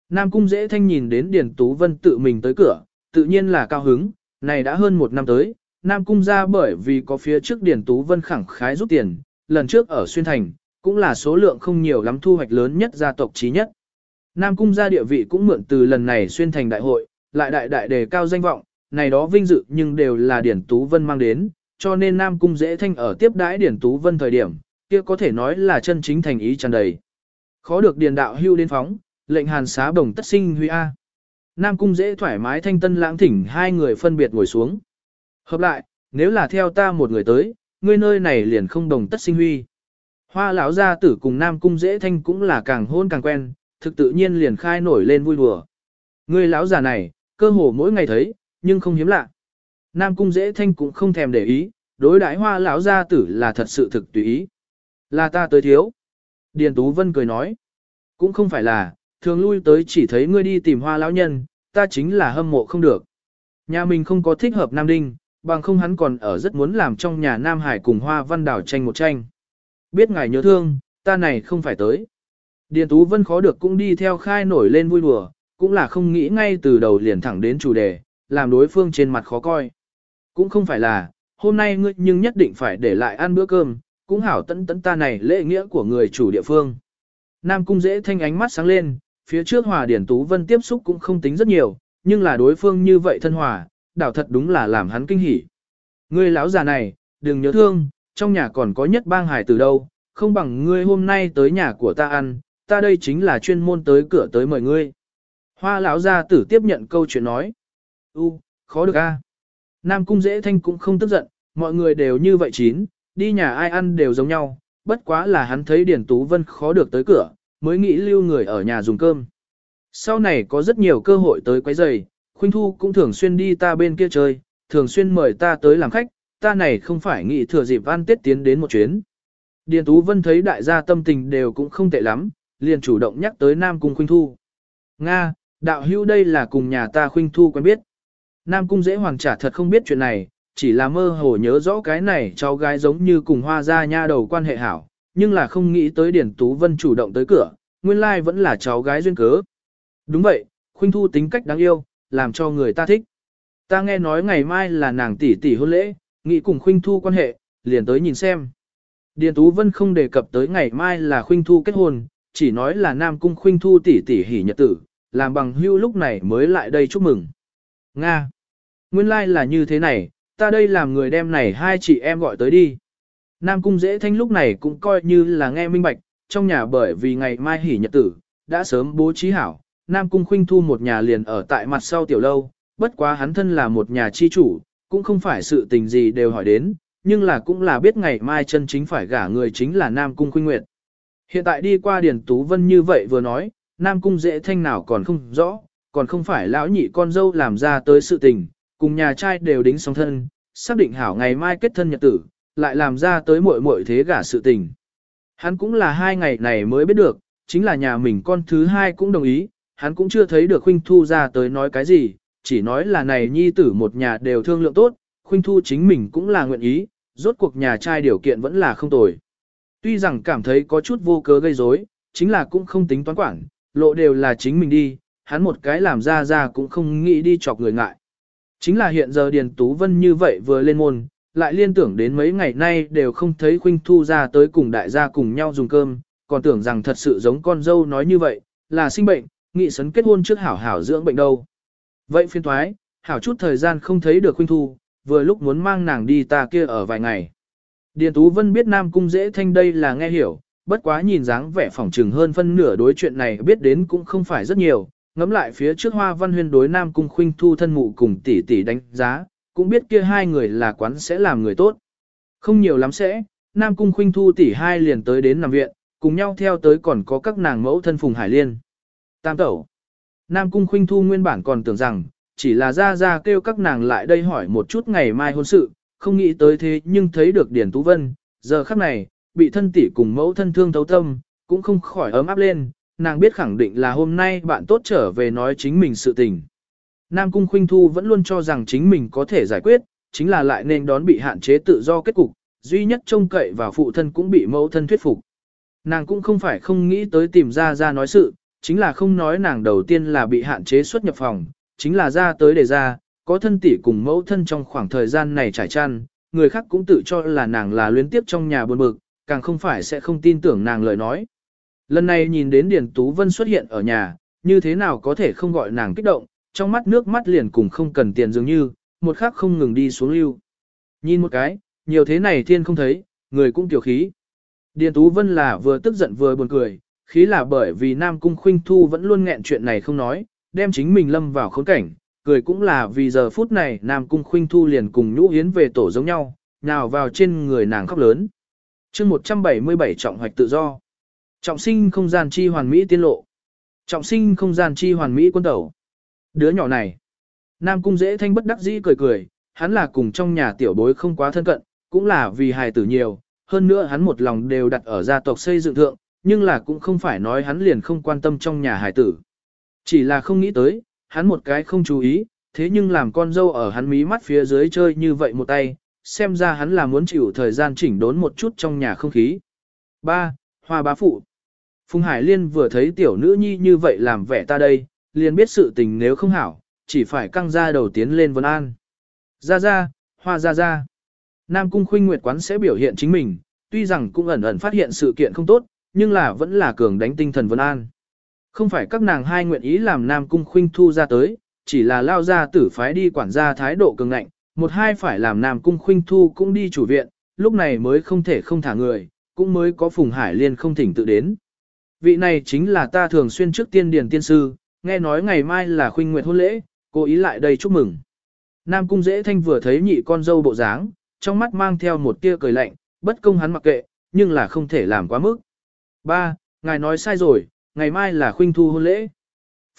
Nam Cung dễ thanh nhìn đến Điền Tú Vân tự mình tới cửa, tự nhiên là cao hứng, này đã hơn một năm tới, Nam Cung ra bởi vì có phía trước Điền Tú Vân khẳng khái rút tiền, lần trước ở Xuyên Thành, cũng là số lượng không nhiều lắm thu hoạch lớn nhất gia tộc trí nhất. Nam Cung ra địa vị cũng mượn từ lần này Xuyên Thành đại hội, lại đại đại đề cao danh vọng, này đó vinh dự nhưng đều là Điển Tú Vân mang đến, cho nên Nam Cung dễ thanh ở tiếp đãi Điển Tú Vân thời điểm, kia có thể nói là chân chính thành ý tràn đầy. Khó được điền đạo hưu đến phóng, lệnh hàn xá đồng tất sinh huy A. Nam Cung dễ thoải mái thanh tân lãng thỉnh hai người phân biệt ngồi xuống. Hợp lại, nếu là theo ta một người tới, ngươi nơi này liền không đồng tất sinh huy. Hoa lão gia tử cùng Nam Cung dễ thanh cũng là càng hôn càng quen, thực tự nhiên liền khai nổi lên vui đùa. Ngươi lão già này, cơ hồ mỗi ngày thấy, nhưng không hiếm lạ. Nam cung dễ thanh cũng không thèm để ý, đối đãi hoa lão gia tử là thật sự thực tùy ý. Là ta tới thiếu. Điền Tú Vân cười nói. Cũng không phải là, thường lui tới chỉ thấy ngươi đi tìm hoa lão nhân, ta chính là hâm mộ không được. Nhà mình không có thích hợp Nam Đinh, bằng không hắn còn ở rất muốn làm trong nhà Nam Hải cùng hoa văn đảo tranh một tranh. Biết ngài nhớ thương, ta này không phải tới. Điền Tú Vân khó được cũng đi theo khai nổi lên vui đùa, cũng là không nghĩ ngay từ đầu liền thẳng đến chủ đề, làm đối phương trên mặt khó coi. Cũng không phải là, hôm nay ngươi nhưng nhất định phải để lại ăn bữa cơm, cũng hảo tận tận ta này lễ nghĩa của người chủ địa phương. Nam cung dễ thanh ánh mắt sáng lên, phía trước hòa điển tú vân tiếp xúc cũng không tính rất nhiều, nhưng là đối phương như vậy thân hòa, đảo thật đúng là làm hắn kinh hỉ. Ngươi lão già này, đừng nhớ thương, trong nhà còn có nhất bang hải từ đâu, không bằng ngươi hôm nay tới nhà của ta ăn, ta đây chính là chuyên môn tới cửa tới mời ngươi. Hoa lão gia tử tiếp nhận câu chuyện nói. U, khó được a. Nam cung dễ thanh cũng không tức giận, mọi người đều như vậy chín, đi nhà ai ăn đều giống nhau, bất quá là hắn thấy Điền Tú Vân khó được tới cửa, mới nghĩ lưu người ở nhà dùng cơm. Sau này có rất nhiều cơ hội tới quấy giày, Khuynh Thu cũng thường xuyên đi ta bên kia chơi, thường xuyên mời ta tới làm khách, ta này không phải nghĩ thừa dịp ăn tết tiến đến một chuyến. Điền Tú Vân thấy đại gia tâm tình đều cũng không tệ lắm, liền chủ động nhắc tới Nam Cung Khuynh Thu. Nga, đạo hữu đây là cùng nhà ta Khuynh Thu quen biết. Nam Cung dễ hoàng trả thật không biết chuyện này, chỉ là mơ hồ nhớ rõ cái này cháu gái giống như cùng hoa gia nha đầu quan hệ hảo, nhưng là không nghĩ tới Điển Tú Vân chủ động tới cửa, nguyên lai vẫn là cháu gái duyên cớ. Đúng vậy, Khuynh Thu tính cách đáng yêu, làm cho người ta thích. Ta nghe nói ngày mai là nàng tỷ tỷ hôn lễ, nghĩ cùng Khuynh Thu quan hệ, liền tới nhìn xem. Điền Tú Vân không đề cập tới ngày mai là Khuynh Thu kết hôn, chỉ nói là Nam Cung Khuynh Thu tỷ tỷ hỉ nhật tử, làm bằng hưu lúc này mới lại đây chúc mừng. Nga! Nguyên lai like là như thế này, ta đây làm người đem này hai chị em gọi tới đi. Nam Cung dễ thanh lúc này cũng coi như là nghe minh bạch, trong nhà bởi vì ngày mai hỉ nhật tử, đã sớm bố trí hảo, Nam Cung Khuynh Thu một nhà liền ở tại mặt sau tiểu lâu, bất quá hắn thân là một nhà chi chủ, cũng không phải sự tình gì đều hỏi đến, nhưng là cũng là biết ngày mai chân chính phải gả người chính là Nam Cung Khuynh Nguyệt. Hiện tại đi qua Điền Tú Vân như vậy vừa nói, Nam Cung dễ thanh nào còn không rõ, còn không phải lão nhị con dâu làm ra tới sự tình, cùng nhà trai đều đính song thân, xác định hảo ngày mai kết thân nhật tử, lại làm ra tới muội muội thế gả sự tình. Hắn cũng là hai ngày này mới biết được, chính là nhà mình con thứ hai cũng đồng ý, hắn cũng chưa thấy được Khuynh Thu ra tới nói cái gì, chỉ nói là này nhi tử một nhà đều thương lượng tốt, Khuynh Thu chính mình cũng là nguyện ý, rốt cuộc nhà trai điều kiện vẫn là không tồi. Tuy rằng cảm thấy có chút vô cớ gây rối, chính là cũng không tính toán quản, lộ đều là chính mình đi, hắn một cái làm ra ra cũng không nghĩ đi chọc người ngại. Chính là hiện giờ Điền Tú Vân như vậy vừa lên môn, lại liên tưởng đến mấy ngày nay đều không thấy Khuynh Thu ra tới cùng đại gia cùng nhau dùng cơm, còn tưởng rằng thật sự giống con dâu nói như vậy, là sinh bệnh, nghị sấn kết hôn trước hảo hảo dưỡng bệnh đâu. Vậy phiên thoái, hảo chút thời gian không thấy được Khuynh Thu, vừa lúc muốn mang nàng đi ta kia ở vài ngày. Điền Tú Vân biết Nam Cung dễ thanh đây là nghe hiểu, bất quá nhìn dáng vẻ phỏng trừng hơn phân nửa đối chuyện này biết đến cũng không phải rất nhiều, ngắm lại phía trước Hoa Văn Huyên đối Nam Cung Khuynh Thu thân mụ cùng tỷ tỷ đánh giá, cũng biết kia hai người là quán sẽ làm người tốt. Không nhiều lắm sẽ, Nam Cung Khuynh Thu tỷ hai liền tới đến nằm viện, cùng nhau theo tới còn có các nàng mẫu thân Phùng Hải Liên. Tam tẩu. Nam Cung Khuynh Thu nguyên bản còn tưởng rằng, chỉ là ra ra kêu các nàng lại đây hỏi một chút ngày mai hôn sự, không nghĩ tới thế nhưng thấy được Điển Tú Vân, giờ khắc này, bị thân tỷ cùng mẫu thân thương thấu tâm, cũng không khỏi ấm áp lên, nàng biết khẳng định là hôm nay bạn tốt trở về nói chính mình sự tình. Nam Cung Khuynh Thu vẫn luôn cho rằng chính mình có thể giải quyết, chính là lại nên đón bị hạn chế tự do kết cục, duy nhất trông cậy và phụ thân cũng bị mẫu thân thuyết phục. Nàng cũng không phải không nghĩ tới tìm ra ra nói sự, chính là không nói nàng đầu tiên là bị hạn chế xuất nhập phòng, chính là ra tới để ra, có thân tỷ cùng mẫu thân trong khoảng thời gian này trải chăn, người khác cũng tự cho là nàng là luyến tiếp trong nhà buồn bực, càng không phải sẽ không tin tưởng nàng lời nói. Lần này nhìn đến Điền Tú Vân xuất hiện ở nhà, như thế nào có thể không gọi nàng kích động, trong mắt nước mắt liền cùng không cần tiền dường như, một khắc không ngừng đi xuống lưu. Nhìn một cái, nhiều thế này thiên không thấy, người cũng tiểu khí. Điền Tú Vân là vừa tức giận vừa buồn cười, khí là bởi vì Nam Cung Khuynh Thu vẫn luôn nghẹn chuyện này không nói, đem chính mình lâm vào khốn cảnh, cười cũng là vì giờ phút này Nam Cung Khuynh Thu liền cùng Nhũ Hiến về tổ giống nhau, nào vào trên người nàng khóc lớn. chương 177 trọng hoạch tự do. Trọng sinh không gian chi hoàn mỹ tiên lộ. Trọng sinh không gian chi hoàn mỹ quân tẩu. Đứa nhỏ này. Nam Cung dễ thanh bất đắc dĩ cười cười, hắn là cùng trong nhà tiểu bối không quá thân cận, cũng là vì hài tử nhiều, hơn nữa hắn một lòng đều đặt ở gia tộc xây dựng thượng, nhưng là cũng không phải nói hắn liền không quan tâm trong nhà Hải tử. Chỉ là không nghĩ tới, hắn một cái không chú ý, thế nhưng làm con dâu ở hắn mí mắt phía dưới chơi như vậy một tay, xem ra hắn là muốn chịu thời gian chỉnh đốn một chút trong nhà không khí. 3. Hoa bá phụ Phùng Hải Liên vừa thấy tiểu nữ nhi như vậy làm vẻ ta đây, liền biết sự tình nếu không hảo, chỉ phải căng ra đầu tiến lên vân an. Ra ra, hoa ra ra. Nam Cung Khuynh Nguyệt quán sẽ biểu hiện chính mình, tuy rằng cũng ẩn ẩn phát hiện sự kiện không tốt, nhưng là vẫn là cường đánh tinh thần vân an. Không phải các nàng hai nguyện ý làm Nam Cung Khuynh thu ra tới, chỉ là lao ra tử phái đi quản gia thái độ cường ngạnh, một hai phải làm Nam Cung Khuynh thu cũng đi chủ viện, lúc này mới không thể không thả người, cũng mới có Phùng Hải Liên không thỉnh tự đến. Vị này chính là ta thường xuyên trước tiên điền tiên sư, nghe nói ngày mai là khuynh nguyệt hôn lễ, cô ý lại đây chúc mừng. Nam Cung dễ thanh vừa thấy nhị con dâu bộ dáng, trong mắt mang theo một tia cười lạnh, bất công hắn mặc kệ, nhưng là không thể làm quá mức. Ba, ngài nói sai rồi, ngày mai là khuynh thu hôn lễ.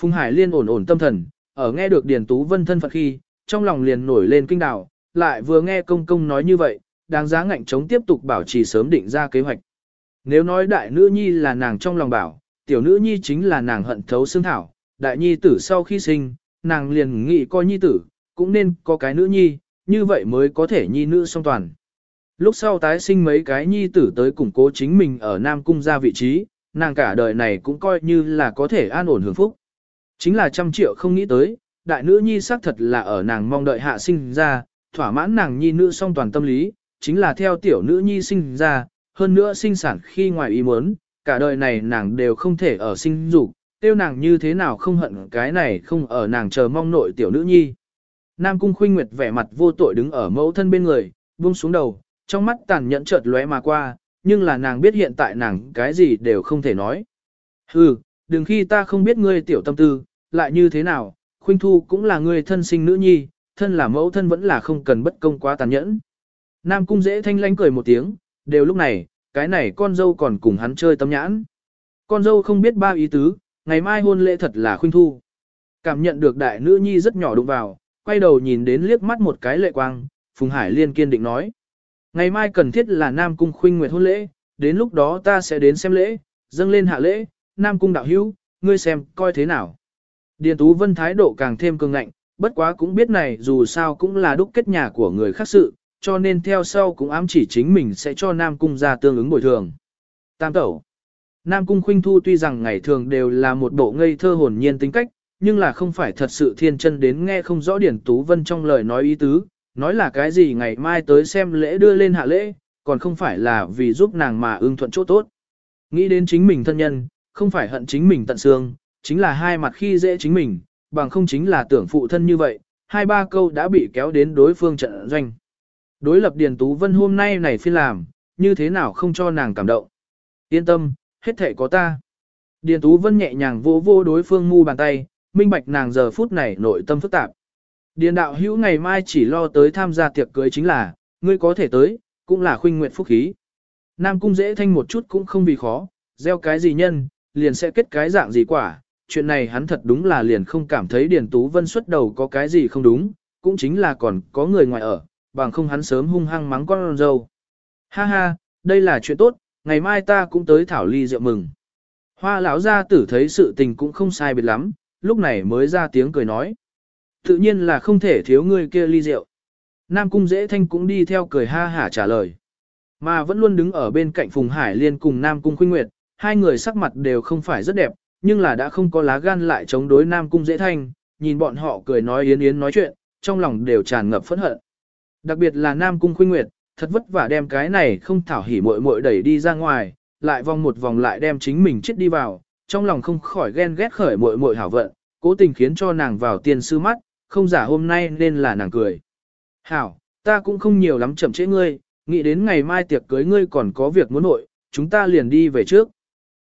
Phùng Hải Liên ổn ổn tâm thần, ở nghe được Điền Tú Vân thân phận khi, trong lòng liền nổi lên kinh đảo, lại vừa nghe công công nói như vậy, đáng giá ngạnh chống tiếp tục bảo trì sớm định ra kế hoạch. Nếu nói đại nữ nhi là nàng trong lòng bảo, tiểu nữ nhi chính là nàng hận thấu xương thảo, đại nhi tử sau khi sinh, nàng liền nghĩ coi nhi tử, cũng nên có cái nữ nhi, như vậy mới có thể nhi nữ song toàn. Lúc sau tái sinh mấy cái nhi tử tới củng cố chính mình ở Nam Cung ra vị trí, nàng cả đời này cũng coi như là có thể an ổn hưởng phúc. Chính là trăm triệu không nghĩ tới, đại nữ nhi xác thật là ở nàng mong đợi hạ sinh ra, thỏa mãn nàng nhi nữ song toàn tâm lý, chính là theo tiểu nữ nhi sinh ra, hơn nữa sinh sản khi ngoài ý muốn, cả đời này nàng đều không thể ở sinh dục, tiêu nàng như thế nào không hận cái này không ở nàng chờ mong nội tiểu nữ nhi. Nam Cung Khuynh Nguyệt vẻ mặt vô tội đứng ở mẫu thân bên người, buông xuống đầu, trong mắt tàn nhẫn chợt lóe mà qua, nhưng là nàng biết hiện tại nàng cái gì đều không thể nói. Hừ, đừng khi ta không biết ngươi tiểu tâm tư, lại như thế nào, Khuynh Thu cũng là ngươi thân sinh nữ nhi, thân là mẫu thân vẫn là không cần bất công quá tàn nhẫn. Nam Cung dễ thanh lánh cười một tiếng, đều lúc này, cái này con dâu còn cùng hắn chơi tâm nhãn. Con dâu không biết ba ý tứ, ngày mai hôn lễ thật là Khuynh Thu. Cảm nhận được đại nữ nhi rất nhỏ đụng vào, quay đầu nhìn đến liếc mắt một cái lệ quang, Phùng Hải Liên kiên định nói. Ngày mai cần thiết là Nam Cung khuynh nguyệt hôn lễ, đến lúc đó ta sẽ đến xem lễ, dâng lên hạ lễ, Nam Cung đạo hữu, ngươi xem, coi thế nào. Điền Tú Vân thái độ càng thêm cường ngạnh, bất quá cũng biết này dù sao cũng là đúc kết nhà của người khác sự, cho nên theo sau cũng ám chỉ chính mình sẽ cho Nam Cung ra tương ứng bồi thường. Tam tẩu Nam Cung Khuynh Thu tuy rằng ngày thường đều là một bộ ngây thơ hồn nhiên tính cách, nhưng là không phải thật sự thiên chân đến nghe không rõ Điển Tú Vân trong lời nói ý tứ, nói là cái gì ngày mai tới xem lễ đưa lên hạ lễ, còn không phải là vì giúp nàng mà ưng thuận chỗ tốt. Nghĩ đến chính mình thân nhân, không phải hận chính mình tận xương, chính là hai mặt khi dễ chính mình, bằng không chính là tưởng phụ thân như vậy, hai ba câu đã bị kéo đến đối phương trận doanh. Đối lập Điền Tú Vân hôm nay này phiên làm, như thế nào không cho nàng cảm động. Yên tâm, hết thể có ta. Điền Tú Vân nhẹ nhàng vô vô đối phương ngu bàn tay, minh bạch nàng giờ phút này nội tâm phức tạp. Điền đạo hữu ngày mai chỉ lo tới tham gia tiệc cưới chính là, ngươi có thể tới, cũng là khuynh nguyện phúc khí. Nam cung dễ thanh một chút cũng không vì khó, gieo cái gì nhân, liền sẽ kết cái dạng gì quả. Chuyện này hắn thật đúng là liền không cảm thấy Điền Tú Vân xuất đầu có cái gì không đúng, cũng chính là còn có người ngoài ở, bằng không hắn sớm hung hăng mắng con dâu. Ha ha, đây là chuyện tốt, ngày mai ta cũng tới thảo ly rượu mừng. Hoa lão gia tử thấy sự tình cũng không sai biệt lắm, lúc này mới ra tiếng cười nói. Tự nhiên là không thể thiếu người kia ly rượu. Nam Cung Dễ Thanh cũng đi theo cười ha hả trả lời. Mà vẫn luôn đứng ở bên cạnh Phùng Hải Liên cùng Nam Cung Khuynh Nguyệt, hai người sắc mặt đều không phải rất đẹp, nhưng là đã không có lá gan lại chống đối Nam Cung Dễ Thanh, nhìn bọn họ cười nói yến yến nói chuyện, trong lòng đều tràn ngập phẫn hận. Đặc biệt là Nam Cung Khuynh Nguyệt, thật vất vả đem cái này không thảo hỉ muội muội đẩy đi ra ngoài, lại vòng một vòng lại đem chính mình chết đi vào, trong lòng không khỏi ghen ghét khởi muội muội hảo vận, cố tình khiến cho nàng vào tiên sư mắt, không giả hôm nay nên là nàng cười. Hảo, ta cũng không nhiều lắm chậm trễ ngươi, nghĩ đến ngày mai tiệc cưới ngươi còn có việc muốn nội, chúng ta liền đi về trước.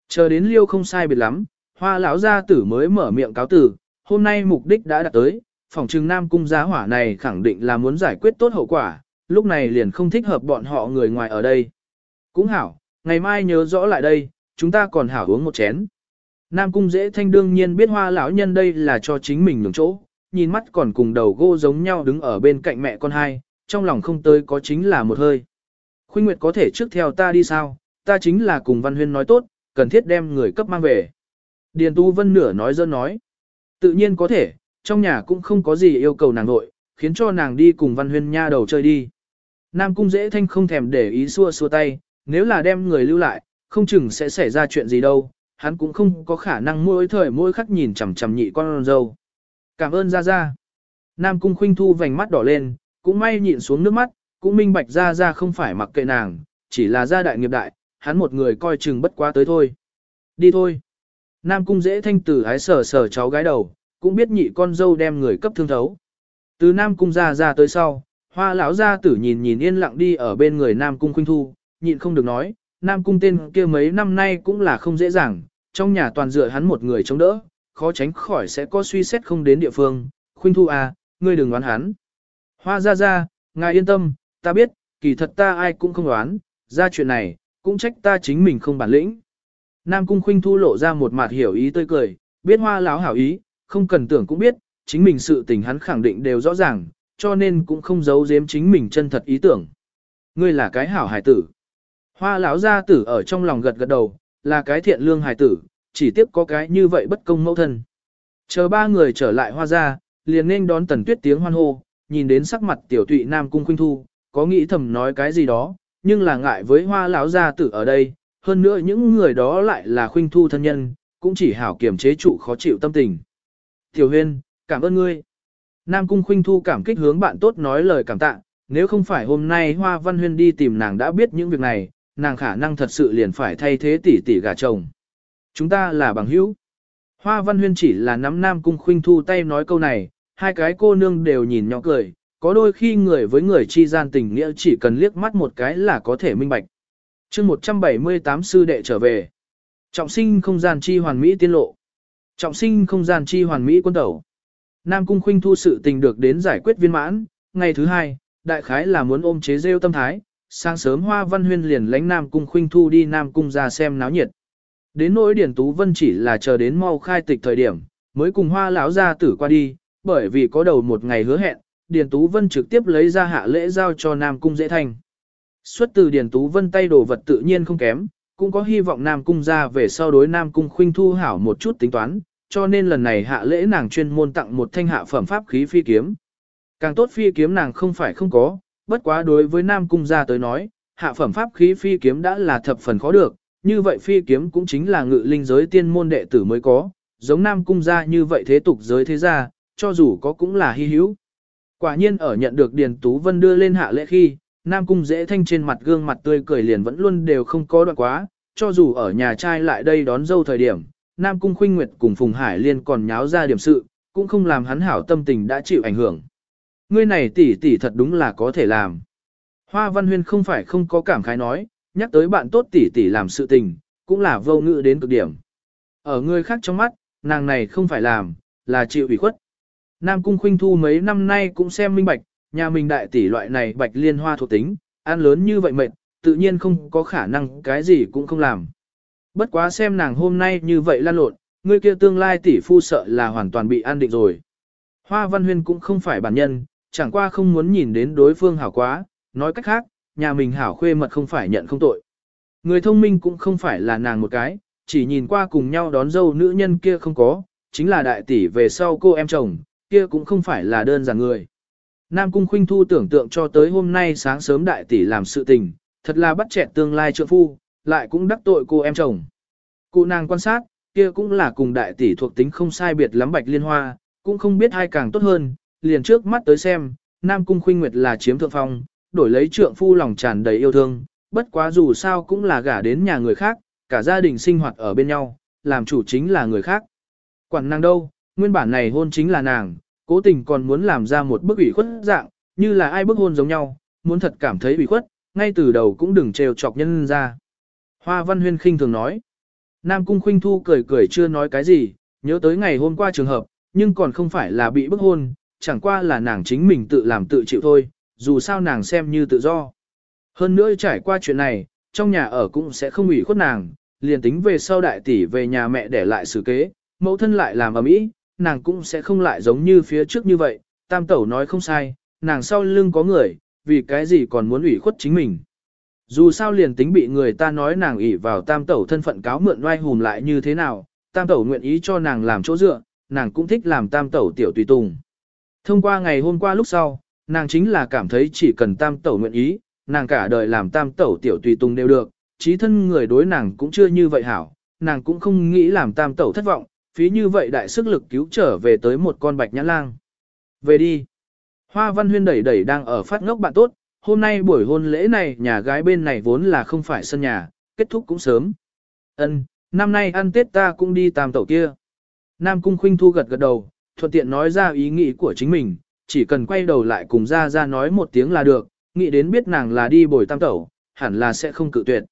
Chờ đến liêu không sai biệt lắm, hoa lão gia tử mới mở miệng cáo tử, hôm nay mục đích đã đạt tới, phòng trừng nam cung giá hỏa này khẳng định là muốn giải quyết tốt hậu quả, lúc này liền không thích hợp bọn họ người ngoài ở đây. Cũng hảo, ngày mai nhớ rõ lại đây, chúng ta còn hảo uống một chén. Nam cung dễ thanh đương nhiên biết hoa lão nhân đây là cho chính mình nhường chỗ, nhìn mắt còn cùng đầu gỗ giống nhau đứng ở bên cạnh mẹ con hai, trong lòng không tới có chính là một hơi. Khuynh Nguyệt có thể trước theo ta đi sao, ta chính là cùng Văn Huyên nói tốt, cần thiết đem người cấp mang về. Điền Tu Vân nửa nói dơ nói. Tự nhiên có thể, trong nhà cũng không có gì yêu cầu nàng nội, khiến cho nàng đi cùng Văn Huyên nha đầu chơi đi. Nam Cung dễ thanh không thèm để ý xua xua tay, nếu là đem người lưu lại, không chừng sẽ xảy ra chuyện gì đâu, hắn cũng không có khả năng mỗi thời mỗi khắc nhìn chằm chằm nhị con dâu. Cảm ơn Gia Gia. Nam Cung Khuynh Thu vành mắt đỏ lên, cũng may nhịn xuống nước mắt, cũng minh bạch Gia Gia không phải mặc kệ nàng, chỉ là gia đại nghiệp đại, hắn một người coi chừng bất quá tới thôi. Đi thôi. Nam Cung dễ thanh tử ái sờ sờ cháu gái đầu, cũng biết nhị con dâu đem người cấp thương thấu. Từ Nam Cung ra ra tới sau, hoa lão gia tử nhìn nhìn yên lặng đi ở bên người Nam Cung Khuynh Thu, nhịn không được nói, Nam Cung tên kia mấy năm nay cũng là không dễ dàng, trong nhà toàn dựa hắn một người chống đỡ, khó tránh khỏi sẽ có suy xét không đến địa phương, Khuynh Thu à, ngươi đừng đoán hắn. Hoa ra ra, ngài yên tâm, ta biết, kỳ thật ta ai cũng không đoán, ra chuyện này, cũng trách ta chính mình không bản lĩnh. Nam Cung Khuynh Thu lộ ra một mặt hiểu ý tươi cười, biết hoa láo hảo ý, không cần tưởng cũng biết, chính mình sự tình hắn khẳng định đều rõ ràng, cho nên cũng không giấu giếm chính mình chân thật ý tưởng. Ngươi là cái hảo hài tử. Hoa lão gia tử ở trong lòng gật gật đầu, là cái thiện lương hài tử, chỉ tiếc có cái như vậy bất công mẫu thân. Chờ ba người trở lại hoa ra, liền nên đón tần tuyết tiếng hoan hô, nhìn đến sắc mặt tiểu tụy nam cung khuynh thu, có nghĩ thầm nói cái gì đó, nhưng là ngại với hoa lão gia tử ở đây, hơn nữa những người đó lại là khuynh thu thân nhân, cũng chỉ hảo kiềm chế trụ khó chịu tâm tình. Tiểu huyên, cảm ơn ngươi. Nam cung khuynh thu cảm kích hướng bạn tốt nói lời cảm tạ, nếu không phải hôm nay hoa văn huyên đi tìm nàng đã biết những việc này, nàng khả năng thật sự liền phải thay thế tỷ tỷ gà chồng. Chúng ta là bằng hữu. Hoa văn huyên chỉ là nắm Nam cung khuynh thu tay nói câu này, hai cái cô nương đều nhìn nhỏ cười, có đôi khi người với người chi gian tình nghĩa chỉ cần liếc mắt một cái là có thể minh bạch. chương 178 sư đệ trở về. Trọng sinh không gian chi hoàn mỹ tiên lộ. Trọng sinh không gian chi hoàn mỹ quân tẩu. Nam cung khuynh thu sự tình được đến giải quyết viên mãn, ngày thứ hai, đại khái là muốn ôm chế rêu tâm thái, sáng sớm hoa văn huyên liền lánh Nam cung khuynh thu đi Nam cung ra xem náo nhiệt. Đến nỗi Điển Tú Vân chỉ là chờ đến mau khai tịch thời điểm, mới cùng hoa lão gia tử qua đi, bởi vì có đầu một ngày hứa hẹn, Điền Tú Vân trực tiếp lấy ra hạ lễ giao cho Nam Cung dễ thành. Xuất từ Điền Tú Vân tay đồ vật tự nhiên không kém, cũng có hy vọng Nam Cung ra về sau đối Nam Cung khuynh thu hảo một chút tính toán, cho nên lần này hạ lễ nàng chuyên môn tặng một thanh hạ phẩm pháp khí phi kiếm. Càng tốt phi kiếm nàng không phải không có, bất quá đối với Nam Cung ra tới nói, hạ phẩm pháp khí phi kiếm đã là thập phần khó được, như vậy phi kiếm cũng chính là ngự linh giới tiên môn đệ tử mới có, giống Nam Cung ra như vậy thế tục giới thế gia, cho dù có cũng là hy hữu. Quả nhiên ở nhận được Điền Tú Vân đưa lên hạ lễ khi, Nam Cung dễ thanh trên mặt gương mặt tươi cười liền vẫn luôn đều không có đoạn quá, cho dù ở nhà trai lại đây đón dâu thời điểm, Nam Cung Khuynh Nguyệt cùng Phùng Hải Liên còn nháo ra điểm sự, cũng không làm hắn hảo tâm tình đã chịu ảnh hưởng. Ngươi này tỷ tỷ thật đúng là có thể làm. Hoa Văn Huyên không phải không có cảm khái nói, nhắc tới bạn tốt tỷ tỷ làm sự tình, cũng là vô ngữ đến cực điểm. Ở người khác trong mắt, nàng này không phải làm, là chịu ủy khuất. Nam Cung Khuynh Thu mấy năm nay cũng xem minh bạch, nhà mình đại tỷ loại này bạch liên hoa thuộc tính, ăn lớn như vậy mệt, tự nhiên không có khả năng cái gì cũng không làm. Bất quá xem nàng hôm nay như vậy lan lộn, người kia tương lai tỷ phu sợ là hoàn toàn bị an định rồi. Hoa Văn Huyên cũng không phải bản nhân, chẳng qua không muốn nhìn đến đối phương hảo quá, nói cách khác, nhà mình hảo khuê mật không phải nhận không tội. Người thông minh cũng không phải là nàng một cái, chỉ nhìn qua cùng nhau đón dâu nữ nhân kia không có, chính là đại tỷ về sau cô em chồng, kia cũng không phải là đơn giản người. Nam Cung Khuynh Thu tưởng tượng cho tới hôm nay sáng sớm đại tỷ làm sự tình, thật là bắt chẹt tương lai trượng phu, lại cũng đắc tội cô em chồng. Cụ nàng quan sát, kia cũng là cùng đại tỷ thuộc tính không sai biệt lắm bạch liên hoa, cũng không biết ai càng tốt hơn, liền trước mắt tới xem, Nam Cung Khuynh Nguyệt là chiếm thượng phong, đổi lấy trượng phu lòng tràn đầy yêu thương, bất quá dù sao cũng là gả đến nhà người khác, cả gia đình sinh hoạt ở bên nhau, làm chủ chính là người khác. Quản nàng đâu, nguyên bản này hôn chính là nàng, cố tình còn muốn làm ra một bức ủy khuất dạng, như là ai bức hôn giống nhau, muốn thật cảm thấy ủy khuất, ngay từ đầu cũng đừng trêu chọc nhân ra. Hoa Văn Huyên khinh thường nói. Nam Cung Khuynh Thu cười cười chưa nói cái gì, nhớ tới ngày hôm qua trường hợp, nhưng còn không phải là bị bức hôn, chẳng qua là nàng chính mình tự làm tự chịu thôi, dù sao nàng xem như tự do. Hơn nữa trải qua chuyện này, trong nhà ở cũng sẽ không ủy khuất nàng, liền tính về sau đại tỷ về nhà mẹ để lại xử kế, mẫu thân lại làm ở mỹ, nàng cũng sẽ không lại giống như phía trước như vậy, tam tẩu nói không sai, nàng sau lưng có người, vì cái gì còn muốn ủy khuất chính mình. Dù sao liền tính bị người ta nói nàng ỷ vào tam tẩu thân phận cáo mượn oai hùm lại như thế nào, tam tẩu nguyện ý cho nàng làm chỗ dựa, nàng cũng thích làm tam tẩu tiểu tùy tùng. Thông qua ngày hôm qua lúc sau, nàng chính là cảm thấy chỉ cần tam tẩu nguyện ý, nàng cả đời làm tam tẩu tiểu tùy tùng đều được, trí thân người đối nàng cũng chưa như vậy hảo, nàng cũng không nghĩ làm tam tẩu thất vọng, phí như vậy đại sức lực cứu trở về tới một con bạch nhãn lang. Về đi. Hoa Văn Huyên đẩy đẩy đang ở phát ngốc bạn tốt, hôm nay buổi hôn lễ này nhà gái bên này vốn là không phải sân nhà, kết thúc cũng sớm. Ân, năm nay ăn Tết ta cũng đi tam tẩu kia. Nam Cung Khuynh Thu gật gật đầu, thuận tiện nói ra ý nghĩ của chính mình, chỉ cần quay đầu lại cùng ra ra nói một tiếng là được, nghĩ đến biết nàng là đi bồi tam tẩu, hẳn là sẽ không cự tuyệt.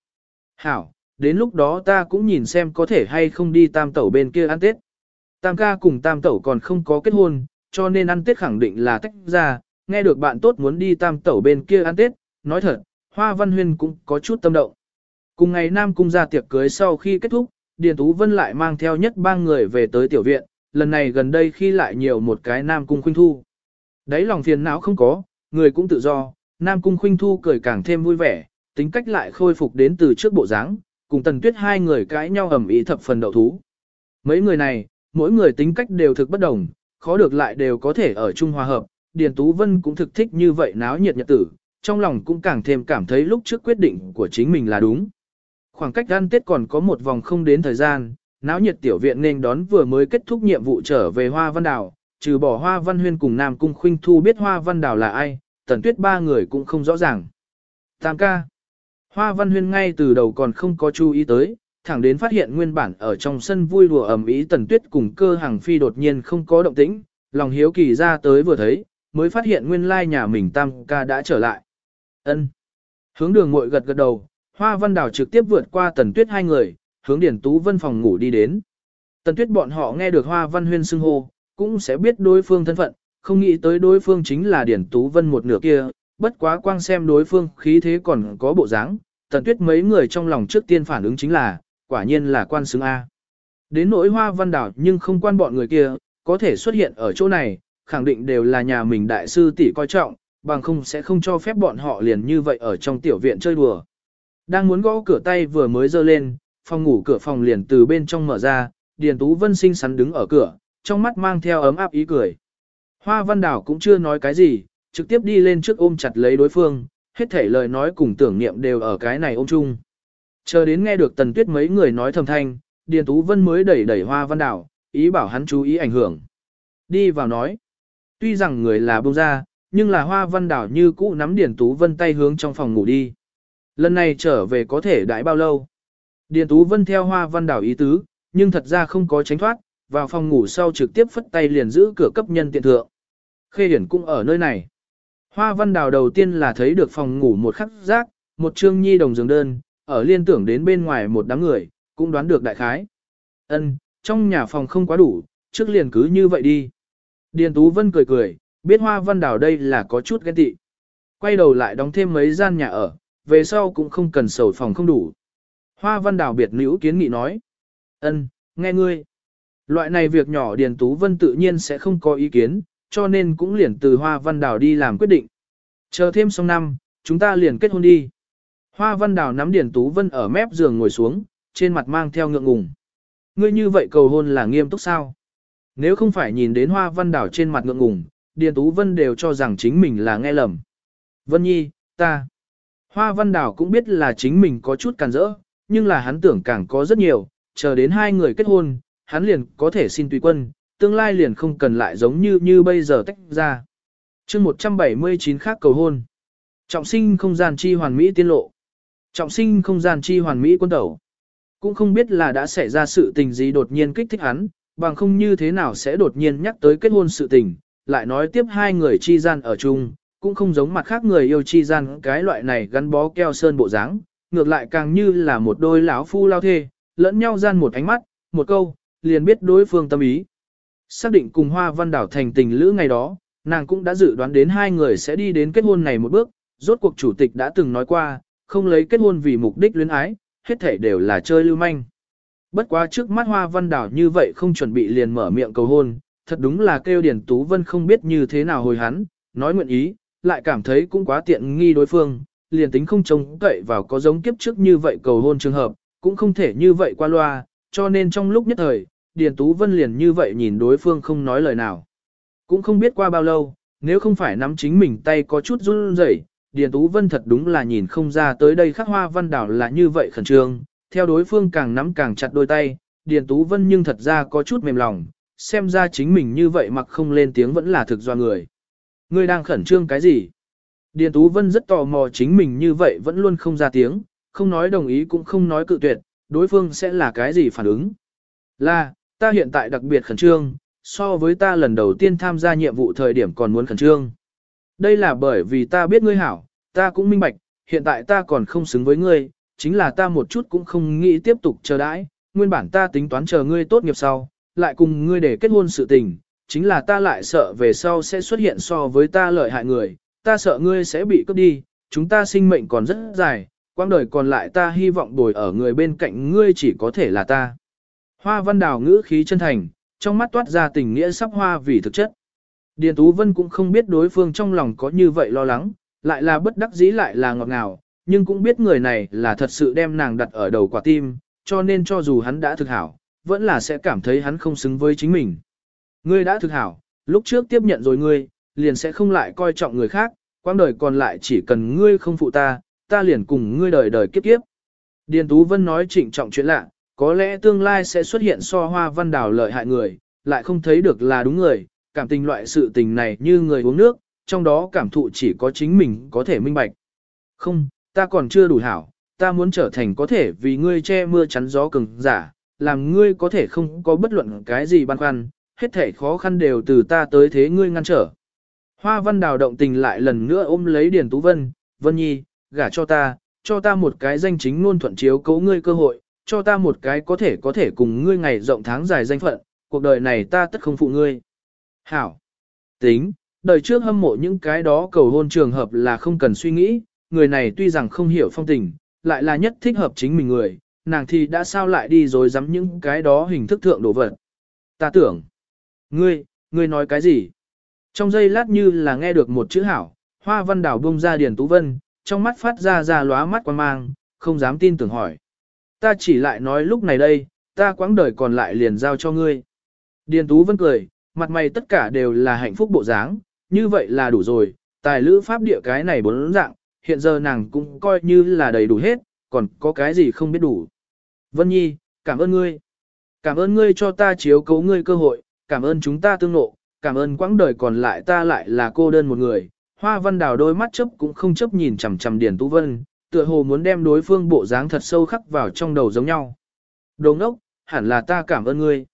Hảo, đến lúc đó ta cũng nhìn xem có thể hay không đi tam tẩu bên kia ăn Tết. Tam ca cùng tam tẩu còn không có kết hôn, cho nên ăn Tết khẳng định là tách ra, nghe được bạn tốt muốn đi tam tẩu bên kia ăn Tết, nói thật, Hoa Văn Huyên cũng có chút tâm động. Cùng ngày Nam Cung ra tiệc cưới sau khi kết thúc, Điền Tú Vân lại mang theo nhất ba người về tới tiểu viện, lần này gần đây khi lại nhiều một cái Nam Cung Khuynh Thu. Đấy lòng phiền não không có, người cũng tự do, Nam Cung Khuynh Thu cười càng thêm vui vẻ, tính cách lại khôi phục đến từ trước bộ dáng, cùng Tần Tuyết hai người cãi nhau ầm ĩ thập phần đậu thú, Mấy người này, mỗi người tính cách đều thực bất đồng, khó được lại đều có thể ở chung hòa hợp. Điền Tú Vân cũng thực thích như vậy náo nhiệt nhật tử, trong lòng cũng càng thêm cảm thấy lúc trước quyết định của chính mình là đúng. Khoảng cách ăn Tết còn có một vòng không đến thời gian, náo nhiệt tiểu viện nên đón vừa mới kết thúc nhiệm vụ trở về Hoa Văn Đảo, trừ bỏ Hoa Văn Huyên cùng Nam Cung Khuynh Thu biết Hoa Văn Đào là ai, Tần Tuyết ba người cũng không rõ ràng. Tam ca. Hoa Văn Huyên ngay từ đầu còn không có chú ý tới, thẳng đến phát hiện nguyên bản ở trong sân vui đùa ầm ĩ Tần Tuyết cùng cơ hàng phi đột nhiên không có động tĩnh, lòng hiếu kỳ ra tới vừa thấy, mới phát hiện nguyên lai nhà mình Tam ca đã trở lại. Ân. Hướng đường muội gật gật đầu, Hoa Văn Đào trực tiếp vượt qua Tần Tuyết hai người, hướng Điển Tú Vân phòng ngủ đi đến. Tần Tuyết bọn họ nghe được Hoa Văn Huyên xưng hô, cũng sẽ biết đối phương thân phận, không nghĩ tới đối phương chính là Điển Tú Vân một nửa kia, bất quá quang xem đối phương khí thế còn có bộ dáng, Tần Tuyết mấy người trong lòng trước tiên phản ứng chính là, quả nhiên là quan xứng A. Đến nỗi Hoa Văn đảo nhưng không quan bọn người kia, có thể xuất hiện ở chỗ này, khẳng định đều là nhà mình đại sư tỷ coi trọng, bằng không sẽ không cho phép bọn họ liền như vậy ở trong tiểu viện chơi đùa. Đang muốn gõ cửa tay vừa mới dơ lên, phòng ngủ cửa phòng liền từ bên trong mở ra, Điền Tú Vân xinh xắn đứng ở cửa, trong mắt mang theo ấm áp ý cười. Hoa Văn Đảo cũng chưa nói cái gì, trực tiếp đi lên trước ôm chặt lấy đối phương, hết thể lời nói cùng tưởng niệm đều ở cái này ôm chung. Chờ đến nghe được Tần Tuyết mấy người nói thầm thanh, Điền Tú Vân mới đẩy đẩy Hoa Văn Đảo, ý bảo hắn chú ý ảnh hưởng. Đi vào nói. Tuy rằng người là bông ra, nhưng là Hoa Văn Đảo như cũ nắm Điền Tú Vân tay hướng trong phòng ngủ đi. Lần này trở về có thể đãi bao lâu? Điền Tú Vân theo Hoa Văn Đảo ý tứ, nhưng thật ra không có tránh thoát, vào phòng ngủ sau trực tiếp phất tay liền giữ cửa cấp nhân tiện thượng. Khê Hiển cũng ở nơi này. Hoa Văn đào đầu tiên là thấy được phòng ngủ một khắc giác, một trương nhi đồng giường đơn, ở liên tưởng đến bên ngoài một đám người, cũng đoán được đại khái. Ân, trong nhà phòng không quá đủ, trước liền cứ như vậy đi. Điền Tú Vân cười cười, biết Hoa Văn đào đây là có chút ghen tị. Quay đầu lại đóng thêm mấy gian nhà ở, về sau cũng không cần sầu phòng không đủ. Hoa Văn Đào biệt nữ kiến nghị nói. ân, nghe ngươi. Loại này việc nhỏ Điền Tú Vân tự nhiên sẽ không có ý kiến, cho nên cũng liền từ Hoa Văn Đào đi làm quyết định. Chờ thêm xong năm, chúng ta liền kết hôn đi. Hoa Văn Đào nắm Điền Tú Vân ở mép giường ngồi xuống, trên mặt mang theo ngượng ngùng. Ngươi như vậy cầu hôn là nghiêm túc sao? Nếu không phải nhìn đến Hoa Văn Đào trên mặt ngượng ngùng, Điền Tú Vân đều cho rằng chính mình là nghe lầm. Vân Nhi, ta. Hoa Văn Đào cũng biết là chính mình có chút càn rỡ, nhưng là hắn tưởng càng có rất nhiều, chờ đến hai người kết hôn, hắn liền có thể xin tùy quân, tương lai liền không cần lại giống như như bây giờ tách ra. chương 179 khác cầu hôn. Trọng sinh không gian chi hoàn mỹ tiên lộ. Trọng sinh không gian chi hoàn mỹ quân tẩu. Cũng không biết là đã xảy ra sự tình gì đột nhiên kích thích hắn, bằng không như thế nào sẽ đột nhiên nhắc tới kết hôn sự tình, lại nói tiếp hai người chi gian ở chung, cũng không giống mặt khác người yêu chi gian cái loại này gắn bó keo sơn bộ dáng, ngược lại càng như là một đôi lão phu lao thê, lẫn nhau gian một ánh mắt, một câu, liền biết đối phương tâm ý. Xác định cùng Hoa Văn Đảo thành tình lữ ngày đó, nàng cũng đã dự đoán đến hai người sẽ đi đến kết hôn này một bước, rốt cuộc chủ tịch đã từng nói qua, không lấy kết hôn vì mục đích luyến ái, hết thể đều là chơi lưu manh. Bất quá trước mắt Hoa Văn Đảo như vậy không chuẩn bị liền mở miệng cầu hôn, thật đúng là kêu Điền Tú Vân không biết như thế nào hồi hắn, nói nguyện ý, lại cảm thấy cũng quá tiện nghi đối phương, liền tính không trông cậy vào có giống kiếp trước như vậy cầu hôn trường hợp, cũng không thể như vậy qua loa, cho nên trong lúc nhất thời, Điền Tú Vân liền như vậy nhìn đối phương không nói lời nào. Cũng không biết qua bao lâu, nếu không phải nắm chính mình tay có chút run rẩy, Điền Tú Vân thật đúng là nhìn không ra tới đây khắc hoa văn đảo là như vậy khẩn trương, theo đối phương càng nắm càng chặt đôi tay, Điền Tú Vân nhưng thật ra có chút mềm lòng, xem ra chính mình như vậy mặc không lên tiếng vẫn là thực do người. Ngươi đang khẩn trương cái gì? Điền Tú Vân rất tò mò chính mình như vậy vẫn luôn không ra tiếng, không nói đồng ý cũng không nói cự tuyệt, đối phương sẽ là cái gì phản ứng. Là, ta hiện tại đặc biệt khẩn trương, so với ta lần đầu tiên tham gia nhiệm vụ thời điểm còn muốn khẩn trương. Đây là bởi vì ta biết ngươi hảo, ta cũng minh bạch, hiện tại ta còn không xứng với ngươi, chính là ta một chút cũng không nghĩ tiếp tục chờ đãi, nguyên bản ta tính toán chờ ngươi tốt nghiệp sau, lại cùng ngươi để kết hôn sự tình, chính là ta lại sợ về sau sẽ xuất hiện so với ta lợi hại người, ta sợ ngươi sẽ bị cướp đi, chúng ta sinh mệnh còn rất dài, quãng đời còn lại ta hy vọng bồi ở người bên cạnh ngươi chỉ có thể là ta. Hoa văn đào ngữ khí chân thành, trong mắt toát ra tình nghĩa sắp hoa vì thực chất. Điền Tú Vân cũng không biết đối phương trong lòng có như vậy lo lắng, lại là bất đắc dĩ lại là ngọt ngào, nhưng cũng biết người này là thật sự đem nàng đặt ở đầu quả tim, cho nên cho dù hắn đã thực hảo, vẫn là sẽ cảm thấy hắn không xứng với chính mình. Ngươi đã thực hảo, lúc trước tiếp nhận rồi ngươi, liền sẽ không lại coi trọng người khác, quãng đời còn lại chỉ cần ngươi không phụ ta, ta liền cùng ngươi đời đời kiếp kiếp. Điền Tú Vân nói trịnh trọng chuyện lạ, có lẽ tương lai sẽ xuất hiện so hoa văn đào lợi hại người, lại không thấy được là đúng người, cảm tình loại sự tình này như người uống nước, trong đó cảm thụ chỉ có chính mình có thể minh bạch. Không, ta còn chưa đủ hảo, ta muốn trở thành có thể vì ngươi che mưa chắn gió cứng giả, làm ngươi có thể không có bất luận cái gì băn khoăn, hết thể khó khăn đều từ ta tới thế ngươi ngăn trở. Hoa văn đào động tình lại lần nữa ôm lấy Điền Tú Vân, Vân Nhi, gả cho ta, cho ta một cái danh chính ngôn thuận chiếu cấu ngươi cơ hội, cho ta một cái có thể có thể cùng ngươi ngày rộng tháng dài danh phận, cuộc đời này ta tất không phụ ngươi. Hảo! Tính, đời trước hâm mộ những cái đó cầu hôn trường hợp là không cần suy nghĩ, người này tuy rằng không hiểu phong tình, lại là nhất thích hợp chính mình người, nàng thì đã sao lại đi rồi dám những cái đó hình thức thượng đồ vật. Ta tưởng, ngươi, ngươi nói cái gì? Trong giây lát như là nghe được một chữ hảo, hoa văn đảo bông ra Điền Tú Vân, trong mắt phát ra ra lóa mắt quan mang, không dám tin tưởng hỏi. Ta chỉ lại nói lúc này đây, ta quãng đời còn lại liền giao cho ngươi. Điền Tú Vân cười, mặt mày tất cả đều là hạnh phúc bộ dáng, như vậy là đủ rồi, tài lữ pháp địa cái này bốn dạng, hiện giờ nàng cũng coi như là đầy đủ hết, còn có cái gì không biết đủ. Vân Nhi, cảm ơn ngươi. Cảm ơn ngươi cho ta chiếu cố ngươi cơ hội, cảm ơn chúng ta tương nộ, cảm ơn quãng đời còn lại ta lại là cô đơn một người. Hoa văn đào đôi mắt chấp cũng không chấp nhìn chằm chằm Điền Tú Vân, tựa hồ muốn đem đối phương bộ dáng thật sâu khắc vào trong đầu giống nhau. Đồng đốc, hẳn là ta cảm ơn ngươi.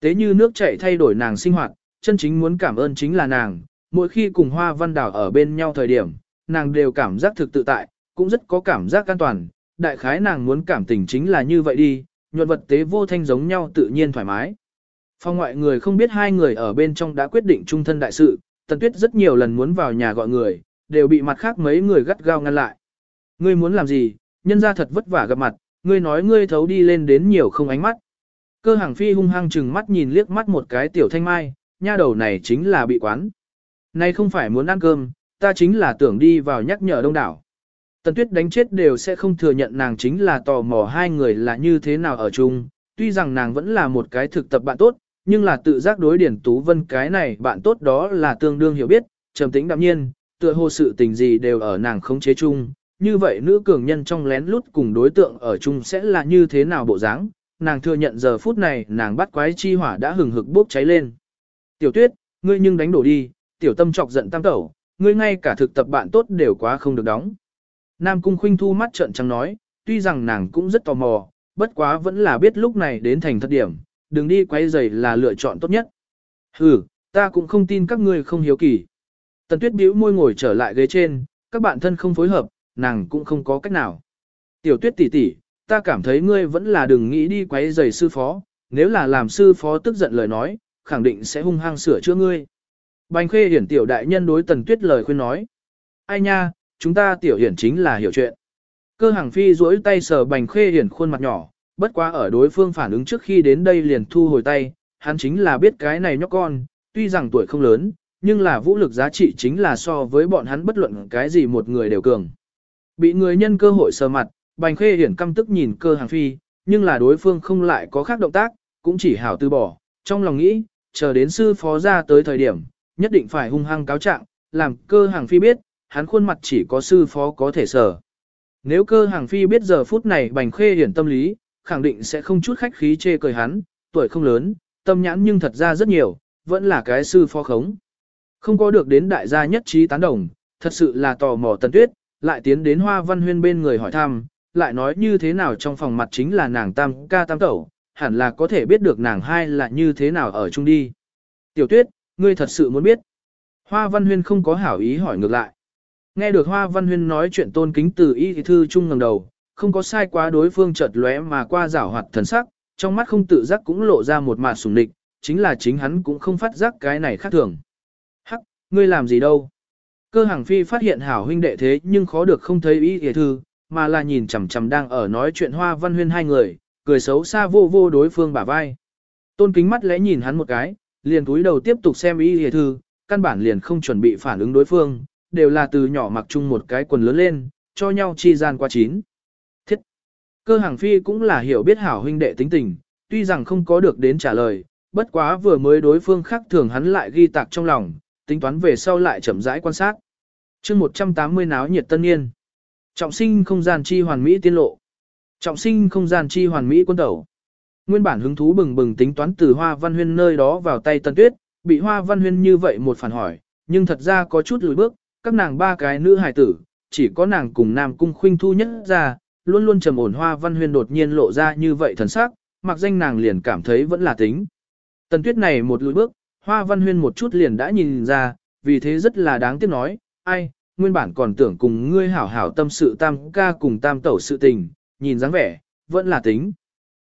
Tế như nước chảy thay đổi nàng sinh hoạt, chân chính muốn cảm ơn chính là nàng, mỗi khi cùng hoa văn đào ở bên nhau thời điểm, nàng đều cảm giác thực tự tại, cũng rất có cảm giác an toàn, đại khái nàng muốn cảm tình chính là như vậy đi, nhuận vật tế vô thanh giống nhau tự nhiên thoải mái. Phong ngoại người không biết hai người ở bên trong đã quyết định trung thân đại sự, Tần Tuyết rất nhiều lần muốn vào nhà gọi người, đều bị mặt khác mấy người gắt gao ngăn lại. Ngươi muốn làm gì, nhân ra thật vất vả gặp mặt, ngươi nói ngươi thấu đi lên đến nhiều không ánh mắt. Cơ hàng phi hung hăng chừng mắt nhìn liếc mắt một cái tiểu thanh mai, nha đầu này chính là bị quán. Nay không phải muốn ăn cơm, ta chính là tưởng đi vào nhắc nhở đông đảo. Tần tuyết đánh chết đều sẽ không thừa nhận nàng chính là tò mò hai người là như thế nào ở chung, tuy rằng nàng vẫn là một cái thực tập bạn tốt, nhưng là tự giác đối điển tú vân cái này bạn tốt đó là tương đương hiểu biết, trầm tĩnh đạm nhiên, tựa hồ sự tình gì đều ở nàng khống chế chung, như vậy nữ cường nhân trong lén lút cùng đối tượng ở chung sẽ là như thế nào bộ dáng, nàng thừa nhận giờ phút này nàng bắt quái chi hỏa đã hừng hực bốc cháy lên. Tiểu tuyết, ngươi nhưng đánh đổ đi, tiểu tâm chọc giận tam tẩu, ngươi ngay cả thực tập bạn tốt đều quá không được đóng. Nam Cung Khuynh Thu mắt trợn trắng nói, tuy rằng nàng cũng rất tò mò, bất quá vẫn là biết lúc này đến thành thất điểm, đừng đi quay giày là lựa chọn tốt nhất. Hừ, ta cũng không tin các ngươi không hiếu kỳ. Tần Tuyết bĩu môi ngồi trở lại ghế trên, các bạn thân không phối hợp, nàng cũng không có cách nào. Tiểu Tuyết tỷ tỷ, ta cảm thấy ngươi vẫn là đừng nghĩ đi quấy giày sư phó, nếu là làm sư phó tức giận lời nói, khẳng định sẽ hung hăng sửa chữa ngươi. Bành khê hiển tiểu đại nhân đối tần tuyết lời khuyên nói. Ai nha, chúng ta tiểu hiển chính là hiểu chuyện. Cơ hàng phi duỗi tay sờ bành khê hiển khuôn mặt nhỏ, bất quá ở đối phương phản ứng trước khi đến đây liền thu hồi tay, hắn chính là biết cái này nhóc con, tuy rằng tuổi không lớn, nhưng là vũ lực giá trị chính là so với bọn hắn bất luận cái gì một người đều cường. Bị người nhân cơ hội sờ mặt, bành khê hiển căm tức nhìn cơ hàng phi, nhưng là đối phương không lại có khác động tác, cũng chỉ hảo từ bỏ, trong lòng nghĩ, chờ đến sư phó ra tới thời điểm, nhất định phải hung hăng cáo trạng, làm cơ hàng phi biết, hắn khuôn mặt chỉ có sư phó có thể sở. Nếu cơ hàng phi biết giờ phút này bành khê hiển tâm lý, khẳng định sẽ không chút khách khí chê cười hắn, tuổi không lớn, tâm nhãn nhưng thật ra rất nhiều, vẫn là cái sư phó khống. Không có được đến đại gia nhất trí tán đồng, thật sự là tò mò tần tuyết, lại tiến đến hoa văn huyên bên người hỏi thăm, lại nói như thế nào trong phòng mặt chính là nàng tam ca tam tẩu, hẳn là có thể biết được nàng hai là như thế nào ở chung đi. Tiểu tuyết, ngươi thật sự muốn biết. Hoa Văn Huyên không có hảo ý hỏi ngược lại. Nghe được Hoa Văn Huyên nói chuyện tôn kính từ y thư chung ngầm đầu, không có sai quá đối phương chợt lóe mà qua rảo hoạt thần sắc, trong mắt không tự giác cũng lộ ra một mạt sùng địch, chính là chính hắn cũng không phát giác cái này khác thường. Hắc, ngươi làm gì đâu? Cơ hàng phi phát hiện hảo huynh đệ thế nhưng khó được không thấy y thư, mà là nhìn chằm chằm đang ở nói chuyện Hoa Văn Huyên hai người, cười xấu xa vô vô đối phương bả vai. Tôn kính mắt lẽ nhìn hắn một cái, liền túi đầu tiếp tục xem y hề thư, căn bản liền không chuẩn bị phản ứng đối phương, đều là từ nhỏ mặc chung một cái quần lớn lên, cho nhau chi gian qua chín. Thiết! Cơ hàng phi cũng là hiểu biết hảo huynh đệ tính tình, tuy rằng không có được đến trả lời, bất quá vừa mới đối phương khác thường hắn lại ghi tạc trong lòng, tính toán về sau lại chậm rãi quan sát. chương 180 náo nhiệt tân niên. Trọng sinh không gian chi hoàn mỹ tiên lộ. Trọng sinh không gian chi hoàn mỹ quân tẩu. Nguyên bản hứng thú bừng bừng tính toán từ Hoa Văn Huyên nơi đó vào tay Tân Tuyết, bị Hoa Văn Huyên như vậy một phản hỏi, nhưng thật ra có chút lùi bước, các nàng ba cái nữ hài tử, chỉ có nàng cùng Nam Cung Khuynh Thu nhất ra, luôn luôn trầm ổn Hoa Văn Huyên đột nhiên lộ ra như vậy thần sắc, mặc danh nàng liền cảm thấy vẫn là tính. Tần Tuyết này một lùi bước, Hoa Văn Huyên một chút liền đã nhìn ra, vì thế rất là đáng tiếc nói, ai, nguyên bản còn tưởng cùng ngươi hảo hảo tâm sự tam ca cùng tam tẩu sự tình, nhìn dáng vẻ, vẫn là tính.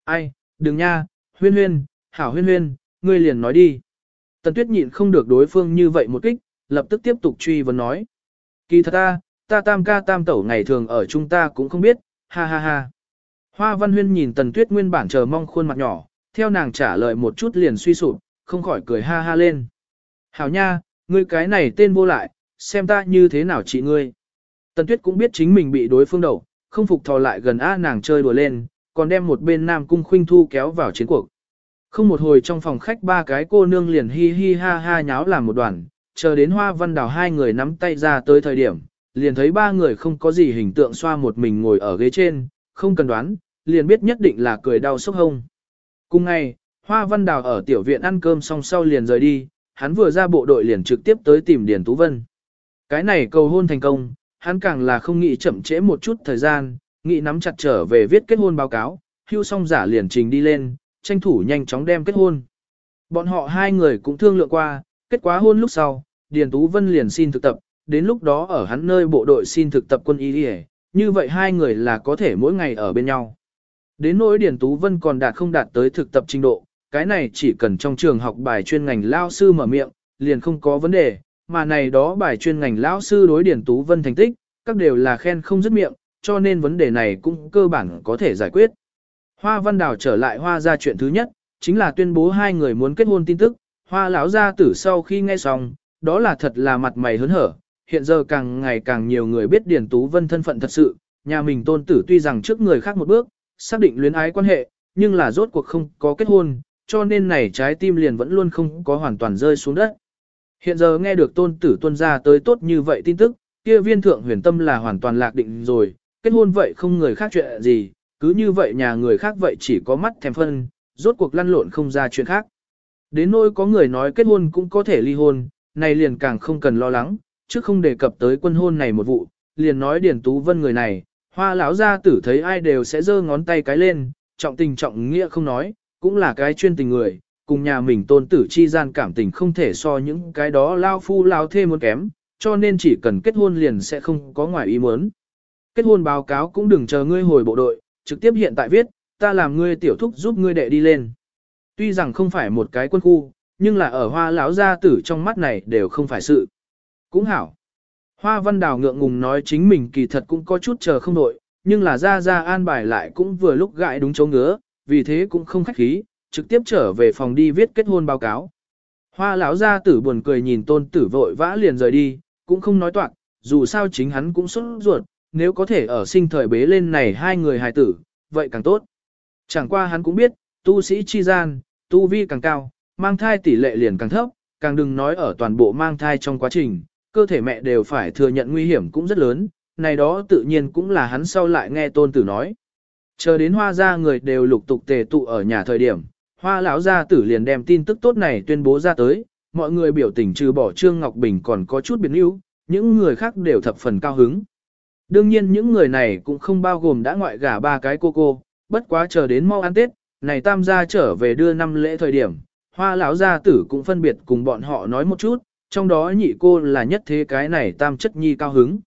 Ai, đừng nha, huyên huyên, hảo huyên huyên, ngươi liền nói đi. Tần tuyết nhịn không được đối phương như vậy một kích, lập tức tiếp tục truy vấn nói. Kỳ thật ta, ta tam ca tam tẩu ngày thường ở chúng ta cũng không biết, ha ha ha. Hoa văn huyên nhìn tần tuyết nguyên bản chờ mong khuôn mặt nhỏ, theo nàng trả lời một chút liền suy sụp, không khỏi cười ha ha lên. Hảo nha, ngươi cái này tên vô lại, xem ta như thế nào chị ngươi. Tần tuyết cũng biết chính mình bị đối phương đầu, không phục thò lại gần a nàng chơi đùa lên, còn đem một bên nam cung khuynh thu kéo vào chiến cuộc. Không một hồi trong phòng khách ba cái cô nương liền hi hi ha ha nháo làm một đoàn, chờ đến hoa văn đào hai người nắm tay ra tới thời điểm, liền thấy ba người không có gì hình tượng xoa một mình ngồi ở ghế trên, không cần đoán, liền biết nhất định là cười đau sốc hông. Cùng ngày, hoa văn đào ở tiểu viện ăn cơm xong sau liền rời đi, hắn vừa ra bộ đội liền trực tiếp tới tìm Điền Tú Vân. Cái này cầu hôn thành công, hắn càng là không nghĩ chậm trễ một chút thời gian, nghĩ nắm chặt trở về viết kết hôn báo cáo, hưu xong giả liền trình đi lên, tranh thủ nhanh chóng đem kết hôn. Bọn họ hai người cũng thương lượng qua, kết quả hôn lúc sau, Điền Tú Vân liền xin thực tập, đến lúc đó ở hắn nơi bộ đội xin thực tập quân y đi như vậy hai người là có thể mỗi ngày ở bên nhau. Đến nỗi Điền Tú Vân còn đạt không đạt tới thực tập trình độ, cái này chỉ cần trong trường học bài chuyên ngành lao sư mở miệng, liền không có vấn đề, mà này đó bài chuyên ngành lão sư đối Điển Tú Vân thành tích, các đều là khen không dứt miệng, cho nên vấn đề này cũng cơ bản có thể giải quyết. Hoa Văn Đào trở lại Hoa ra chuyện thứ nhất, chính là tuyên bố hai người muốn kết hôn tin tức, Hoa lão gia tử sau khi nghe xong, đó là thật là mặt mày hớn hở, hiện giờ càng ngày càng nhiều người biết Điển Tú Vân thân phận thật sự, nhà mình tôn tử tuy rằng trước người khác một bước, xác định luyến ái quan hệ, nhưng là rốt cuộc không có kết hôn, cho nên này trái tim liền vẫn luôn không có hoàn toàn rơi xuống đất. Hiện giờ nghe được tôn tử tuân ra tới tốt như vậy tin tức, kia viên thượng huyền tâm là hoàn toàn lạc định rồi, kết hôn vậy không người khác chuyện gì, cứ như vậy nhà người khác vậy chỉ có mắt thèm phân, rốt cuộc lăn lộn không ra chuyện khác. Đến nỗi có người nói kết hôn cũng có thể ly hôn, này liền càng không cần lo lắng, chứ không đề cập tới quân hôn này một vụ, liền nói Điển Tú Vân người này, hoa lão gia tử thấy ai đều sẽ giơ ngón tay cái lên, trọng tình trọng nghĩa không nói, cũng là cái chuyên tình người, cùng nhà mình tôn tử chi gian cảm tình không thể so những cái đó lao phu lao thêm muốn kém, cho nên chỉ cần kết hôn liền sẽ không có ngoài ý muốn. Kết hôn báo cáo cũng đừng chờ ngươi hồi bộ đội, trực tiếp hiện tại viết, ta làm ngươi tiểu thúc giúp ngươi đệ đi lên. Tuy rằng không phải một cái quân khu, nhưng là ở hoa lão gia tử trong mắt này đều không phải sự. Cũng hảo. Hoa văn đào ngượng ngùng nói chính mình kỳ thật cũng có chút chờ không đội, nhưng là ra ra an bài lại cũng vừa lúc gãi đúng chỗ ngứa, vì thế cũng không khách khí, trực tiếp trở về phòng đi viết kết hôn báo cáo. Hoa lão gia tử buồn cười nhìn tôn tử vội vã liền rời đi, cũng không nói toạc, dù sao chính hắn cũng xuất ruột, nếu có thể ở sinh thời bế lên này hai người hài tử, vậy càng tốt. Chẳng qua hắn cũng biết, tu sĩ chi gian, tu vi càng cao, mang thai tỷ lệ liền càng thấp, càng đừng nói ở toàn bộ mang thai trong quá trình, cơ thể mẹ đều phải thừa nhận nguy hiểm cũng rất lớn, này đó tự nhiên cũng là hắn sau lại nghe tôn tử nói. Chờ đến hoa ra người đều lục tục tề tụ ở nhà thời điểm, Hoa lão gia tử liền đem tin tức tốt này tuyên bố ra tới, mọi người biểu tình trừ bỏ Trương Ngọc Bình còn có chút biến yếu, những người khác đều thập phần cao hứng. Đương nhiên những người này cũng không bao gồm đã ngoại gả ba cái cô cô, bất quá chờ đến mau ăn Tết, này tam gia trở về đưa năm lễ thời điểm, hoa lão gia tử cũng phân biệt cùng bọn họ nói một chút, trong đó nhị cô là nhất thế cái này tam chất nhi cao hứng.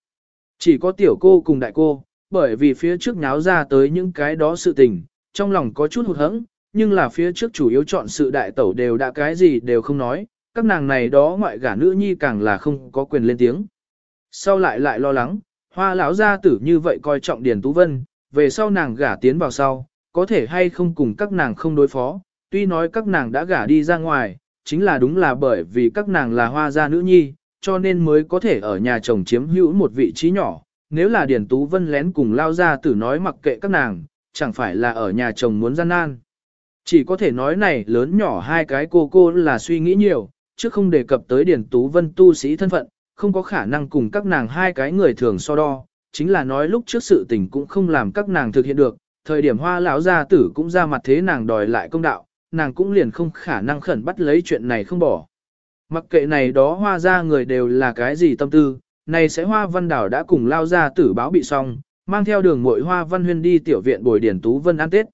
Chỉ có tiểu cô cùng đại cô, bởi vì phía trước nháo ra tới những cái đó sự tình, trong lòng có chút hụt hẫng, nhưng là phía trước chủ yếu chọn sự đại tẩu đều đã cái gì đều không nói, các nàng này đó ngoại gả nữ nhi càng là không có quyền lên tiếng. Sau lại lại lo lắng, hoa lão gia tử như vậy coi trọng Điền Tú Vân, về sau nàng gả tiến vào sau, có thể hay không cùng các nàng không đối phó, tuy nói các nàng đã gả đi ra ngoài, chính là đúng là bởi vì các nàng là hoa gia nữ nhi, cho nên mới có thể ở nhà chồng chiếm hữu một vị trí nhỏ, nếu là Điền Tú Vân lén cùng lao gia tử nói mặc kệ các nàng, chẳng phải là ở nhà chồng muốn gian nan. Chỉ có thể nói này lớn nhỏ hai cái cô cô là suy nghĩ nhiều, chứ không đề cập tới Điền Tú Vân tu sĩ thân phận, không có khả năng cùng các nàng hai cái người thường so đo, chính là nói lúc trước sự tình cũng không làm các nàng thực hiện được, thời điểm hoa lão gia tử cũng ra mặt thế nàng đòi lại công đạo, nàng cũng liền không khả năng khẩn bắt lấy chuyện này không bỏ. Mặc kệ này đó hoa ra người đều là cái gì tâm tư, này sẽ hoa văn đảo đã cùng lao ra tử báo bị xong, mang theo đường mội hoa văn huyên đi tiểu viện bồi điển tú vân ăn tết.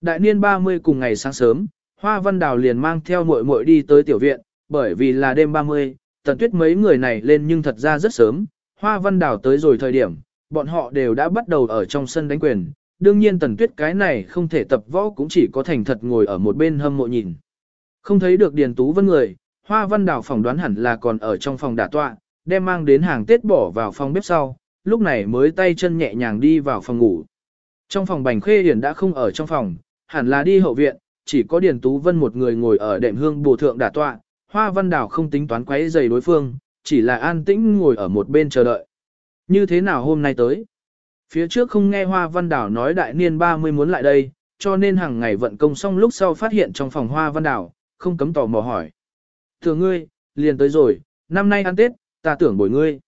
Đại niên 30 cùng ngày sáng sớm, hoa văn đảo liền mang theo muội muội đi tới tiểu viện, bởi vì là đêm 30, tần tuyết mấy người này lên nhưng thật ra rất sớm, hoa văn đảo tới rồi thời điểm, bọn họ đều đã bắt đầu ở trong sân đánh quyền, đương nhiên tần tuyết cái này không thể tập võ cũng chỉ có thành thật ngồi ở một bên hâm mộ nhìn. Không thấy được điền tú vân người, hoa văn Đào phỏng đoán hẳn là còn ở trong phòng đả tọa, đem mang đến hàng Tết bỏ vào phòng bếp sau, lúc này mới tay chân nhẹ nhàng đi vào phòng ngủ. Trong phòng bành khê hiển đã không ở trong phòng, hẳn là đi hậu viện, chỉ có Điền Tú Vân một người ngồi ở đệm hương bổ thượng đả tọa, hoa văn đảo không tính toán quấy giày đối phương, chỉ là an tĩnh ngồi ở một bên chờ đợi. Như thế nào hôm nay tới? Phía trước không nghe hoa văn đảo nói đại niên 30 muốn lại đây, cho nên hàng ngày vận công xong lúc sau phát hiện trong phòng hoa văn đảo, không cấm tò mò hỏi. thưa ngươi, liền tới rồi, năm nay ăn Tết, ta tưởng bồi ngươi.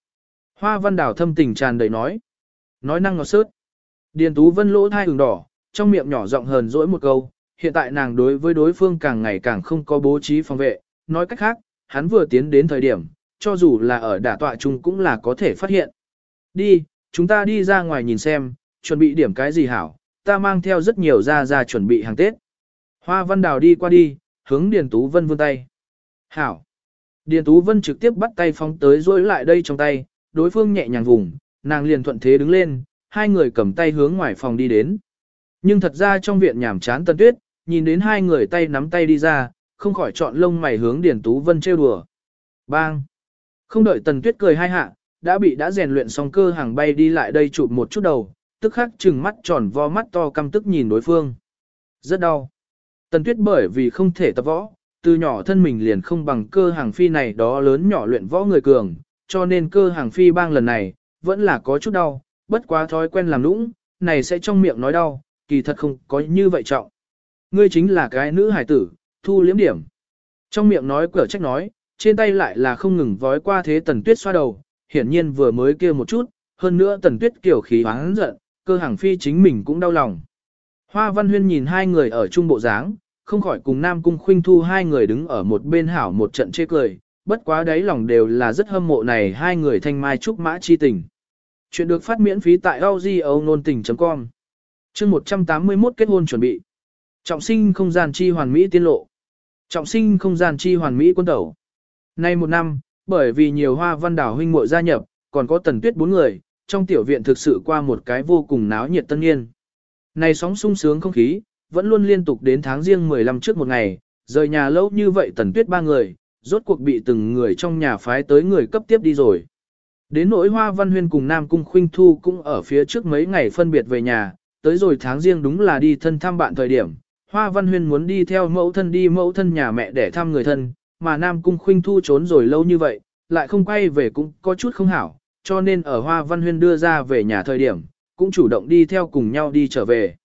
Hoa văn đảo thâm tình tràn đầy nói. Nói năng ngọt sớt. Điền Tú Vân lỗ thai hừng đỏ, trong miệng nhỏ giọng hờn dỗi một câu. Hiện tại nàng đối với đối phương càng ngày càng không có bố trí phòng vệ. Nói cách khác, hắn vừa tiến đến thời điểm, cho dù là ở đả tọa chung cũng là có thể phát hiện. Đi, chúng ta đi ra ngoài nhìn xem, chuẩn bị điểm cái gì hảo, ta mang theo rất nhiều ra ra chuẩn bị hàng Tết. Hoa Văn Đào đi qua đi, hướng Điền Tú Vân vươn tay. Hảo. Điền Tú Vân trực tiếp bắt tay phóng tới rối lại đây trong tay, đối phương nhẹ nhàng vùng, nàng liền thuận thế đứng lên, hai người cầm tay hướng ngoài phòng đi đến. Nhưng thật ra trong viện nhảm chán Tân Tuyết, nhìn đến hai người tay nắm tay đi ra, không khỏi chọn lông mày hướng Điền Tú Vân trêu đùa. Bang! Không đợi Tần Tuyết cười hai hạ, đã bị đã rèn luyện xong cơ hàng bay đi lại đây chụp một chút đầu, tức khắc trừng mắt tròn vo mắt to căm tức nhìn đối phương. Rất đau. Tần Tuyết bởi vì không thể tập võ, từ nhỏ thân mình liền không bằng cơ hàng phi này đó lớn nhỏ luyện võ người cường, cho nên cơ hàng phi bang lần này, vẫn là có chút đau, bất quá thói quen làm lũng này sẽ trong miệng nói đau, kỳ thật không có như vậy trọng. Ngươi chính là cái nữ hải tử, thu liếm điểm. Trong miệng nói cửa trách nói, trên tay lại là không ngừng vói qua thế tần tuyết xoa đầu, hiển nhiên vừa mới kêu một chút, hơn nữa tần tuyết kiểu khí hoáng giận, cơ hàng phi chính mình cũng đau lòng. Hoa Văn Huyên nhìn hai người ở trung bộ dáng, không khỏi cùng Nam Cung Khuynh Thu hai người đứng ở một bên hảo một trận chê cười, bất quá đấy lòng đều là rất hâm mộ này hai người thanh mai trúc mã chi tình. Chuyện được phát miễn phí tại audioonlinh.com chương 181 kết hôn chuẩn bị. Trọng sinh không gian chi hoàn mỹ tiên lộ. Trọng sinh không gian chi hoàn mỹ quân tẩu. Nay một năm, bởi vì nhiều hoa văn đảo huynh muội gia nhập, còn có tần tuyết bốn người, trong tiểu viện thực sự qua một cái vô cùng náo nhiệt tân niên. Này sóng sung sướng không khí, vẫn luôn liên tục đến tháng riêng 15 trước một ngày, rời nhà lâu như vậy tần tuyết ba người, rốt cuộc bị từng người trong nhà phái tới người cấp tiếp đi rồi. Đến nỗi hoa văn huyên cùng Nam Cung Khuynh Thu cũng ở phía trước mấy ngày phân biệt về nhà, tới rồi tháng riêng đúng là đi thân thăm bạn thời điểm. Hoa văn huyên muốn đi theo mẫu thân đi mẫu thân nhà mẹ để thăm người thân, mà Nam Cung Khuynh Thu trốn rồi lâu như vậy, lại không quay về cũng có chút không hảo, cho nên ở Hoa Văn Huyên đưa ra về nhà thời điểm, cũng chủ động đi theo cùng nhau đi trở về.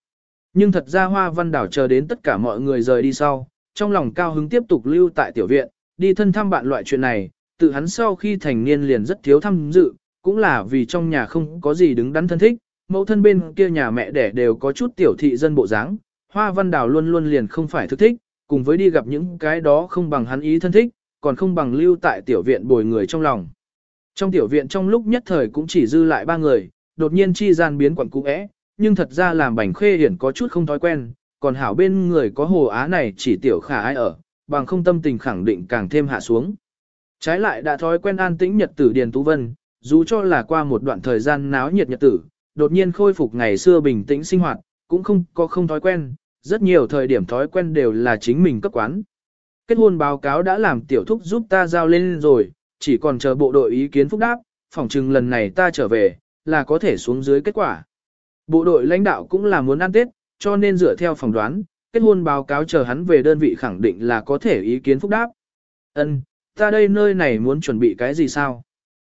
Nhưng thật ra Hoa Văn Đảo chờ đến tất cả mọi người rời đi sau, trong lòng cao hứng tiếp tục lưu tại tiểu viện, đi thân thăm bạn loại chuyện này, tự hắn sau khi thành niên liền rất thiếu tham dự, cũng là vì trong nhà không có gì đứng đắn thân thích, mẫu thân bên kia nhà mẹ đẻ đều có chút tiểu thị dân bộ dáng, Hoa Văn Đảo luôn luôn liền không phải thức thích, cùng với đi gặp những cái đó không bằng hắn ý thân thích, còn không bằng lưu tại tiểu viện bồi người trong lòng. Trong tiểu viện trong lúc nhất thời cũng chỉ dư lại ba người, đột nhiên chi gian biến quẩn cũ ẽ, nhưng thật ra làm bành khê hiển có chút không thói quen, còn hảo bên người có hồ á này chỉ tiểu khả ai ở, bằng không tâm tình khẳng định càng thêm hạ xuống. Trái lại đã thói quen an tĩnh nhật tử Điền Tú Vân, dù cho là qua một đoạn thời gian náo nhiệt nhật tử, đột nhiên khôi phục ngày xưa bình tĩnh sinh hoạt, cũng không có không thói quen, rất nhiều thời điểm thói quen đều là chính mình cấp quán. Kết hôn báo cáo đã làm tiểu thúc giúp ta giao lên rồi, chỉ còn chờ bộ đội ý kiến phúc đáp, phỏng chừng lần này ta trở về, là có thể xuống dưới kết quả. Bộ đội lãnh đạo cũng là muốn ăn Tết, cho nên dựa theo phỏng đoán, kết hôn báo cáo chờ hắn về đơn vị khẳng định là có thể ý kiến phúc đáp. Ân, ta đây nơi này muốn chuẩn bị cái gì sao?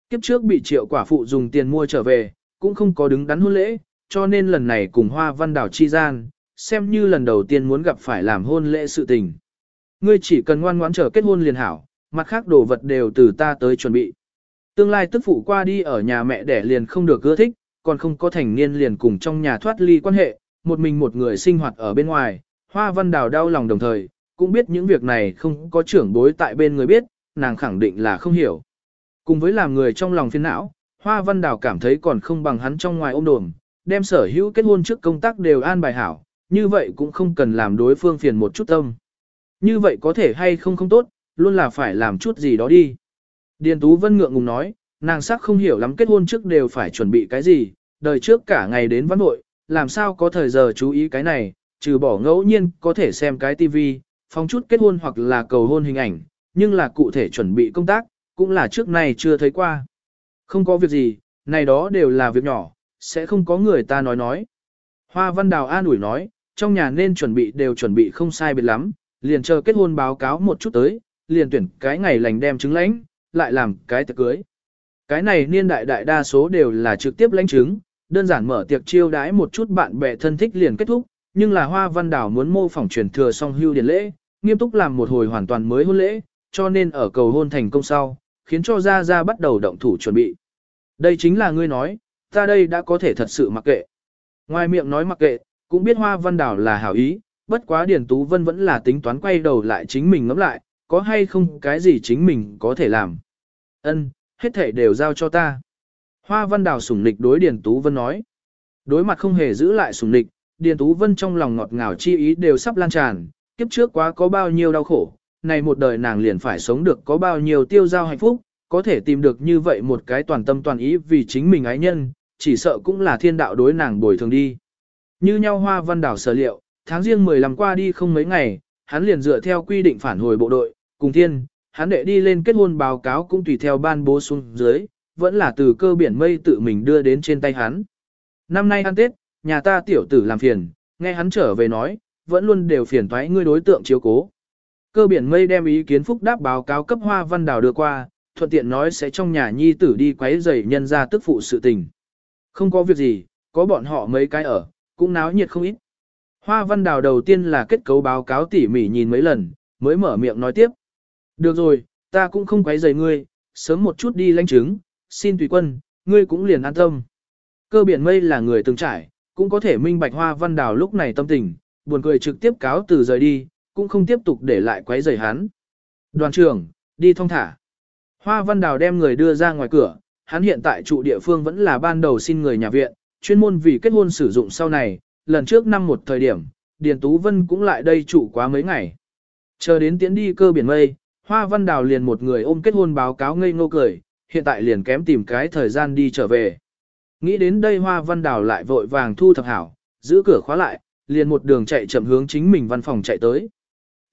Kiếp trước bị triệu quả phụ dùng tiền mua trở về, cũng không có đứng đắn hôn lễ, cho nên lần này cùng hoa văn đảo chi gian, xem như lần đầu tiên muốn gặp phải làm hôn lễ sự tình. Ngươi chỉ cần ngoan ngoãn chờ kết hôn liền hảo, mặt khác đồ vật đều từ ta tới chuẩn bị. Tương lai tức phụ qua đi ở nhà mẹ đẻ liền không được ưa thích, còn không có thành niên liền cùng trong nhà thoát ly quan hệ, một mình một người sinh hoạt ở bên ngoài, hoa văn đào đau lòng đồng thời, cũng biết những việc này không có trưởng bối tại bên người biết, nàng khẳng định là không hiểu. Cùng với làm người trong lòng phiền não, hoa văn đào cảm thấy còn không bằng hắn trong ngoài ôm đồm, đem sở hữu kết hôn trước công tác đều an bài hảo, như vậy cũng không cần làm đối phương phiền một chút tâm. Như vậy có thể hay không không tốt, luôn là phải làm chút gì đó đi. Điền Tú Vân ngượng ngùng nói, nàng sắc không hiểu lắm kết hôn trước đều phải chuẩn bị cái gì, đời trước cả ngày đến văn nội, làm sao có thời giờ chú ý cái này, trừ bỏ ngẫu nhiên có thể xem cái tivi, phóng chút kết hôn hoặc là cầu hôn hình ảnh, nhưng là cụ thể chuẩn bị công tác, cũng là trước này chưa thấy qua. Không có việc gì, này đó đều là việc nhỏ, sẽ không có người ta nói nói. Hoa Văn Đào an ủi nói, trong nhà nên chuẩn bị đều chuẩn bị không sai biệt lắm, liền chờ kết hôn báo cáo một chút tới, liền tuyển cái ngày lành đem chứng lãnh, lại làm cái tiệc cưới. Cái này niên đại đại đa số đều là trực tiếp lãnh chứng, đơn giản mở tiệc chiêu đãi một chút bạn bè thân thích liền kết thúc, nhưng là Hoa Văn Đảo muốn mô phỏng truyền thừa song hưu điển lễ, nghiêm túc làm một hồi hoàn toàn mới hôn lễ, cho nên ở cầu hôn thành công sau, khiến cho Gia Gia bắt đầu động thủ chuẩn bị. Đây chính là ngươi nói, ta đây đã có thể thật sự mặc kệ. Ngoài miệng nói mặc kệ, cũng biết Hoa Văn Đảo là hảo ý, bất quá Điền Tú Vân vẫn là tính toán quay đầu lại chính mình ngẫm lại, có hay không cái gì chính mình có thể làm. Ân, hết thể đều giao cho ta. Hoa Văn Đào sủng nịch đối Điền Tú Vân nói. Đối mặt không hề giữ lại sủng nịch, Điền Tú Vân trong lòng ngọt ngào chi ý đều sắp lan tràn, kiếp trước quá có bao nhiêu đau khổ, này một đời nàng liền phải sống được có bao nhiêu tiêu giao hạnh phúc, có thể tìm được như vậy một cái toàn tâm toàn ý vì chính mình ái nhân, chỉ sợ cũng là thiên đạo đối nàng bồi thường đi. Như nhau hoa văn Đào sở liệu, tháng riêng 15 qua đi không mấy ngày, hắn liền dựa theo quy định phản hồi bộ đội, cùng thiên, hắn đệ đi lên kết hôn báo cáo cũng tùy theo ban bố xuống dưới, vẫn là từ cơ biển mây tự mình đưa đến trên tay hắn. Năm nay ăn Tết, nhà ta tiểu tử làm phiền, nghe hắn trở về nói, vẫn luôn đều phiền thoái ngươi đối tượng chiếu cố. Cơ biển mây đem ý kiến phúc đáp báo cáo cấp hoa văn đào đưa qua, thuận tiện nói sẽ trong nhà nhi tử đi quấy rầy nhân ra tức phụ sự tình. Không có việc gì, có bọn họ mấy cái ở, cũng náo nhiệt không ít. Hoa văn đào đầu tiên là kết cấu báo cáo tỉ mỉ nhìn mấy lần, mới mở miệng nói tiếp. Được rồi, ta cũng không quấy rầy ngươi, sớm một chút đi lãnh chứng, xin tùy quân, ngươi cũng liền an tâm. Cơ biển mây là người từng trải, cũng có thể minh bạch hoa văn đào lúc này tâm tình, buồn cười trực tiếp cáo từ rời đi, cũng không tiếp tục để lại quấy rầy hắn. Đoàn trưởng, đi thông thả. Hoa văn đào đem người đưa ra ngoài cửa, hắn hiện tại trụ địa phương vẫn là ban đầu xin người nhà viện, chuyên môn vì kết hôn sử dụng sau này, lần trước năm một thời điểm, Điền Tú Vân cũng lại đây trụ quá mấy ngày. Chờ đến tiến đi cơ biển mây, Hoa Văn Đào liền một người ôm kết hôn báo cáo ngây ngô cười, hiện tại liền kém tìm cái thời gian đi trở về. Nghĩ đến đây Hoa Văn Đào lại vội vàng thu thập hảo, giữ cửa khóa lại, liền một đường chạy chậm hướng chính mình văn phòng chạy tới.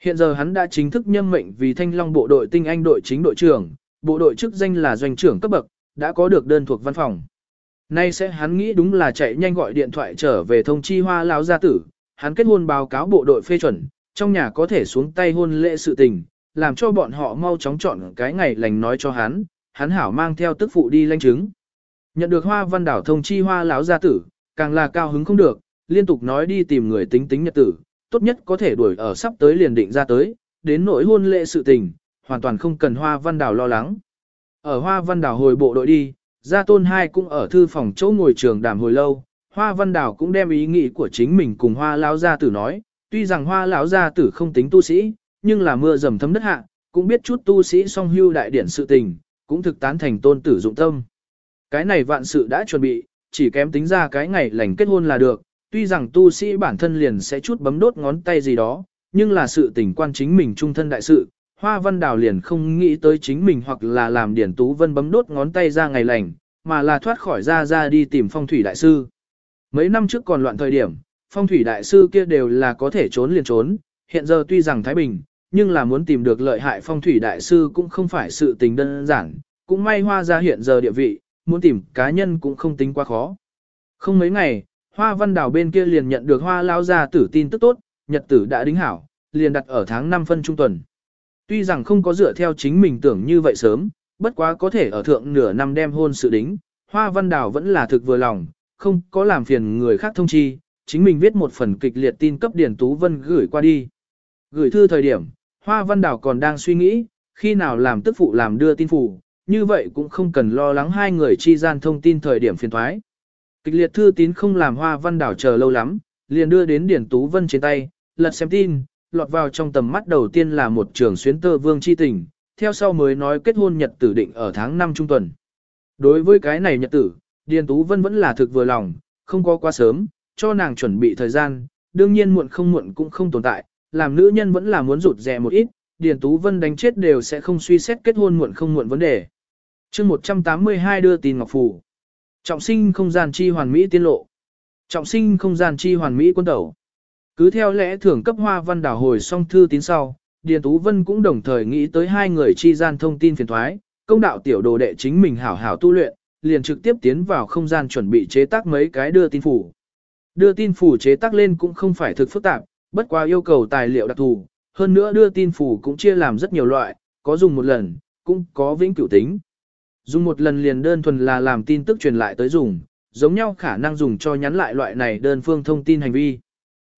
Hiện giờ hắn đã chính thức nhâm mệnh vì Thanh Long bộ đội tinh anh đội chính đội trưởng, bộ đội chức danh là doanh trưởng cấp bậc, đã có được đơn thuộc văn phòng. Nay sẽ hắn nghĩ đúng là chạy nhanh gọi điện thoại trở về thông chi hoa lão gia tử, hắn kết hôn báo cáo bộ đội phê chuẩn, trong nhà có thể xuống tay hôn lễ sự tình, làm cho bọn họ mau chóng chọn cái ngày lành nói cho hắn, hắn hảo mang theo tức phụ đi lãnh chứng. Nhận được hoa văn đảo thông chi hoa lão gia tử, càng là cao hứng không được, liên tục nói đi tìm người tính tính nhật tử, tốt nhất có thể đuổi ở sắp tới liền định ra tới, đến nỗi hôn lễ sự tình, hoàn toàn không cần hoa văn đảo lo lắng. Ở hoa văn đảo hồi bộ đội đi, gia tôn hai cũng ở thư phòng chỗ ngồi trường đàm hồi lâu, hoa văn đảo cũng đem ý nghĩ của chính mình cùng hoa lão gia tử nói, tuy rằng hoa lão gia tử không tính tu sĩ, nhưng là mưa dầm thấm đất hạ, cũng biết chút tu sĩ song hưu đại điển sự tình, cũng thực tán thành tôn tử dụng tâm. Cái này vạn sự đã chuẩn bị, chỉ kém tính ra cái ngày lành kết hôn là được, tuy rằng tu sĩ bản thân liền sẽ chút bấm đốt ngón tay gì đó, nhưng là sự tình quan chính mình trung thân đại sự, Hoa Văn Đào liền không nghĩ tới chính mình hoặc là làm Điển Tú Vân bấm đốt ngón tay ra ngày lành, mà là thoát khỏi ra ra đi tìm phong thủy đại sư. Mấy năm trước còn loạn thời điểm, phong thủy đại sư kia đều là có thể trốn liền trốn, hiện giờ tuy rằng Thái Bình, nhưng là muốn tìm được lợi hại phong thủy đại sư cũng không phải sự tình đơn giản, cũng may hoa ra hiện giờ địa vị, muốn tìm cá nhân cũng không tính quá khó. Không mấy ngày, hoa văn đảo bên kia liền nhận được hoa lao ra tử tin tức tốt, nhật tử đã đính hảo, liền đặt ở tháng 5 phân trung tuần. Tuy rằng không có dựa theo chính mình tưởng như vậy sớm, bất quá có thể ở thượng nửa năm đem hôn sự đính, hoa văn đảo vẫn là thực vừa lòng, không có làm phiền người khác thông chi, chính mình viết một phần kịch liệt tin cấp Điền Tú Vân gửi qua đi. Gửi thư thời điểm, Hoa Văn Đào còn đang suy nghĩ, khi nào làm tức phụ làm đưa tin phủ, như vậy cũng không cần lo lắng hai người chi gian thông tin thời điểm phiền thoái. Kịch liệt thư tín không làm Hoa Văn Đào chờ lâu lắm, liền đưa đến Điền Tú Vân trên tay, lật xem tin, lọt vào trong tầm mắt đầu tiên là một trường xuyến tơ vương chi tình, theo sau mới nói kết hôn nhật tử định ở tháng 5 trung tuần. Đối với cái này nhật tử, Điền Tú Vân vẫn là thực vừa lòng, không có quá sớm, cho nàng chuẩn bị thời gian, đương nhiên muộn không muộn cũng không tồn tại, làm nữ nhân vẫn là muốn rụt rè một ít, Điền Tú Vân đánh chết đều sẽ không suy xét kết hôn muộn không muộn vấn đề. chương 182 đưa tin Ngọc Phủ. Trọng sinh không gian chi hoàn mỹ tiên lộ. Trọng sinh không gian chi hoàn mỹ quân tẩu. Cứ theo lẽ thưởng cấp hoa văn đảo hồi song thư tín sau, Điền Tú Vân cũng đồng thời nghĩ tới hai người chi gian thông tin phiền thoái, công đạo tiểu đồ đệ chính mình hảo hảo tu luyện, liền trực tiếp tiến vào không gian chuẩn bị chế tác mấy cái đưa tin phủ. Đưa tin phủ chế tác lên cũng không phải thực phức tạp, bất quá yêu cầu tài liệu đặc thù, hơn nữa đưa tin phủ cũng chia làm rất nhiều loại, có dùng một lần, cũng có vĩnh cửu tính. Dùng một lần liền đơn thuần là làm tin tức truyền lại tới dùng, giống nhau khả năng dùng cho nhắn lại loại này đơn phương thông tin hành vi.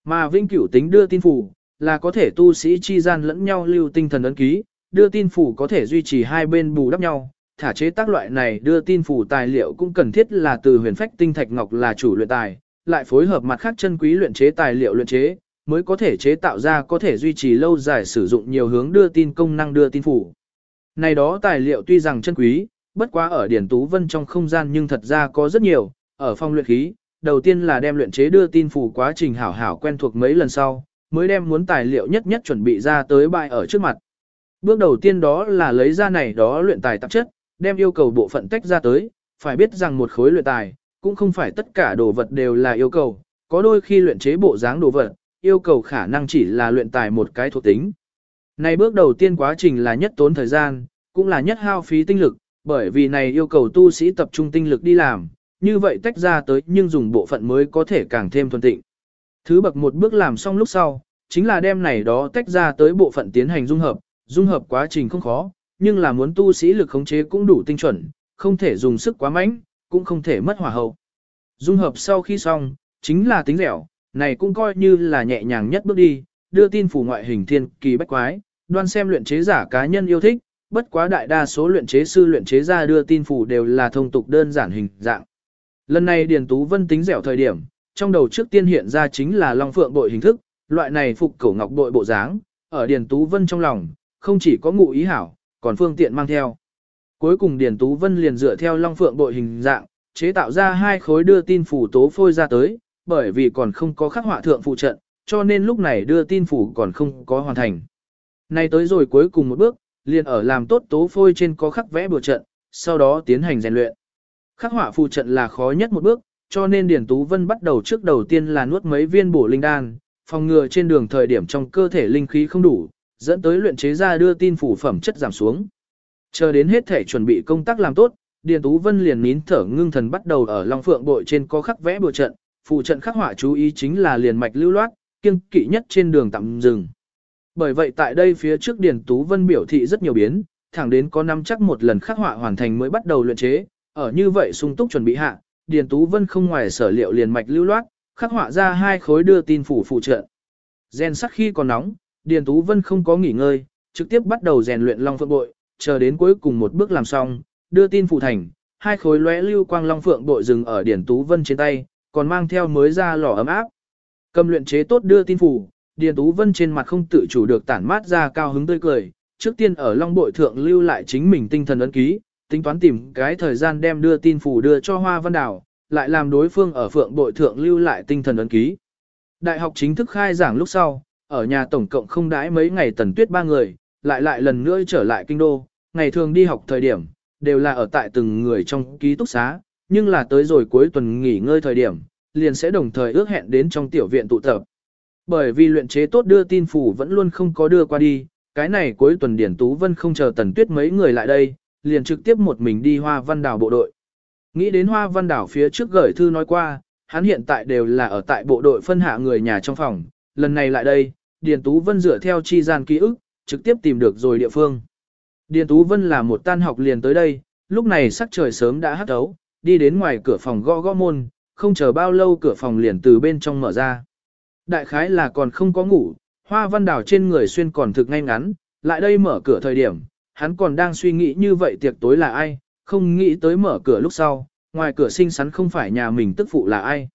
Mà vĩnh cửu tính đưa tin phủ, là có thể tu sĩ chi gian lẫn nhau lưu tinh thần ấn ký, đưa tin phủ có thể duy trì hai bên bù đắp nhau, thả chế tác loại này đưa tin phủ tài liệu cũng cần thiết là từ huyền phách tinh thạch ngọc là chủ luyện tài, lại phối hợp mặt khác chân quý luyện chế tài liệu luyện chế, mới có thể chế tạo ra có thể duy trì lâu dài sử dụng nhiều hướng đưa tin công năng đưa tin phủ. Này đó tài liệu tuy rằng chân quý, bất quá ở Điển Tú Vân trong không gian nhưng thật ra có rất nhiều, ở phong luyện khí, đầu tiên là đem luyện chế đưa tin phủ quá trình hảo hảo quen thuộc mấy lần sau, mới đem muốn tài liệu nhất nhất chuẩn bị ra tới bài ở trước mặt. Bước đầu tiên đó là lấy ra này đó luyện tài tạp chất, đem yêu cầu bộ phận tách ra tới, phải biết rằng một khối luyện tài, cũng không phải tất cả đồ vật đều là yêu cầu, có đôi khi luyện chế bộ dáng đồ vật, yêu cầu khả năng chỉ là luyện tài một cái thuộc tính. Này bước đầu tiên quá trình là nhất tốn thời gian, cũng là nhất hao phí tinh lực, bởi vì này yêu cầu tu sĩ tập trung tinh lực đi làm, như vậy tách ra tới nhưng dùng bộ phận mới có thể càng thêm thuần tịnh. Thứ bậc một bước làm xong lúc sau, chính là đem này đó tách ra tới bộ phận tiến hành dung hợp, dung hợp quá trình không khó, nhưng là muốn tu sĩ lực khống chế cũng đủ tinh chuẩn, không thể dùng sức quá mạnh, cũng không thể mất hỏa hậu. Dung hợp sau khi xong, chính là tính dẻo, này cũng coi như là nhẹ nhàng nhất bước đi, đưa tin phủ ngoại hình thiên kỳ bách quái, đoan xem luyện chế giả cá nhân yêu thích, bất quá đại đa số luyện chế sư luyện chế ra đưa tin phủ đều là thông tục đơn giản hình dạng. Lần này Điền Tú Vân tính dẻo thời điểm, trong đầu trước tiên hiện ra chính là Long Phượng bội hình thức, loại này phục cổ ngọc bội bộ dáng, ở Điền Tú Vân trong lòng, không chỉ có ngụ ý hảo, còn phương tiện mang theo. Cuối cùng Điền Tú Vân liền dựa theo Long Phượng bội hình dạng, chế tạo ra hai khối đưa tin phủ tố phôi ra tới, bởi vì còn không có khắc họa thượng phụ trận, cho nên lúc này đưa tin phủ còn không có hoàn thành. Nay tới rồi cuối cùng một bước, liền ở làm tốt tố phôi trên có khắc vẽ bừa trận, sau đó tiến hành rèn luyện. Khắc họa phụ trận là khó nhất một bước, cho nên Điền Tú Vân bắt đầu trước đầu tiên là nuốt mấy viên bổ linh đan, phòng ngừa trên đường thời điểm trong cơ thể linh khí không đủ, dẫn tới luyện chế ra đưa tin phủ phẩm chất giảm xuống. Chờ đến hết thể chuẩn bị công tác làm tốt, Điền Tú Vân liền nín thở ngưng thần bắt đầu ở Long Phượng bội trên có khắc vẽ bùa trận, phụ trận khắc họa chú ý chính là liền mạch lưu loát, kiêng kỵ nhất trên đường tạm dừng. Bởi vậy tại đây phía trước Điền Tú Vân biểu thị rất nhiều biến, thẳng đến có năm chắc một lần khắc họa hoàn thành mới bắt đầu luyện chế, ở như vậy sung túc chuẩn bị hạ, Điền Tú Vân không ngoài sở liệu liền mạch lưu loát, khắc họa ra hai khối đưa tin phủ phụ trợ. Gen sắc khi còn nóng, Điền Tú Vân không có nghỉ ngơi, trực tiếp bắt đầu rèn luyện Long Phượng bội, chờ đến cuối cùng một bước làm xong, đưa tin phụ thành, hai khối lóe lưu quang Long Phượng bội dừng ở Điền Tú Vân trên tay, còn mang theo mới ra lò ấm áp. Cầm luyện chế tốt đưa tin phủ, Điền Tú Vân trên mặt không tự chủ được tản mát ra cao hứng tươi cười, trước tiên ở Long Bội Thượng lưu lại chính mình tinh thần ấn ký, tính toán tìm cái thời gian đem đưa tin phủ đưa cho Hoa Văn Đào, lại làm đối phương ở Phượng Bội Thượng lưu lại tinh thần ấn ký. Đại học chính thức khai giảng lúc sau, ở nhà tổng cộng không đãi mấy ngày tần tuyết ba người, lại lại lần nữa trở lại kinh đô, ngày thường đi học thời điểm, đều là ở tại từng người trong ký túc xá, nhưng là tới rồi cuối tuần nghỉ ngơi thời điểm, liền sẽ đồng thời ước hẹn đến trong tiểu viện tụ tập. Bởi vì luyện chế tốt đưa tin phủ vẫn luôn không có đưa qua đi, cái này cuối tuần Điển Tú Vân không chờ Tần Tuyết mấy người lại đây, liền trực tiếp một mình đi Hoa Văn Đảo bộ đội. Nghĩ đến Hoa Văn Đảo phía trước gửi thư nói qua, hắn hiện tại đều là ở tại bộ đội phân hạ người nhà trong phòng, lần này lại đây, Điền Tú Vân dựa theo chi gian ký ức, trực tiếp tìm được rồi địa phương. Điền Tú Vân là một tan học liền tới đây, lúc này sắc trời sớm đã hắt ấu, đi đến ngoài cửa phòng gõ gõ môn, không chờ bao lâu cửa phòng liền từ bên trong mở ra. Đại khái là còn không có ngủ, hoa văn đảo trên người xuyên còn thực ngay ngắn, lại đây mở cửa thời điểm, hắn còn đang suy nghĩ như vậy tiệc tối là ai, không nghĩ tới mở cửa lúc sau, ngoài cửa sinh sắn không phải nhà mình tức phụ là ai.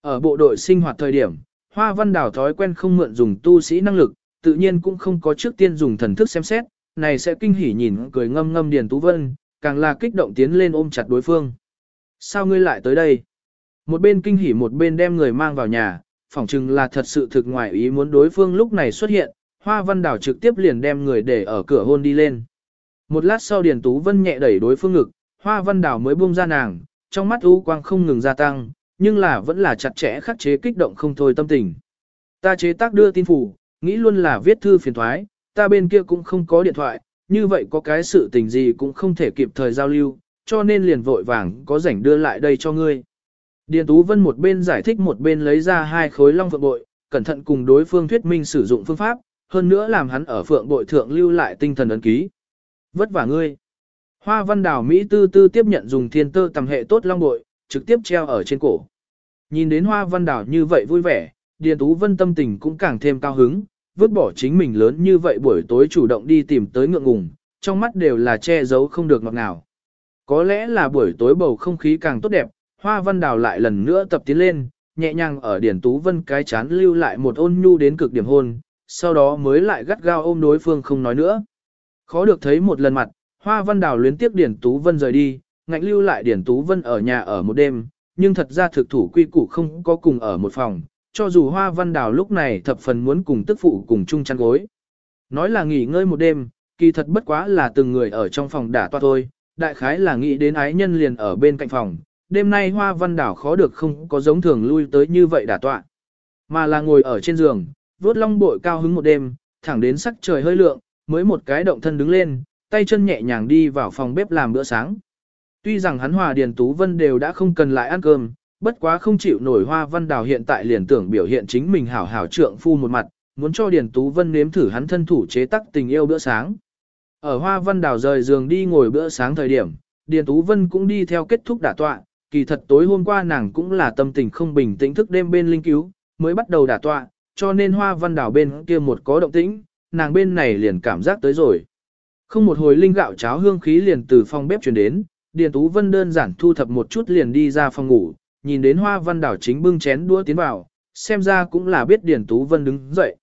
Ở bộ đội sinh hoạt thời điểm, hoa văn đảo thói quen không mượn dùng tu sĩ năng lực, tự nhiên cũng không có trước tiên dùng thần thức xem xét, này sẽ kinh hỉ nhìn cười ngâm ngâm Điền Tú Vân, càng là kích động tiến lên ôm chặt đối phương. Sao ngươi lại tới đây? Một bên kinh hỉ một bên đem người mang vào nhà, phỏng chừng là thật sự thực ngoài ý muốn đối phương lúc này xuất hiện, Hoa Văn Đào trực tiếp liền đem người để ở cửa hôn đi lên. Một lát sau Điền Tú Vân nhẹ đẩy đối phương ngực, Hoa Văn Đào mới buông ra nàng, trong mắt u quang không ngừng gia tăng, nhưng là vẫn là chặt chẽ khắc chế kích động không thôi tâm tình. Ta chế tác đưa tin phủ, nghĩ luôn là viết thư phiền thoái, ta bên kia cũng không có điện thoại, như vậy có cái sự tình gì cũng không thể kịp thời giao lưu, cho nên liền vội vàng có rảnh đưa lại đây cho ngươi. Điền Tú Vân một bên giải thích một bên lấy ra hai khối long phượng bội, cẩn thận cùng đối phương thuyết minh sử dụng phương pháp, hơn nữa làm hắn ở phượng bội thượng lưu lại tinh thần ấn ký. Vất vả ngươi. Hoa văn đảo Mỹ tư tư tiếp nhận dùng thiên tơ tầm hệ tốt long bội, trực tiếp treo ở trên cổ. Nhìn đến hoa văn đảo như vậy vui vẻ, Điền Tú Vân tâm tình cũng càng thêm cao hứng, vứt bỏ chính mình lớn như vậy buổi tối chủ động đi tìm tới ngượng ngùng, trong mắt đều là che giấu không được ngọt ngào. Có lẽ là buổi tối bầu không khí càng tốt đẹp, hoa văn đào lại lần nữa tập tiến lên, nhẹ nhàng ở Điền Tú Vân cái chán lưu lại một ôn nhu đến cực điểm hôn, sau đó mới lại gắt gao ôm đối phương không nói nữa. Khó được thấy một lần mặt, hoa văn đào luyến tiếc Điền Tú Vân rời đi, ngạnh lưu lại Điền Tú Vân ở nhà ở một đêm, nhưng thật ra thực thủ quy củ không có cùng ở một phòng, cho dù hoa văn đào lúc này thập phần muốn cùng tức phụ cùng chung chăn gối. Nói là nghỉ ngơi một đêm, kỳ thật bất quá là từng người ở trong phòng đả toa thôi, đại khái là nghĩ đến ái nhân liền ở bên cạnh phòng, đêm nay hoa văn đảo khó được không có giống thường lui tới như vậy đả tọa, mà là ngồi ở trên giường, vuốt long bội cao hứng một đêm, thẳng đến sắc trời hơi lượng, mới một cái động thân đứng lên, tay chân nhẹ nhàng đi vào phòng bếp làm bữa sáng. Tuy rằng hắn hòa Điền Tú Vân đều đã không cần lại ăn cơm, bất quá không chịu nổi hoa văn đào hiện tại liền tưởng biểu hiện chính mình hảo hảo trượng phu một mặt, muốn cho Điền Tú Vân nếm thử hắn thân thủ chế tác tình yêu bữa sáng. Ở hoa văn đào rời giường đi ngồi bữa sáng thời điểm, Điền Tú Vân cũng đi theo kết thúc đả tọa, kỳ thật tối hôm qua nàng cũng là tâm tình không bình tĩnh thức đêm bên linh cứu, mới bắt đầu đả tọa, cho nên hoa văn đào bên kia một có động tĩnh, nàng bên này liền cảm giác tới rồi. Không một hồi linh gạo cháo hương khí liền từ phòng bếp truyền đến, Điền Tú Vân đơn giản thu thập một chút liền đi ra phòng ngủ, nhìn đến hoa văn đảo chính bưng chén đũa tiến vào, xem ra cũng là biết Điền Tú Vân đứng dậy.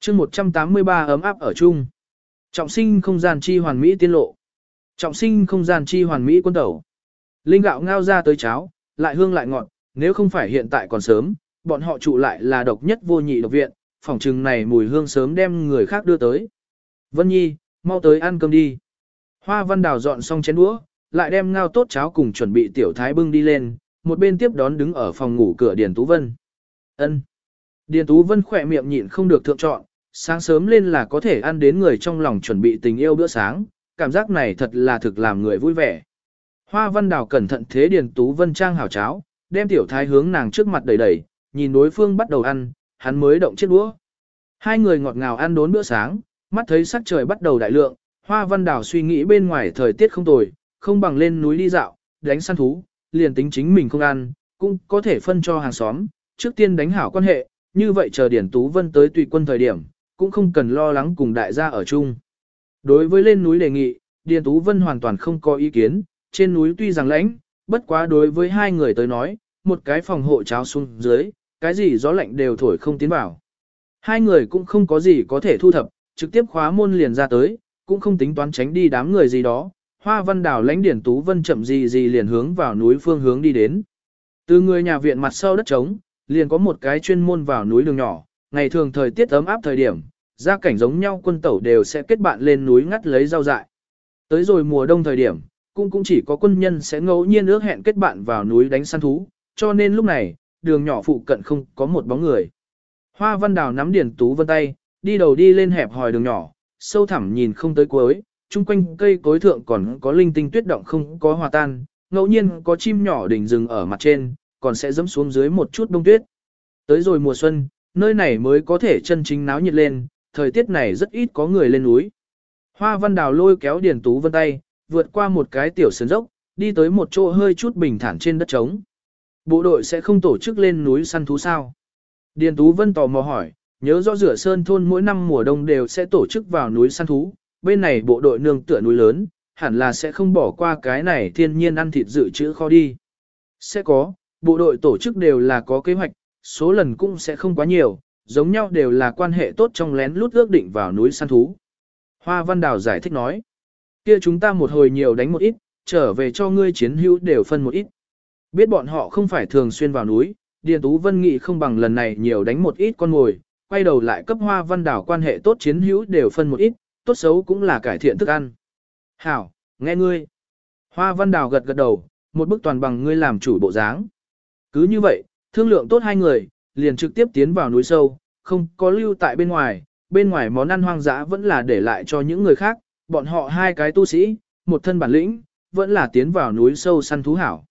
chương 183 ấm áp ở chung. Trọng sinh không gian chi hoàn mỹ tiên lộ. Trọng sinh không gian chi hoàn mỹ quân tẩu. Linh gạo ngao ra tới cháo, lại hương lại ngọt, nếu không phải hiện tại còn sớm, bọn họ trụ lại là độc nhất vô nhị độc viện, phòng trừng này mùi hương sớm đem người khác đưa tới. Vân Nhi, mau tới ăn cơm đi. Hoa văn đào dọn xong chén đũa, lại đem ngao tốt cháo cùng chuẩn bị tiểu thái bưng đi lên, một bên tiếp đón đứng ở phòng ngủ cửa Điền Tú Vân. Ân. Điền Tú Vân khỏe miệng nhịn không được thượng chọn, sáng sớm lên là có thể ăn đến người trong lòng chuẩn bị tình yêu bữa sáng, cảm giác này thật là thực làm người vui vẻ. Hoa Văn Đào cẩn thận thế Điền Tú Vân trang hảo cháo, đem tiểu thái hướng nàng trước mặt đầy đầy, nhìn đối phương bắt đầu ăn, hắn mới động chiếc đũa. Hai người ngọt ngào ăn đốn bữa sáng, mắt thấy sắc trời bắt đầu đại lượng, Hoa Văn Đào suy nghĩ bên ngoài thời tiết không tồi, không bằng lên núi đi dạo, đánh săn thú, liền tính chính mình không ăn, cũng có thể phân cho hàng xóm, trước tiên đánh hảo quan hệ, như vậy chờ Điển Tú Vân tới tùy quân thời điểm, cũng không cần lo lắng cùng đại gia ở chung. Đối với lên núi đề nghị, Điền Tú Vân hoàn toàn không có ý kiến, trên núi tuy rằng lãnh, bất quá đối với hai người tới nói, một cái phòng hộ cháo xuống dưới, cái gì gió lạnh đều thổi không tiến vào. Hai người cũng không có gì có thể thu thập, trực tiếp khóa môn liền ra tới, cũng không tính toán tránh đi đám người gì đó, Hoa Văn Đào lãnh Điển Tú Vân chậm gì gì liền hướng vào núi phương hướng đi đến. Từ người nhà viện mặt sau đất trống, liền có một cái chuyên môn vào núi đường nhỏ, ngày thường thời tiết ấm áp thời điểm, gia cảnh giống nhau quân tẩu đều sẽ kết bạn lên núi ngắt lấy rau dại. Tới rồi mùa đông thời điểm, cũng cũng chỉ có quân nhân sẽ ngẫu nhiên ước hẹn kết bạn vào núi đánh săn thú, cho nên lúc này, đường nhỏ phụ cận không có một bóng người. Hoa Văn Đào nắm Điển Tú Vân tay, đi đầu đi lên hẹp hòi đường nhỏ, sâu thẳm nhìn không tới cuối, chung quanh cây cối thượng còn có linh tinh tuyết động không có hòa tan, ngẫu nhiên có chim nhỏ đỉnh rừng ở mặt trên, còn sẽ dẫm xuống dưới một chút đông tuyết. Tới rồi mùa xuân, nơi này mới có thể chân chính náo nhiệt lên, thời tiết này rất ít có người lên núi. Hoa văn đào lôi kéo Điền Tú Vân tay, vượt qua một cái tiểu sườn dốc, đi tới một chỗ hơi chút bình thản trên đất trống. Bộ đội sẽ không tổ chức lên núi săn thú sao? Điền Tú Vân tò mò hỏi, nhớ rõ rửa sơn thôn mỗi năm mùa đông đều sẽ tổ chức vào núi săn thú, bên này bộ đội nương tựa núi lớn, hẳn là sẽ không bỏ qua cái này thiên nhiên ăn thịt dự trữ kho đi. Sẽ có, bộ đội tổ chức đều là có kế hoạch, số lần cũng sẽ không quá nhiều, giống nhau đều là quan hệ tốt trong lén lút ước định vào núi săn thú. Hoa Văn Đào giải thích nói, kia chúng ta một hồi nhiều đánh một ít, trở về cho ngươi chiến hữu đều phân một ít. Biết bọn họ không phải thường xuyên vào núi, Điền Tú Vân nghị không bằng lần này nhiều đánh một ít con ngồi, quay đầu lại cấp Hoa Văn Đào quan hệ tốt chiến hữu đều phân một ít, tốt xấu cũng là cải thiện thức ăn. Hảo, nghe ngươi. Hoa Văn Đào gật gật đầu, một bức toàn bằng ngươi làm chủ bộ dáng. Cứ như vậy, thương lượng tốt hai người, liền trực tiếp tiến vào núi sâu, không có lưu tại bên ngoài, bên ngoài món ăn hoang dã vẫn là để lại cho những người khác, bọn họ hai cái tu sĩ, một thân bản lĩnh, vẫn là tiến vào núi sâu săn thú hảo.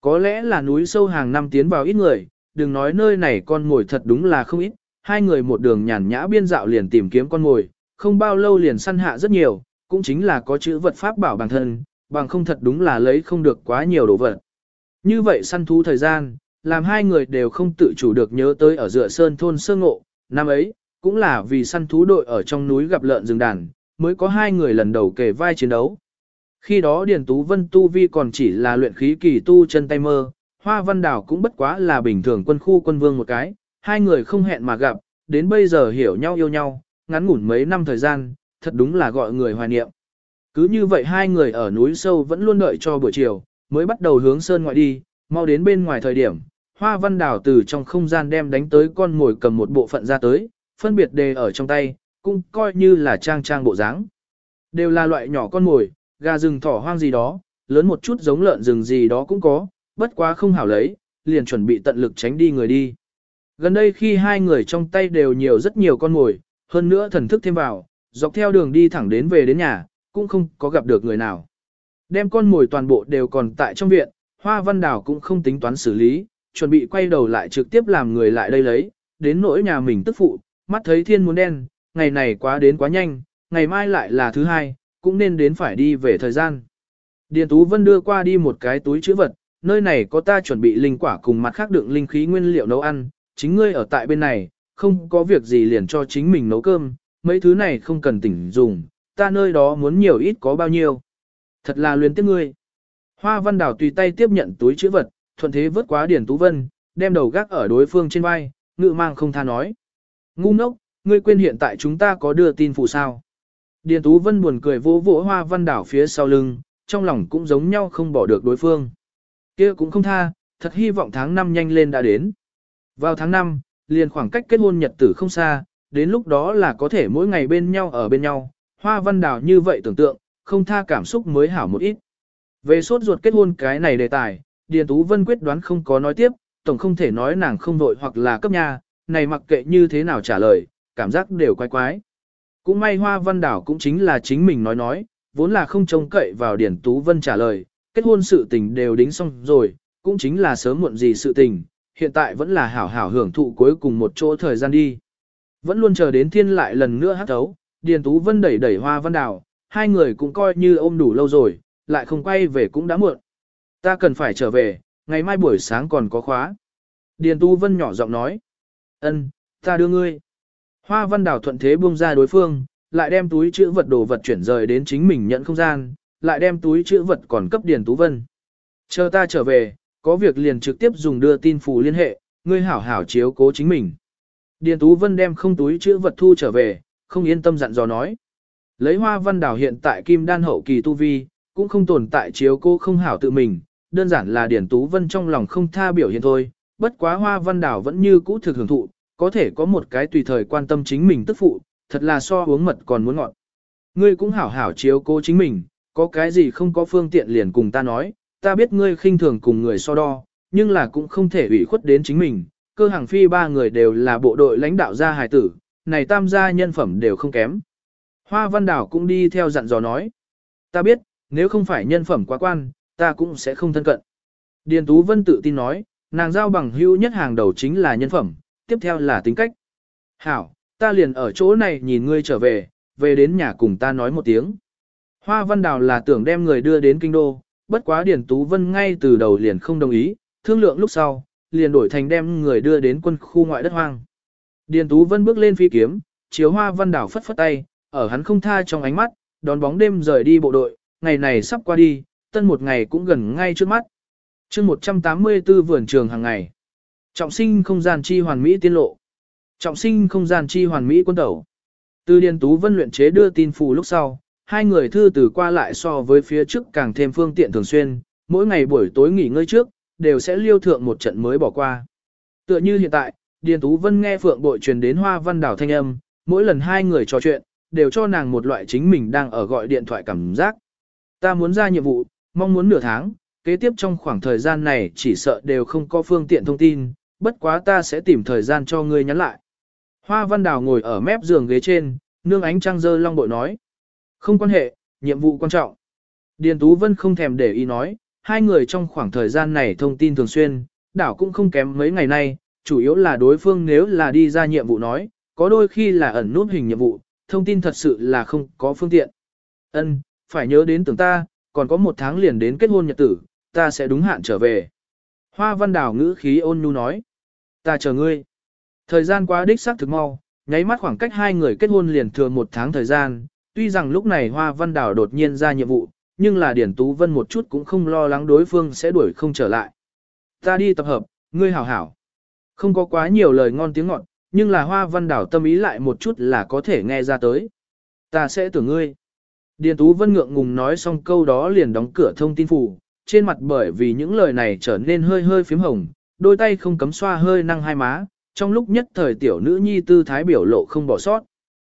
Có lẽ là núi sâu hàng năm tiến vào ít người, đừng nói nơi này con ngồi thật đúng là không ít, hai người một đường nhàn nhã biên dạo liền tìm kiếm con ngồi, không bao lâu liền săn hạ rất nhiều, cũng chính là có chữ vật pháp bảo bản thân, bằng không thật đúng là lấy không được quá nhiều đồ vật. Như vậy săn thú thời gian, làm hai người đều không tự chủ được nhớ tới ở dựa sơn thôn sơ ngộ, năm ấy, cũng là vì săn thú đội ở trong núi gặp lợn rừng đàn, mới có hai người lần đầu kề vai chiến đấu. Khi đó Điền Tú Vân Tu Vi còn chỉ là luyện khí kỳ tu chân tay mơ, Hoa Văn Đảo cũng bất quá là bình thường quân khu quân vương một cái, hai người không hẹn mà gặp, đến bây giờ hiểu nhau yêu nhau, ngắn ngủn mấy năm thời gian, thật đúng là gọi người hoài niệm. Cứ như vậy hai người ở núi sâu vẫn luôn đợi cho buổi chiều, mới bắt đầu hướng sơn ngoại đi, mau đến bên ngoài thời điểm, Hoa Văn Đào từ trong không gian đem đánh tới con ngồi cầm một bộ phận ra tới, phân biệt đề ở trong tay, cũng coi như là trang trang bộ dáng. Đều là loại nhỏ con mồi, gà rừng thỏ hoang gì đó, lớn một chút giống lợn rừng gì đó cũng có, bất quá không hảo lấy, liền chuẩn bị tận lực tránh đi người đi. Gần đây khi hai người trong tay đều nhiều rất nhiều con mồi, hơn nữa thần thức thêm vào, dọc theo đường đi thẳng đến về đến nhà, cũng không có gặp được người nào. Đem con mồi toàn bộ đều còn tại trong viện, Hoa Văn Đào cũng không tính toán xử lý, chuẩn bị quay đầu lại trực tiếp làm người lại đây lấy, đến nỗi nhà mình tức phụ, mắt thấy thiên muốn đen, ngày này quá đến quá nhanh, ngày mai lại là thứ hai, cũng nên đến phải đi về thời gian. Điền Tú Vân đưa qua đi một cái túi chữ vật, nơi này có ta chuẩn bị linh quả cùng mặt khác đựng linh khí nguyên liệu nấu ăn, chính ngươi ở tại bên này, không có việc gì liền cho chính mình nấu cơm, mấy thứ này không cần tỉnh dùng, ta nơi đó muốn nhiều ít có bao nhiêu. Thật là luyến tiếc ngươi. Hoa Văn Đào tùy tay tiếp nhận túi chữ vật, thuận thế vớt quá Điền Tú Vân, đem đầu gác ở đối phương trên vai, ngự mang không tha nói. Ngu ngốc, ngươi quên hiện tại chúng ta có đưa tin phụ sao. Điền Tú Vân buồn cười vỗ vỗ hoa văn đảo phía sau lưng, trong lòng cũng giống nhau không bỏ được đối phương. kia cũng không tha, thật hy vọng tháng 5 nhanh lên đã đến. Vào tháng 5, liền khoảng cách kết hôn nhật tử không xa, đến lúc đó là có thể mỗi ngày bên nhau ở bên nhau, hoa văn đảo như vậy tưởng tượng, không tha cảm xúc mới hảo một ít. Về sốt ruột kết hôn cái này đề tài, Điền Tú Vân quyết đoán không có nói tiếp, tổng không thể nói nàng không vội hoặc là cấp nhà, này mặc kệ như thế nào trả lời, cảm giác đều quái quái. Cũng may Hoa Văn Đảo cũng chính là chính mình nói nói, vốn là không trông cậy vào Điển Tú Vân trả lời, kết hôn sự tình đều đính xong rồi, cũng chính là sớm muộn gì sự tình, hiện tại vẫn là hảo hảo hưởng thụ cuối cùng một chỗ thời gian đi. Vẫn luôn chờ đến thiên lại lần nữa hát thấu, Điền Tú Vân đẩy đẩy Hoa Văn Đảo, hai người cũng coi như ôm đủ lâu rồi, lại không quay về cũng đã muộn. Ta cần phải trở về, ngày mai buổi sáng còn có khóa. Điền Tú Vân nhỏ giọng nói. Ân, ta đưa ngươi. Hoa văn đảo thuận thế buông ra đối phương, lại đem túi chữ vật đồ vật chuyển rời đến chính mình nhận không gian, lại đem túi chữ vật còn cấp Điền Tú Vân. Chờ ta trở về, có việc liền trực tiếp dùng đưa tin phù liên hệ, ngươi hảo hảo chiếu cố chính mình. Điền Tú Vân đem không túi chữ vật thu trở về, không yên tâm dặn dò nói. Lấy hoa văn đảo hiện tại kim đan hậu kỳ tu vi, cũng không tồn tại chiếu cố không hảo tự mình, đơn giản là điển Tú Vân trong lòng không tha biểu hiện thôi, bất quá hoa văn đảo vẫn như cũ thực hưởng thụ, có thể có một cái tùy thời quan tâm chính mình tức phụ, thật là so uống mật còn muốn ngọt. Ngươi cũng hảo hảo chiếu cố chính mình, có cái gì không có phương tiện liền cùng ta nói, ta biết ngươi khinh thường cùng người so đo, nhưng là cũng không thể ủy khuất đến chính mình, cơ hàng phi ba người đều là bộ đội lãnh đạo gia hài tử, này tam gia nhân phẩm đều không kém. Hoa Văn Đảo cũng đi theo dặn dò nói, ta biết, nếu không phải nhân phẩm quá quan, ta cũng sẽ không thân cận. Điền Tú Vân tự tin nói, nàng giao bằng hữu nhất hàng đầu chính là nhân phẩm, tiếp theo là tính cách. Hảo, ta liền ở chỗ này nhìn ngươi trở về, về đến nhà cùng ta nói một tiếng. Hoa Văn Đào là tưởng đem người đưa đến kinh đô, bất quá Điền Tú Vân ngay từ đầu liền không đồng ý, thương lượng lúc sau, liền đổi thành đem người đưa đến quân khu ngoại đất hoang. Điền Tú Vân bước lên phi kiếm, chiếu hoa văn đảo phất phất tay, ở hắn không tha trong ánh mắt, đón bóng đêm rời đi bộ đội, ngày này sắp qua đi, tân một ngày cũng gần ngay trước mắt. chương 184 vườn trường hàng ngày. Trọng sinh không gian chi hoàn mỹ tiên lộ. Trọng sinh không gian chi hoàn mỹ quân tẩu. Từ Điền Tú Vân luyện chế đưa tin phù lúc sau, hai người thư từ qua lại so với phía trước càng thêm phương tiện thường xuyên, mỗi ngày buổi tối nghỉ ngơi trước, đều sẽ liêu thượng một trận mới bỏ qua. Tựa như hiện tại, Điền Tú Vân nghe Phượng Bội truyền đến Hoa Văn Đảo thanh âm, mỗi lần hai người trò chuyện, đều cho nàng một loại chính mình đang ở gọi điện thoại cảm giác. Ta muốn ra nhiệm vụ, mong muốn nửa tháng, kế tiếp trong khoảng thời gian này chỉ sợ đều không có phương tiện thông tin, bất quá ta sẽ tìm thời gian cho ngươi nhắn lại. Hoa Văn Đào ngồi ở mép giường ghế trên, nương ánh trăng dơ long bội nói. Không quan hệ, nhiệm vụ quan trọng. Điền Tú Vân không thèm để ý nói, hai người trong khoảng thời gian này thông tin thường xuyên, đảo cũng không kém mấy ngày nay, chủ yếu là đối phương nếu là đi ra nhiệm vụ nói, có đôi khi là ẩn nút hình nhiệm vụ, thông tin thật sự là không có phương tiện. Ân, phải nhớ đến tưởng ta, còn có một tháng liền đến kết hôn nhật tử, ta sẽ đúng hạn trở về. Hoa văn Đào ngữ khí ôn nhu nói. Ta chờ ngươi. Thời gian quá đích xác thực mau, nháy mắt khoảng cách hai người kết hôn liền thừa một tháng thời gian, tuy rằng lúc này Hoa Văn Đào đột nhiên ra nhiệm vụ, nhưng là Điển Tú Vân một chút cũng không lo lắng đối phương sẽ đuổi không trở lại. Ta đi tập hợp, ngươi hảo hảo. Không có quá nhiều lời ngon tiếng ngọt, nhưng là Hoa Văn Đào tâm ý lại một chút là có thể nghe ra tới. Ta sẽ tưởng ngươi. Điền Tú Vân ngượng ngùng nói xong câu đó liền đóng cửa thông tin phủ, trên mặt bởi vì những lời này trở nên hơi hơi phím hồng, đôi tay không cấm xoa hơi năng hai má, trong lúc nhất thời tiểu nữ nhi tư thái biểu lộ không bỏ sót.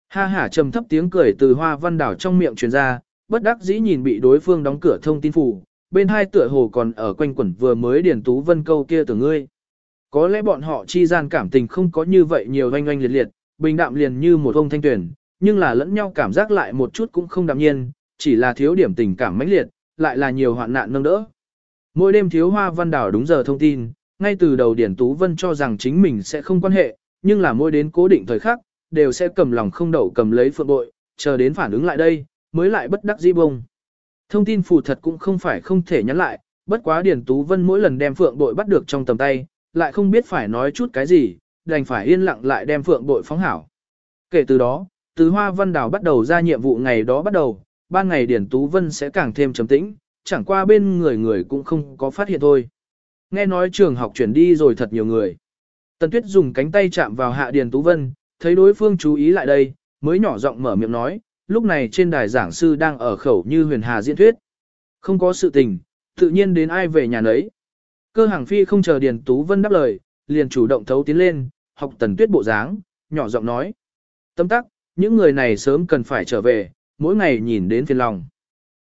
Ha hả trầm thấp tiếng cười từ hoa văn đảo trong miệng truyền ra, bất đắc dĩ nhìn bị đối phương đóng cửa thông tin phủ, bên hai tựa hồ còn ở quanh quẩn vừa mới Điền tú vân câu kia từ ngươi. Có lẽ bọn họ chi gian cảm tình không có như vậy nhiều oanh oanh liệt liệt, bình đạm liền như một ông thanh tuyển, nhưng là lẫn nhau cảm giác lại một chút cũng không đạm nhiên, chỉ là thiếu điểm tình cảm mãnh liệt, lại là nhiều hoạn nạn nâng đỡ. Mỗi đêm thiếu hoa văn đảo đúng giờ thông tin, ngay từ đầu Điển Tú Vân cho rằng chính mình sẽ không quan hệ, nhưng là mỗi đến cố định thời khắc, đều sẽ cầm lòng không đậu cầm lấy phượng bội, chờ đến phản ứng lại đây, mới lại bất đắc dĩ bông. Thông tin phù thật cũng không phải không thể nhắn lại, bất quá Điển Tú Vân mỗi lần đem phượng bội bắt được trong tầm tay, lại không biết phải nói chút cái gì, đành phải yên lặng lại đem phượng bội phóng hảo. Kể từ đó, từ Hoa Văn Đào bắt đầu ra nhiệm vụ ngày đó bắt đầu, ban ngày Điển Tú Vân sẽ càng thêm trầm tĩnh, chẳng qua bên người người cũng không có phát hiện thôi. Nghe nói trường học chuyển đi rồi thật nhiều người. Tần Tuyết dùng cánh tay chạm vào Hạ Điền Tú Vân, thấy đối phương chú ý lại đây, mới nhỏ giọng mở miệng nói, lúc này trên đài giảng sư đang ở khẩu như huyền hà diễn thuyết. Không có sự tình, tự nhiên đến ai về nhà nấy. Cơ hàng phi không chờ Điền Tú Vân đáp lời, liền chủ động thấu tiến lên, học Tần Tuyết bộ dáng, nhỏ giọng nói. Tâm tắc, những người này sớm cần phải trở về, mỗi ngày nhìn đến phiền lòng.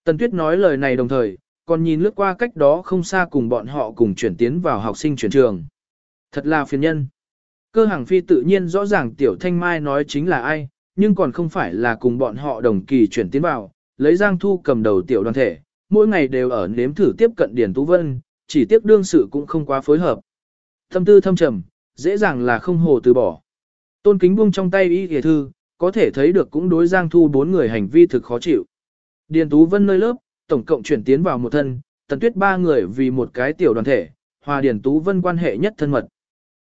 Tần Tuyết nói lời này đồng thời, còn nhìn lướt qua cách đó không xa cùng bọn họ cùng chuyển tiến vào học sinh chuyển trường. Thật là phiền nhân. Cơ hàng phi tự nhiên rõ ràng tiểu thanh mai nói chính là ai, nhưng còn không phải là cùng bọn họ đồng kỳ chuyển tiến vào, lấy Giang Thu cầm đầu tiểu đoàn thể, mỗi ngày đều ở nếm thử tiếp cận Điển Tú Vân, chỉ tiếc đương sự cũng không quá phối hợp. Thâm tư thâm trầm, dễ dàng là không hồ từ bỏ. Tôn kính buông trong tay y hề thư, có thể thấy được cũng đối Giang Thu bốn người hành vi thực khó chịu. Điền Tú Vân nơi lớp, tổng cộng chuyển tiến vào một thân, tần tuyết ba người vì một cái tiểu đoàn thể, hòa Điền tú vân quan hệ nhất thân mật.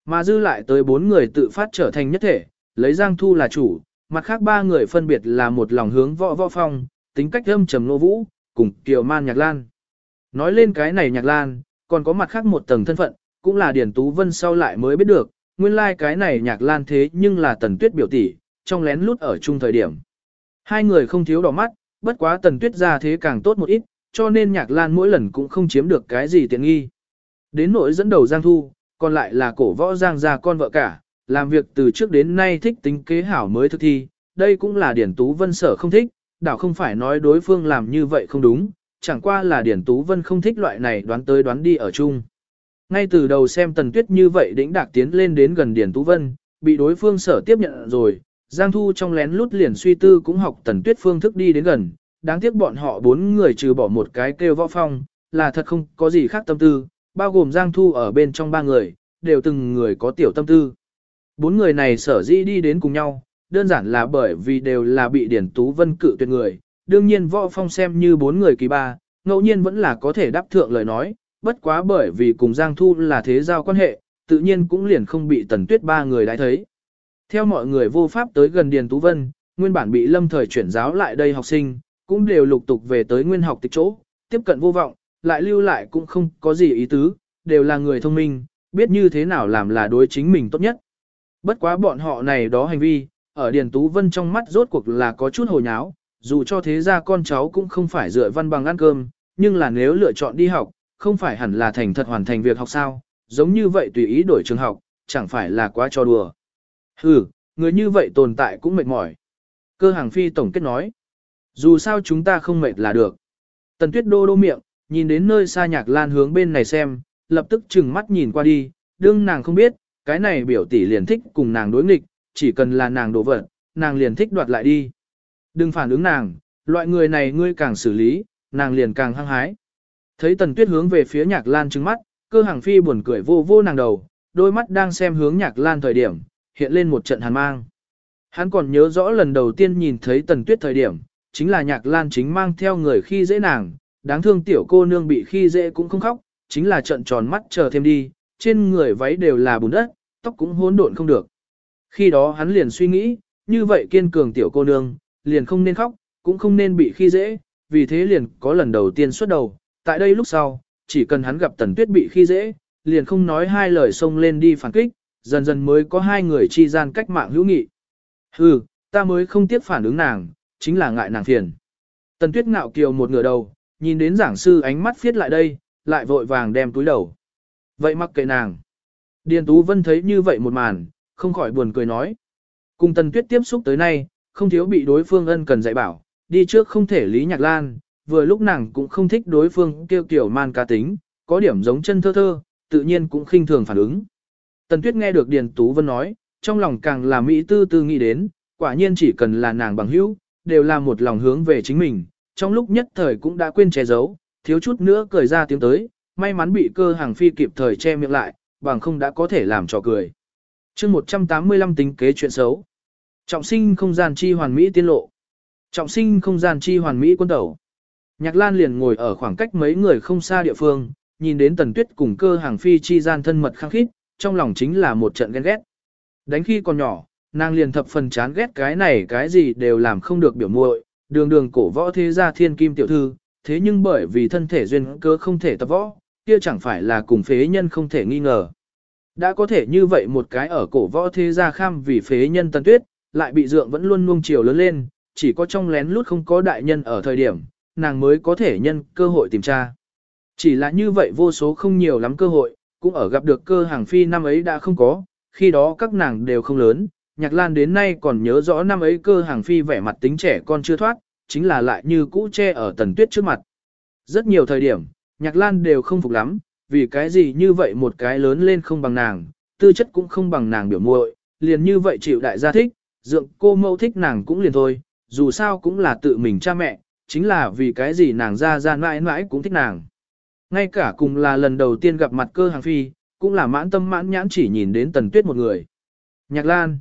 Mà dư lại tới bốn người tự phát trở thành nhất thể, lấy Giang Thu là chủ, mặt khác ba người phân biệt là một lòng hướng võ võ phong, tính cách âm trầm nô vũ, cùng kiều man nhạc lan. Nói lên cái này nhạc lan, còn có mặt khác một tầng thân phận, cũng là Điền Tú Vân sau lại mới biết được, nguyên lai like cái này nhạc lan thế nhưng là tần tuyết biểu tỷ, trong lén lút ở chung thời điểm. Hai người không thiếu đỏ mắt, bất quá tần tuyết ra thế càng tốt một ít, cho nên nhạc lan mỗi lần cũng không chiếm được cái gì tiện nghi. Đến nỗi dẫn đầu Giang Thu, còn lại là cổ võ Giang gia con vợ cả, làm việc từ trước đến nay thích tính kế hảo mới thực thi, đây cũng là Điển Tú Vân sở không thích, đảo không phải nói đối phương làm như vậy không đúng, chẳng qua là Điển Tú Vân không thích loại này đoán tới đoán đi ở chung. Ngay từ đầu xem Tần Tuyết như vậy đĩnh đạc tiến lên đến gần Điển Tú Vân, bị đối phương sở tiếp nhận rồi, Giang Thu trong lén lút liền suy tư cũng học tần tuyết phương thức đi đến gần, đáng tiếc bọn họ bốn người trừ bỏ một cái kêu võ phong, là thật không có gì khác tâm tư, bao gồm Giang Thu ở bên trong ba người, đều từng người có tiểu tâm tư. Bốn người này sở dĩ đi đến cùng nhau, đơn giản là bởi vì đều là bị Điển Tú Vân cự tuyệt người, đương nhiên võ phong xem như bốn người kỳ ba, ngẫu nhiên vẫn là có thể đáp thượng lời nói, bất quá bởi vì cùng Giang Thu là thế giao quan hệ, tự nhiên cũng liền không bị Tần Tuyết ba người đãi thấy. Theo mọi người vô pháp tới gần Điền Tú Vân, nguyên bản bị lâm thời chuyển giáo lại đây học sinh, cũng đều lục tục về tới nguyên học tịch chỗ, tiếp cận vô vọng, lại lưu lại cũng không có gì ý tứ, đều là người thông minh, biết như thế nào làm là đối chính mình tốt nhất. Bất quá bọn họ này đó hành vi, ở Điền Tú Vân trong mắt rốt cuộc là có chút hồi nháo, dù cho thế ra con cháu cũng không phải dựa văn bằng ăn cơm, nhưng là nếu lựa chọn đi học, không phải hẳn là thành thật hoàn thành việc học sao, giống như vậy tùy ý đổi trường học, chẳng phải là quá cho đùa. Ừ, người như vậy tồn tại cũng mệt mỏi. Cơ hàng phi tổng kết nói, dù sao chúng ta không mệt là được. Tần tuyết đô đô miệng, nhìn đến nơi xa nhạc lan hướng bên này xem, lập tức chừng mắt nhìn qua đi, đương nàng không biết, cái này biểu tỷ liền thích cùng nàng đối nghịch, chỉ cần là nàng đổ vật, nàng liền thích đoạt lại đi. Đừng phản ứng nàng, loại người này ngươi càng xử lý, nàng liền càng hăng hái. Thấy tần tuyết hướng về phía nhạc lan trừng mắt, cơ hàng phi buồn cười vô vô nàng đầu, đôi mắt đang xem hướng nhạc lan thời điểm, hiện lên một trận hàn mang. Hắn còn nhớ rõ lần đầu tiên nhìn thấy tần tuyết thời điểm, chính là nhạc lan chính mang theo người khi dễ nàng, đáng thương tiểu cô nương bị khi dễ cũng không khóc, chính là trận tròn mắt chờ thêm đi, trên người váy đều là bùn đất, tóc cũng hỗn độn không được. Khi đó hắn liền suy nghĩ, như vậy kiên cường tiểu cô nương, liền không nên khóc, cũng không nên bị khi dễ, vì thế liền có lần đầu tiên xuất đầu, tại đây lúc sau, chỉ cần hắn gặp tần tuyết bị khi dễ, liền không nói hai lời xông lên đi phản kích, dần dần mới có hai người chi gian cách mạng hữu nghị. Hừ, ta mới không tiếp phản ứng nàng, chính là ngại nàng phiền. Tần tuyết ngạo kiều một ngửa đầu, nhìn đến giảng sư ánh mắt phiết lại đây, lại vội vàng đem túi đầu. Vậy mặc kệ nàng. Điền Tú Vân thấy như vậy một màn, không khỏi buồn cười nói. Cùng Tần Tuyết tiếp xúc tới nay, không thiếu bị đối phương ân cần dạy bảo, đi trước không thể lý nhạc lan, vừa lúc nàng cũng không thích đối phương kêu kiểu man ca tính, có điểm giống chân thơ thơ, tự nhiên cũng khinh thường phản ứng. Tần Tuyết nghe được Điền Tú Vân nói, trong lòng càng là Mỹ tư tư nghĩ đến, quả nhiên chỉ cần là nàng bằng hữu, đều là một lòng hướng về chính mình, trong lúc nhất thời cũng đã quên che giấu, thiếu chút nữa cười ra tiếng tới, may mắn bị cơ hàng phi kịp thời che miệng lại, bằng không đã có thể làm trò cười. chương 185 tính kế chuyện xấu. Trọng sinh không gian chi hoàn mỹ tiên lộ. Trọng sinh không gian chi hoàn mỹ quân tẩu. Nhạc Lan liền ngồi ở khoảng cách mấy người không xa địa phương, nhìn đến Tần Tuyết cùng cơ hàng phi chi gian thân mật khăng khít, trong lòng chính là một trận ghen ghét. Đánh khi còn nhỏ, nàng liền thập phần chán ghét cái này cái gì đều làm không được biểu muội, đường đường cổ võ thế gia thiên kim tiểu thư, thế nhưng bởi vì thân thể duyên cơ không thể tập võ, kia chẳng phải là cùng phế nhân không thể nghi ngờ. Đã có thể như vậy một cái ở cổ võ thế gia kham vì phế nhân Tần Tuyết, lại bị dượng vẫn luôn nuông chiều lớn lên, chỉ có trong lén lút không có đại nhân ở thời điểm, nàng mới có thể nhân cơ hội tìm tra. Chỉ là như vậy vô số không nhiều lắm cơ hội, cũng ở gặp được cơ hàng phi năm ấy đã không có, khi đó các nàng đều không lớn, nhạc lan đến nay còn nhớ rõ năm ấy cơ hàng phi vẻ mặt tính trẻ con chưa thoát, chính là lại như cũ che ở tần tuyết trước mặt. Rất nhiều thời điểm, nhạc lan đều không phục lắm, vì cái gì như vậy một cái lớn lên không bằng nàng, tư chất cũng không bằng nàng biểu muội, liền như vậy chịu đại gia thích, dượng cô mâu thích nàng cũng liền thôi, dù sao cũng là tự mình cha mẹ, chính là vì cái gì nàng ra ra mãi mãi cũng thích nàng. Ngay cả cùng là lần đầu tiên gặp mặt cơ hàng phi, cũng là mãn tâm mãn nhãn chỉ nhìn đến tần tuyết một người. Nhạc Lan!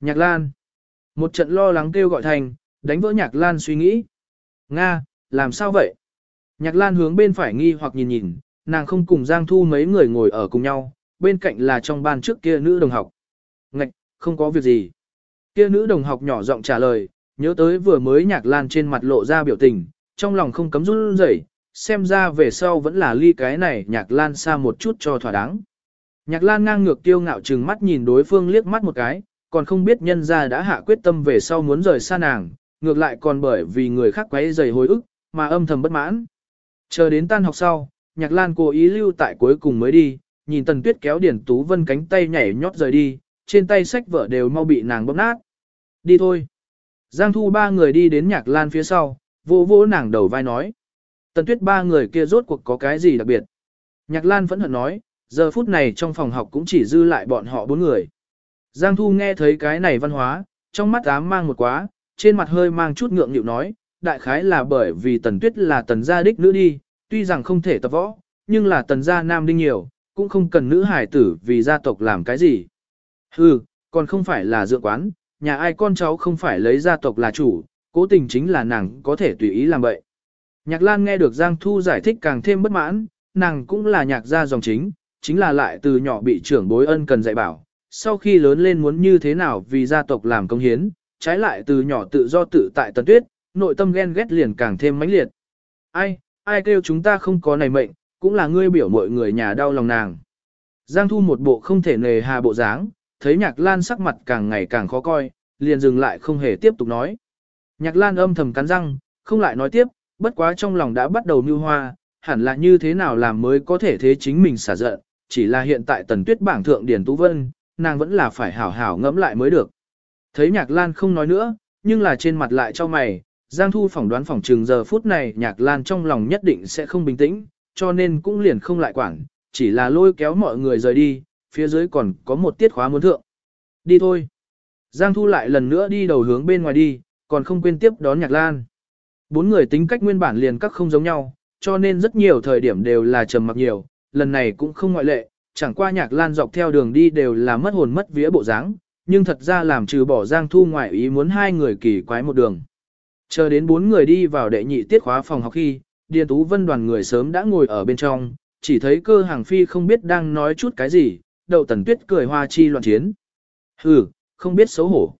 Nhạc Lan! Một trận lo lắng kêu gọi thành, đánh vỡ Nhạc Lan suy nghĩ. Nga, làm sao vậy? Nhạc Lan hướng bên phải nghi hoặc nhìn nhìn, nàng không cùng Giang Thu mấy người ngồi ở cùng nhau, bên cạnh là trong ban trước kia nữ đồng học. Ngạch, không có việc gì. Kia nữ đồng học nhỏ giọng trả lời, nhớ tới vừa mới Nhạc Lan trên mặt lộ ra biểu tình, trong lòng không cấm run rẩy, xem ra về sau vẫn là ly cái này Nhạc Lan xa một chút cho thỏa đáng. Nhạc Lan ngang ngược tiêu ngạo trừng mắt nhìn đối phương liếc mắt một cái, còn không biết nhân ra đã hạ quyết tâm về sau muốn rời xa nàng, ngược lại còn bởi vì người khác quấy dày hồi ức, mà âm thầm bất mãn. Chờ đến tan học sau, Nhạc Lan cố ý lưu tại cuối cùng mới đi, nhìn Tần Tuyết kéo Điển Tú Vân cánh tay nhảy nhót rời đi, trên tay sách vở đều mau bị nàng bóp nát. Đi thôi. Giang Thu ba người đi đến Nhạc Lan phía sau, vỗ vỗ nàng đầu vai nói. Tần Tuyết ba người kia rốt cuộc có cái gì đặc biệt. Nhạc Lan vẫn hận nói, giờ phút này trong phòng học cũng chỉ dư lại bọn họ bốn người. Giang Thu nghe thấy cái này văn hóa, trong mắt ám mang một quá, trên mặt hơi mang chút ngượng nghịu nói, đại khái là bởi vì Tần Tuyết là Tần gia đích nữ đi, tuy rằng không thể tập võ, nhưng là Tần gia nam đinh nhiều, cũng không cần nữ hải tử vì gia tộc làm cái gì. Hừ, còn không phải là dựa quán, nhà ai con cháu không phải lấy gia tộc là chủ, cố tình chính là nàng có thể tùy ý làm vậy. Nhạc Lan nghe được Giang Thu giải thích càng thêm bất mãn, nàng cũng là nhạc gia dòng chính, chính là lại từ nhỏ bị trưởng bối ân cần dạy bảo, sau khi lớn lên muốn như thế nào vì gia tộc làm công hiến, trái lại từ nhỏ tự do tự tại tần tuyết, nội tâm ghen ghét liền càng thêm mãnh liệt. Ai, ai kêu chúng ta không có này mệnh, cũng là ngươi biểu mọi người nhà đau lòng nàng. Giang thu một bộ không thể nề hà bộ dáng, thấy nhạc lan sắc mặt càng ngày càng khó coi, liền dừng lại không hề tiếp tục nói. Nhạc lan âm thầm cắn răng, không lại nói tiếp, bất quá trong lòng đã bắt đầu mưu hoa, hẳn là như thế nào làm mới có thể thế chính mình xả giận, chỉ là hiện tại tần tuyết bảng thượng Điển Tú Vân, nàng vẫn là phải hảo hảo ngẫm lại mới được. Thấy nhạc lan không nói nữa, nhưng là trên mặt lại cho mày, Giang Thu phỏng đoán phỏng trường giờ phút này nhạc lan trong lòng nhất định sẽ không bình tĩnh, cho nên cũng liền không lại quản, chỉ là lôi kéo mọi người rời đi, phía dưới còn có một tiết khóa muốn thượng. Đi thôi. Giang Thu lại lần nữa đi đầu hướng bên ngoài đi, còn không quên tiếp đón nhạc lan. Bốn người tính cách nguyên bản liền các không giống nhau, cho nên rất nhiều thời điểm đều là trầm mặc nhiều, lần này cũng không ngoại lệ, chẳng qua nhạc lan dọc theo đường đi đều là mất hồn mất vía bộ dáng, nhưng thật ra làm trừ bỏ Giang Thu ngoại ý muốn hai người kỳ quái một đường. Chờ đến bốn người đi vào đệ nhị tiết khóa phòng học khi, Điền Tú Vân đoàn người sớm đã ngồi ở bên trong, chỉ thấy cơ hàng phi không biết đang nói chút cái gì, đậu tần tuyết cười hoa chi loạn chiến. Hừ, không biết xấu hổ.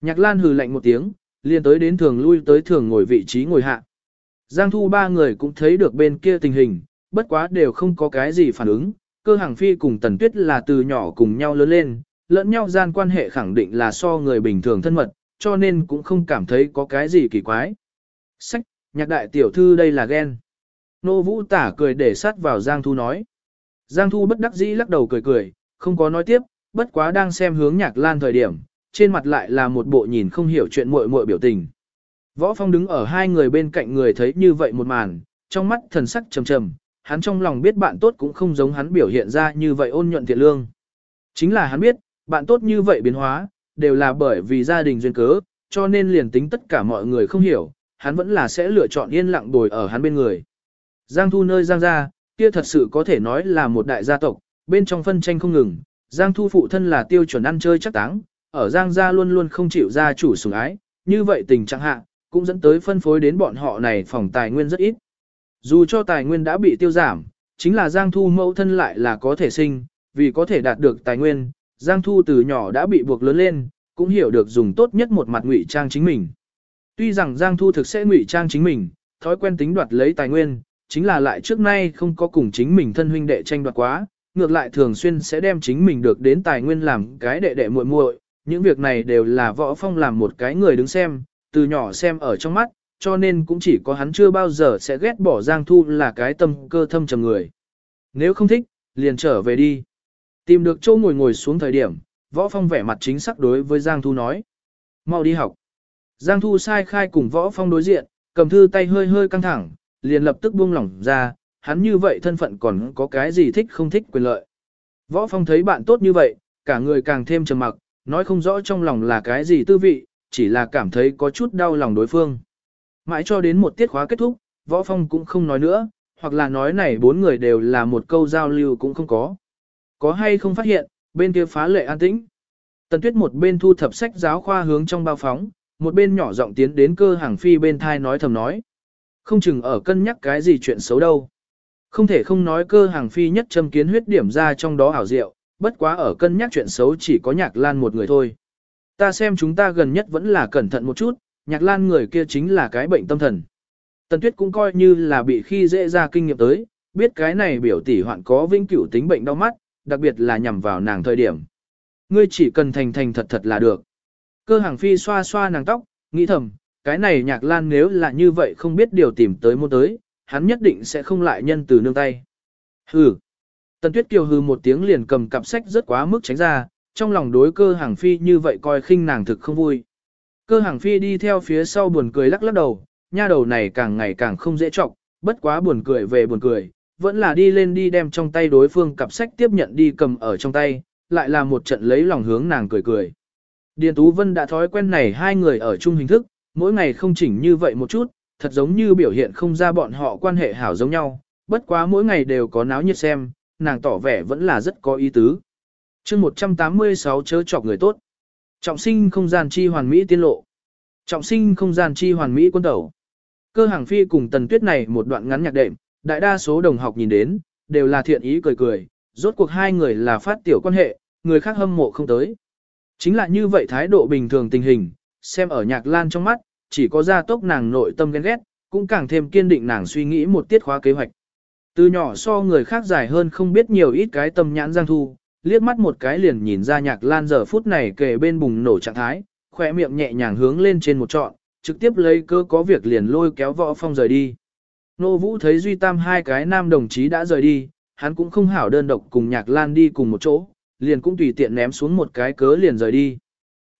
Nhạc lan hừ lạnh một tiếng, liền tới đến thường lui tới thường ngồi vị trí ngồi hạ. Giang thu ba người cũng thấy được bên kia tình hình, bất quá đều không có cái gì phản ứng, cơ hàng phi cùng tần tuyết là từ nhỏ cùng nhau lớn lên, lẫn nhau gian quan hệ khẳng định là so người bình thường thân mật, cho nên cũng không cảm thấy có cái gì kỳ quái. Sách, nhạc đại tiểu thư đây là ghen. Nô vũ tả cười để sát vào Giang Thu nói. Giang Thu bất đắc dĩ lắc đầu cười cười, không có nói tiếp, bất quá đang xem hướng nhạc lan thời điểm, trên mặt lại là một bộ nhìn không hiểu chuyện muội muội biểu tình. Võ Phong đứng ở hai người bên cạnh người thấy như vậy một màn, trong mắt thần sắc trầm trầm, hắn trong lòng biết bạn tốt cũng không giống hắn biểu hiện ra như vậy ôn nhuận thiện lương. Chính là hắn biết, bạn tốt như vậy biến hóa, đều là bởi vì gia đình duyên cớ, cho nên liền tính tất cả mọi người không hiểu, hắn vẫn là sẽ lựa chọn yên lặng bồi ở hắn bên người. Giang Thu nơi Giang gia, kia thật sự có thể nói là một đại gia tộc, bên trong phân tranh không ngừng, Giang Thu phụ thân là tiêu chuẩn ăn chơi chắc táng, ở Giang gia luôn luôn không chịu gia chủ sủng ái, như vậy tình trạng hạ, cũng dẫn tới phân phối đến bọn họ này phòng tài nguyên rất ít. Dù cho tài nguyên đã bị tiêu giảm, chính là Giang Thu mẫu thân lại là có thể sinh, vì có thể đạt được tài nguyên, Giang Thu từ nhỏ đã bị buộc lớn lên, cũng hiểu được dùng tốt nhất một mặt ngụy trang chính mình. Tuy rằng Giang Thu thực sẽ ngụy trang chính mình, thói quen tính đoạt lấy tài nguyên, chính là lại trước nay không có cùng chính mình thân huynh đệ tranh đoạt quá, ngược lại thường xuyên sẽ đem chính mình được đến tài nguyên làm cái đệ đệ muội muội, những việc này đều là võ phong làm một cái người đứng xem, từ nhỏ xem ở trong mắt, cho nên cũng chỉ có hắn chưa bao giờ sẽ ghét bỏ Giang Thu là cái tâm cơ thâm trầm người. Nếu không thích, liền trở về đi. Tìm được chỗ ngồi ngồi xuống thời điểm, Võ Phong vẻ mặt chính xác đối với Giang Thu nói. Mau đi học. Giang Thu sai khai cùng Võ Phong đối diện, cầm thư tay hơi hơi căng thẳng, liền lập tức buông lỏng ra, hắn như vậy thân phận còn có cái gì thích không thích quyền lợi. Võ Phong thấy bạn tốt như vậy, cả người càng thêm trầm mặc, nói không rõ trong lòng là cái gì tư vị, chỉ là cảm thấy có chút đau lòng đối phương. Mãi cho đến một tiết khóa kết thúc, Võ Phong cũng không nói nữa, hoặc là nói này bốn người đều là một câu giao lưu cũng không có. Có hay không phát hiện, bên kia phá lệ an tĩnh. Tần Tuyết một bên thu thập sách giáo khoa hướng trong bao phóng, một bên nhỏ giọng tiến đến cơ hàng phi bên thai nói thầm nói. Không chừng ở cân nhắc cái gì chuyện xấu đâu. Không thể không nói cơ hàng phi nhất châm kiến huyết điểm ra trong đó ảo diệu, bất quá ở cân nhắc chuyện xấu chỉ có nhạc lan một người thôi. Ta xem chúng ta gần nhất vẫn là cẩn thận một chút, nhạc lan người kia chính là cái bệnh tâm thần. Tần Tuyết cũng coi như là bị khi dễ ra kinh nghiệm tới, biết cái này biểu tỷ hoạn có vĩnh cửu tính bệnh đau mắt, đặc biệt là nhằm vào nàng thời điểm. Ngươi chỉ cần thành thành thật thật là được. Cơ hàng phi xoa xoa nàng tóc, nghĩ thầm, cái này nhạc lan nếu là như vậy không biết điều tìm tới mua tới, hắn nhất định sẽ không lại nhân từ nương tay. Hừ. Tần Tuyết Kiều hừ một tiếng liền cầm cặp sách rất quá mức tránh ra, trong lòng đối cơ hàng phi như vậy coi khinh nàng thực không vui. Cơ hàng phi đi theo phía sau buồn cười lắc lắc đầu, nha đầu này càng ngày càng không dễ trọng, bất quá buồn cười về buồn cười, vẫn là đi lên đi đem trong tay đối phương cặp sách tiếp nhận đi cầm ở trong tay, lại là một trận lấy lòng hướng nàng cười cười. Điền Tú Vân đã thói quen này hai người ở chung hình thức, mỗi ngày không chỉnh như vậy một chút, thật giống như biểu hiện không ra bọn họ quan hệ hảo giống nhau, bất quá mỗi ngày đều có náo nhiệt xem, nàng tỏ vẻ vẫn là rất có ý tứ. chương 186 chớ chọc người tốt. Trọng sinh không gian chi hoàn mỹ tiên lộ. Trọng sinh không gian chi hoàn mỹ quân tẩu. Cơ hàng phi cùng tần tuyết này một đoạn ngắn nhạc đệm, đại đa số đồng học nhìn đến, đều là thiện ý cười cười, rốt cuộc hai người là phát tiểu quan hệ, người khác hâm mộ không tới. Chính là như vậy thái độ bình thường tình hình, xem ở nhạc lan trong mắt, chỉ có gia tốc nàng nội tâm ghen ghét, cũng càng thêm kiên định nàng suy nghĩ một tiết khóa kế hoạch. Từ nhỏ so người khác dài hơn không biết nhiều ít cái tâm nhãn giang thu, liếc mắt một cái liền nhìn ra nhạc lan giờ phút này kề bên bùng nổ trạng thái, khỏe miệng nhẹ nhàng hướng lên trên một trọn, trực tiếp lấy cơ có việc liền lôi kéo võ phong rời đi. Nô Vũ thấy Duy Tam hai cái nam đồng chí đã rời đi, hắn cũng không hảo đơn độc cùng Nhạc Lan đi cùng một chỗ, liền cũng tùy tiện ném xuống một cái cớ liền rời đi.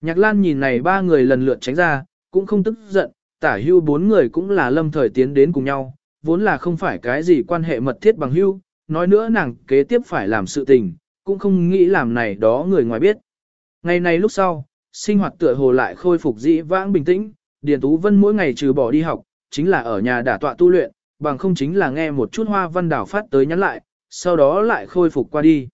Nhạc Lan nhìn này ba người lần lượt tránh ra, cũng không tức giận, tả hưu bốn người cũng là lâm thời tiến đến cùng nhau, vốn là không phải cái gì quan hệ mật thiết bằng hữu nói nữa nàng kế tiếp phải làm sự tình, cũng không nghĩ làm này đó người ngoài biết. Ngày này lúc sau, sinh hoạt tựa hồ lại khôi phục dĩ vãng bình tĩnh, Điền Tú Vân mỗi ngày trừ bỏ đi học, chính là ở nhà đả tọa tu luyện, bằng không chính là nghe một chút hoa văn đảo phát tới nhắn lại, sau đó lại khôi phục qua đi.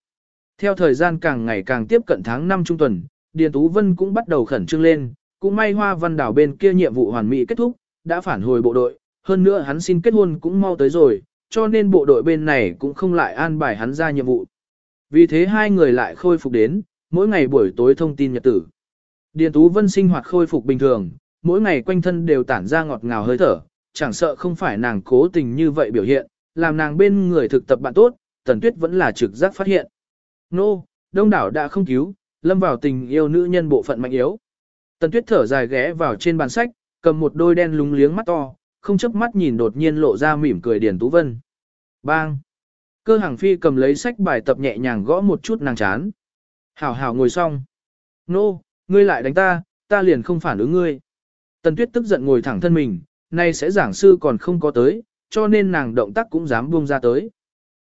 Theo thời gian càng ngày càng tiếp cận tháng 5 trung tuần, Điền Tú Vân cũng bắt đầu khẩn trương lên, cũng may hoa văn đảo bên kia nhiệm vụ hoàn mỹ kết thúc, đã phản hồi bộ đội, hơn nữa hắn xin kết hôn cũng mau tới rồi, cho nên bộ đội bên này cũng không lại an bài hắn ra nhiệm vụ. Vì thế hai người lại khôi phục đến, mỗi ngày buổi tối thông tin nhật tử. Điền Tú Vân sinh hoạt khôi phục bình thường, mỗi ngày quanh thân đều tản ra ngọt ngào hơi thở, chẳng sợ không phải nàng cố tình như vậy biểu hiện, làm nàng bên người thực tập bạn tốt, Tần Tuyết vẫn là trực giác phát hiện. Nô, no, đông đảo đã không cứu, lâm vào tình yêu nữ nhân bộ phận mạnh yếu. Tần Tuyết thở dài ghé vào trên bàn sách, cầm một đôi đen lúng liếng mắt to, không chớp mắt nhìn đột nhiên lộ ra mỉm cười Điền Tú Vân. Bang! Cơ hàng phi cầm lấy sách bài tập nhẹ nhàng gõ một chút nàng chán. Hảo hảo ngồi xong. Nô, no, ngươi lại đánh ta, ta liền không phản ứng ngươi. Tần Tuyết tức giận ngồi thẳng thân mình, nay sẽ giảng sư còn không có tới, cho nên nàng động tác cũng dám buông ra tới.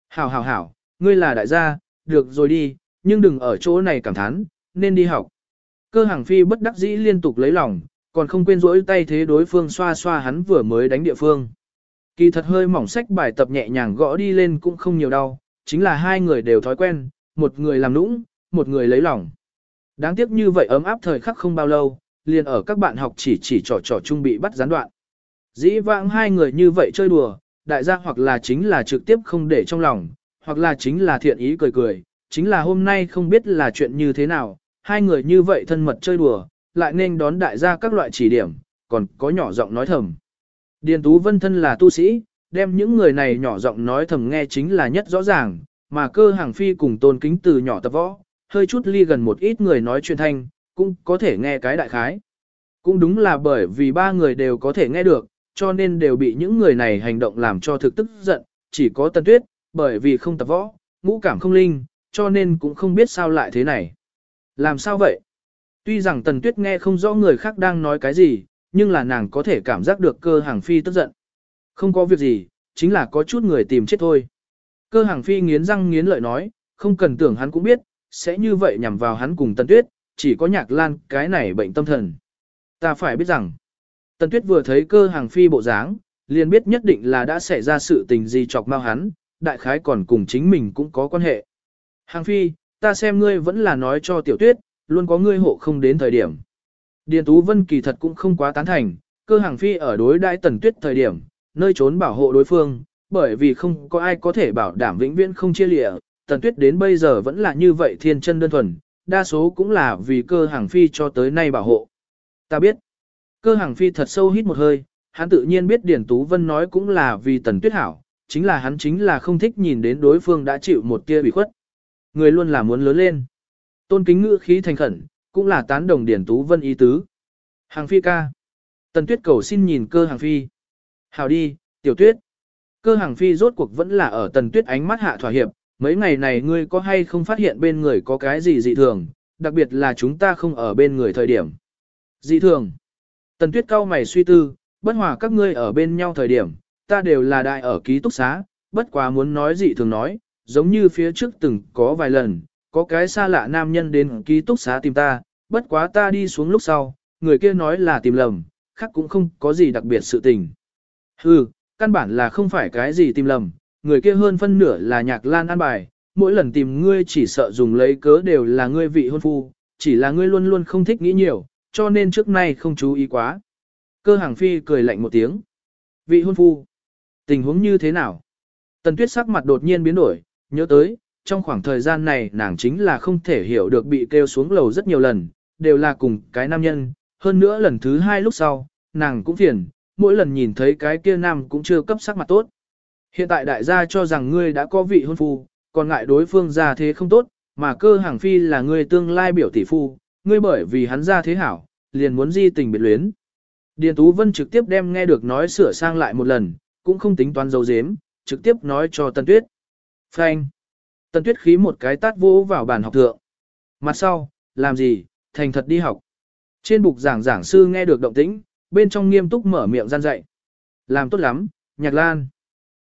Hảo hảo hảo, ngươi là đại gia, được rồi đi, nhưng đừng ở chỗ này cảm thán, nên đi học. Cơ hàng phi bất đắc dĩ liên tục lấy lòng, còn không quên rỗi tay thế đối phương xoa xoa hắn vừa mới đánh địa phương. Kỳ thật hơi mỏng sách bài tập nhẹ nhàng gõ đi lên cũng không nhiều đau, chính là hai người đều thói quen, một người làm nũng, một người lấy lòng. Đáng tiếc như vậy ấm áp thời khắc không bao lâu, liền ở các bạn học chỉ chỉ trò trò chung bị bắt gián đoạn. Dĩ vãng hai người như vậy chơi đùa, đại gia hoặc là chính là trực tiếp không để trong lòng, hoặc là chính là thiện ý cười cười, chính là hôm nay không biết là chuyện như thế nào, hai người như vậy thân mật chơi đùa, lại nên đón đại gia các loại chỉ điểm, còn có nhỏ giọng nói thầm. Điền Tú Vân thân là tu sĩ, đem những người này nhỏ giọng nói thầm nghe chính là nhất rõ ràng, mà cơ hàng phi cùng tôn kính từ nhỏ tập võ, hơi chút ly gần một ít người nói chuyện thanh, cũng có thể nghe cái đại khái. Cũng đúng là bởi vì ba người đều có thể nghe được, cho nên đều bị những người này hành động làm cho thực tức giận, chỉ có tân Tuyết, bởi vì không tập võ, ngũ cảm không linh, cho nên cũng không biết sao lại thế này. Làm sao vậy? Tuy rằng Tần Tuyết nghe không rõ người khác đang nói cái gì, nhưng là nàng có thể cảm giác được cơ hàng phi tức giận. Không có việc gì, chính là có chút người tìm chết thôi. Cơ hàng phi nghiến răng nghiến lợi nói, không cần tưởng hắn cũng biết, sẽ như vậy nhằm vào hắn cùng Tần Tuyết, chỉ có nhạc lan cái này bệnh tâm thần. Ta phải biết rằng, Tần Tuyết vừa thấy cơ hàng phi bộ dáng, liền biết nhất định là đã xảy ra sự tình gì chọc mau hắn, đại khái còn cùng chính mình cũng có quan hệ. Hàng phi, ta xem ngươi vẫn là nói cho tiểu tuyết, luôn có ngươi hộ không đến thời điểm. Điền Tú Vân kỳ thật cũng không quá tán thành, cơ hàng phi ở đối đại tần tuyết thời điểm, nơi trốn bảo hộ đối phương, bởi vì không có ai có thể bảo đảm vĩnh viễn không chia lịa, tần tuyết đến bây giờ vẫn là như vậy thiên chân đơn thuần, đa số cũng là vì cơ hàng phi cho tới nay bảo hộ. Ta biết, cơ hàng phi thật sâu hít một hơi, hắn tự nhiên biết Điền Tú Vân nói cũng là vì tần tuyết hảo, chính là hắn chính là không thích nhìn đến đối phương đã chịu một tia bị khuất. Người luôn là muốn lớn lên. Tôn kính ngữ khí thành khẩn, cũng là tán đồng điển Tú Vân ý tứ. Hàng phi ca. Tần tuyết cầu xin nhìn cơ hàng phi. Hào đi, tiểu tuyết. Cơ hàng phi rốt cuộc vẫn là ở tần tuyết ánh mắt hạ thỏa hiệp, mấy ngày này ngươi có hay không phát hiện bên người có cái gì dị thường, đặc biệt là chúng ta không ở bên người thời điểm. Dị thường. Tần tuyết cao mày suy tư, bất hòa các ngươi ở bên nhau thời điểm, ta đều là đại ở ký túc xá, bất quá muốn nói dị thường nói, giống như phía trước từng có vài lần, có cái xa lạ nam nhân đến ký túc xá tìm ta, bất quá ta đi xuống lúc sau, người kia nói là tìm lầm, khác cũng không có gì đặc biệt sự tình. Hừ, căn bản là không phải cái gì tìm lầm, người kia hơn phân nửa là nhạc lan an bài, mỗi lần tìm ngươi chỉ sợ dùng lấy cớ đều là ngươi vị hôn phu, chỉ là ngươi luôn luôn không thích nghĩ nhiều, cho nên trước nay không chú ý quá. Cơ hàng phi cười lạnh một tiếng. Vị hôn phu, tình huống như thế nào? Tần tuyết sắc mặt đột nhiên biến đổi, nhớ tới, trong khoảng thời gian này nàng chính là không thể hiểu được bị kêu xuống lầu rất nhiều lần, đều là cùng cái nam nhân, hơn nữa lần thứ hai lúc sau, nàng cũng phiền, mỗi lần nhìn thấy cái kia nam cũng chưa cấp sắc mặt tốt. Hiện tại đại gia cho rằng ngươi đã có vị hôn phu, còn ngại đối phương ra thế không tốt, mà cơ hàng phi là ngươi tương lai biểu tỷ phu, ngươi bởi vì hắn ra thế hảo, liền muốn di tình biệt luyến. Điền Tú Vân trực tiếp đem nghe được nói sửa sang lại một lần, cũng không tính toán dấu dếm, trực tiếp nói cho Tần Tuyết. Phanh. Tần Tuyết khí một cái tát vỗ vào bàn học thượng. Mặt sau, làm gì, thành thật đi học. Trên bục giảng giảng sư nghe được động tĩnh, bên trong nghiêm túc mở miệng gian dạy. Làm tốt lắm, nhạc lan.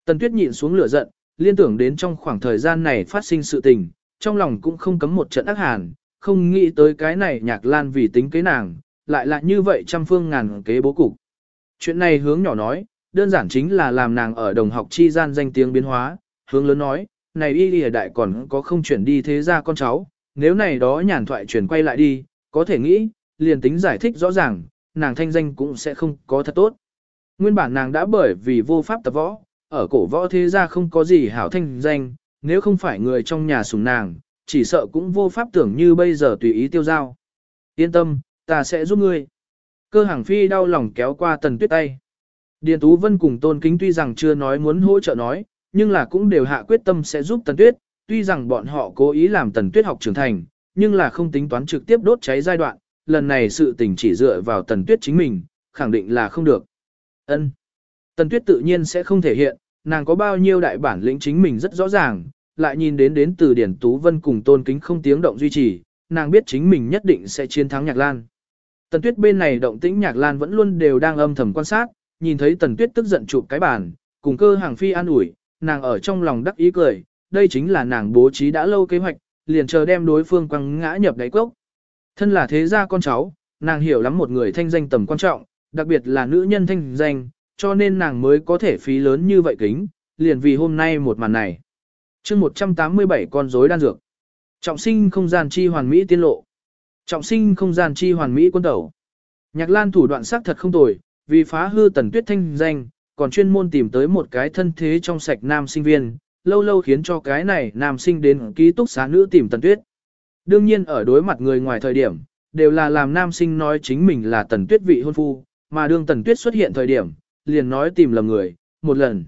Tần Tuyết nhịn xuống lửa giận, liên tưởng đến trong khoảng thời gian này phát sinh sự tình, trong lòng cũng không cấm một trận ác hàn, không nghĩ tới cái này nhạc lan vì tính kế nàng, lại là như vậy trăm phương ngàn kế bố cục. Chuyện này hướng nhỏ nói, đơn giản chính là làm nàng ở đồng học chi gian danh tiếng biến hóa, hướng lớn nói, này y lìa đại còn có không chuyển đi thế ra con cháu, nếu này đó nhàn thoại chuyển quay lại đi, có thể nghĩ, liền tính giải thích rõ ràng, nàng thanh danh cũng sẽ không có thật tốt. Nguyên bản nàng đã bởi vì vô pháp tập võ, ở cổ võ thế gia không có gì hảo thanh danh, nếu không phải người trong nhà sùng nàng, chỉ sợ cũng vô pháp tưởng như bây giờ tùy ý tiêu giao. Yên tâm, ta sẽ giúp ngươi. Cơ hàng phi đau lòng kéo qua tần tuyết tay. Điền Tú Vân cùng Tôn Kính tuy rằng chưa nói muốn hỗ trợ nói, nhưng là cũng đều hạ quyết tâm sẽ giúp tần tuyết, tuy rằng bọn họ cố ý làm tần tuyết học trưởng thành, nhưng là không tính toán trực tiếp đốt cháy giai đoạn, lần này sự tình chỉ dựa vào tần tuyết chính mình, khẳng định là không được. Ân, Tần tuyết tự nhiên sẽ không thể hiện, nàng có bao nhiêu đại bản lĩnh chính mình rất rõ ràng, lại nhìn đến đến từ Điển Tú Vân cùng tôn kính không tiếng động duy trì, nàng biết chính mình nhất định sẽ chiến thắng Nhạc Lan. Tần Tuyết bên này động tĩnh Nhạc Lan vẫn luôn đều đang âm thầm quan sát, nhìn thấy Tần Tuyết tức giận chụp cái bàn, cùng cơ hàng phi an ủi, nàng ở trong lòng đắc ý cười, đây chính là nàng bố trí đã lâu kế hoạch, liền chờ đem đối phương quăng ngã nhập đáy cốc. Thân là thế gia con cháu, nàng hiểu lắm một người thanh danh tầm quan trọng, đặc biệt là nữ nhân thanh danh, cho nên nàng mới có thể phí lớn như vậy kính, liền vì hôm nay một màn này chương 187 con rối đan dược. Trọng sinh không gian chi hoàn mỹ tiên lộ. Trọng sinh không gian chi hoàn mỹ quân tẩu. Nhạc lan thủ đoạn sắc thật không tồi, vì phá hư tần tuyết thanh danh, còn chuyên môn tìm tới một cái thân thế trong sạch nam sinh viên, lâu lâu khiến cho cái này nam sinh đến ký túc xá nữ tìm tần tuyết. Đương nhiên ở đối mặt người ngoài thời điểm, đều là làm nam sinh nói chính mình là tần tuyết vị hôn phu, mà đương tần tuyết xuất hiện thời điểm, liền nói tìm lầm người, một lần.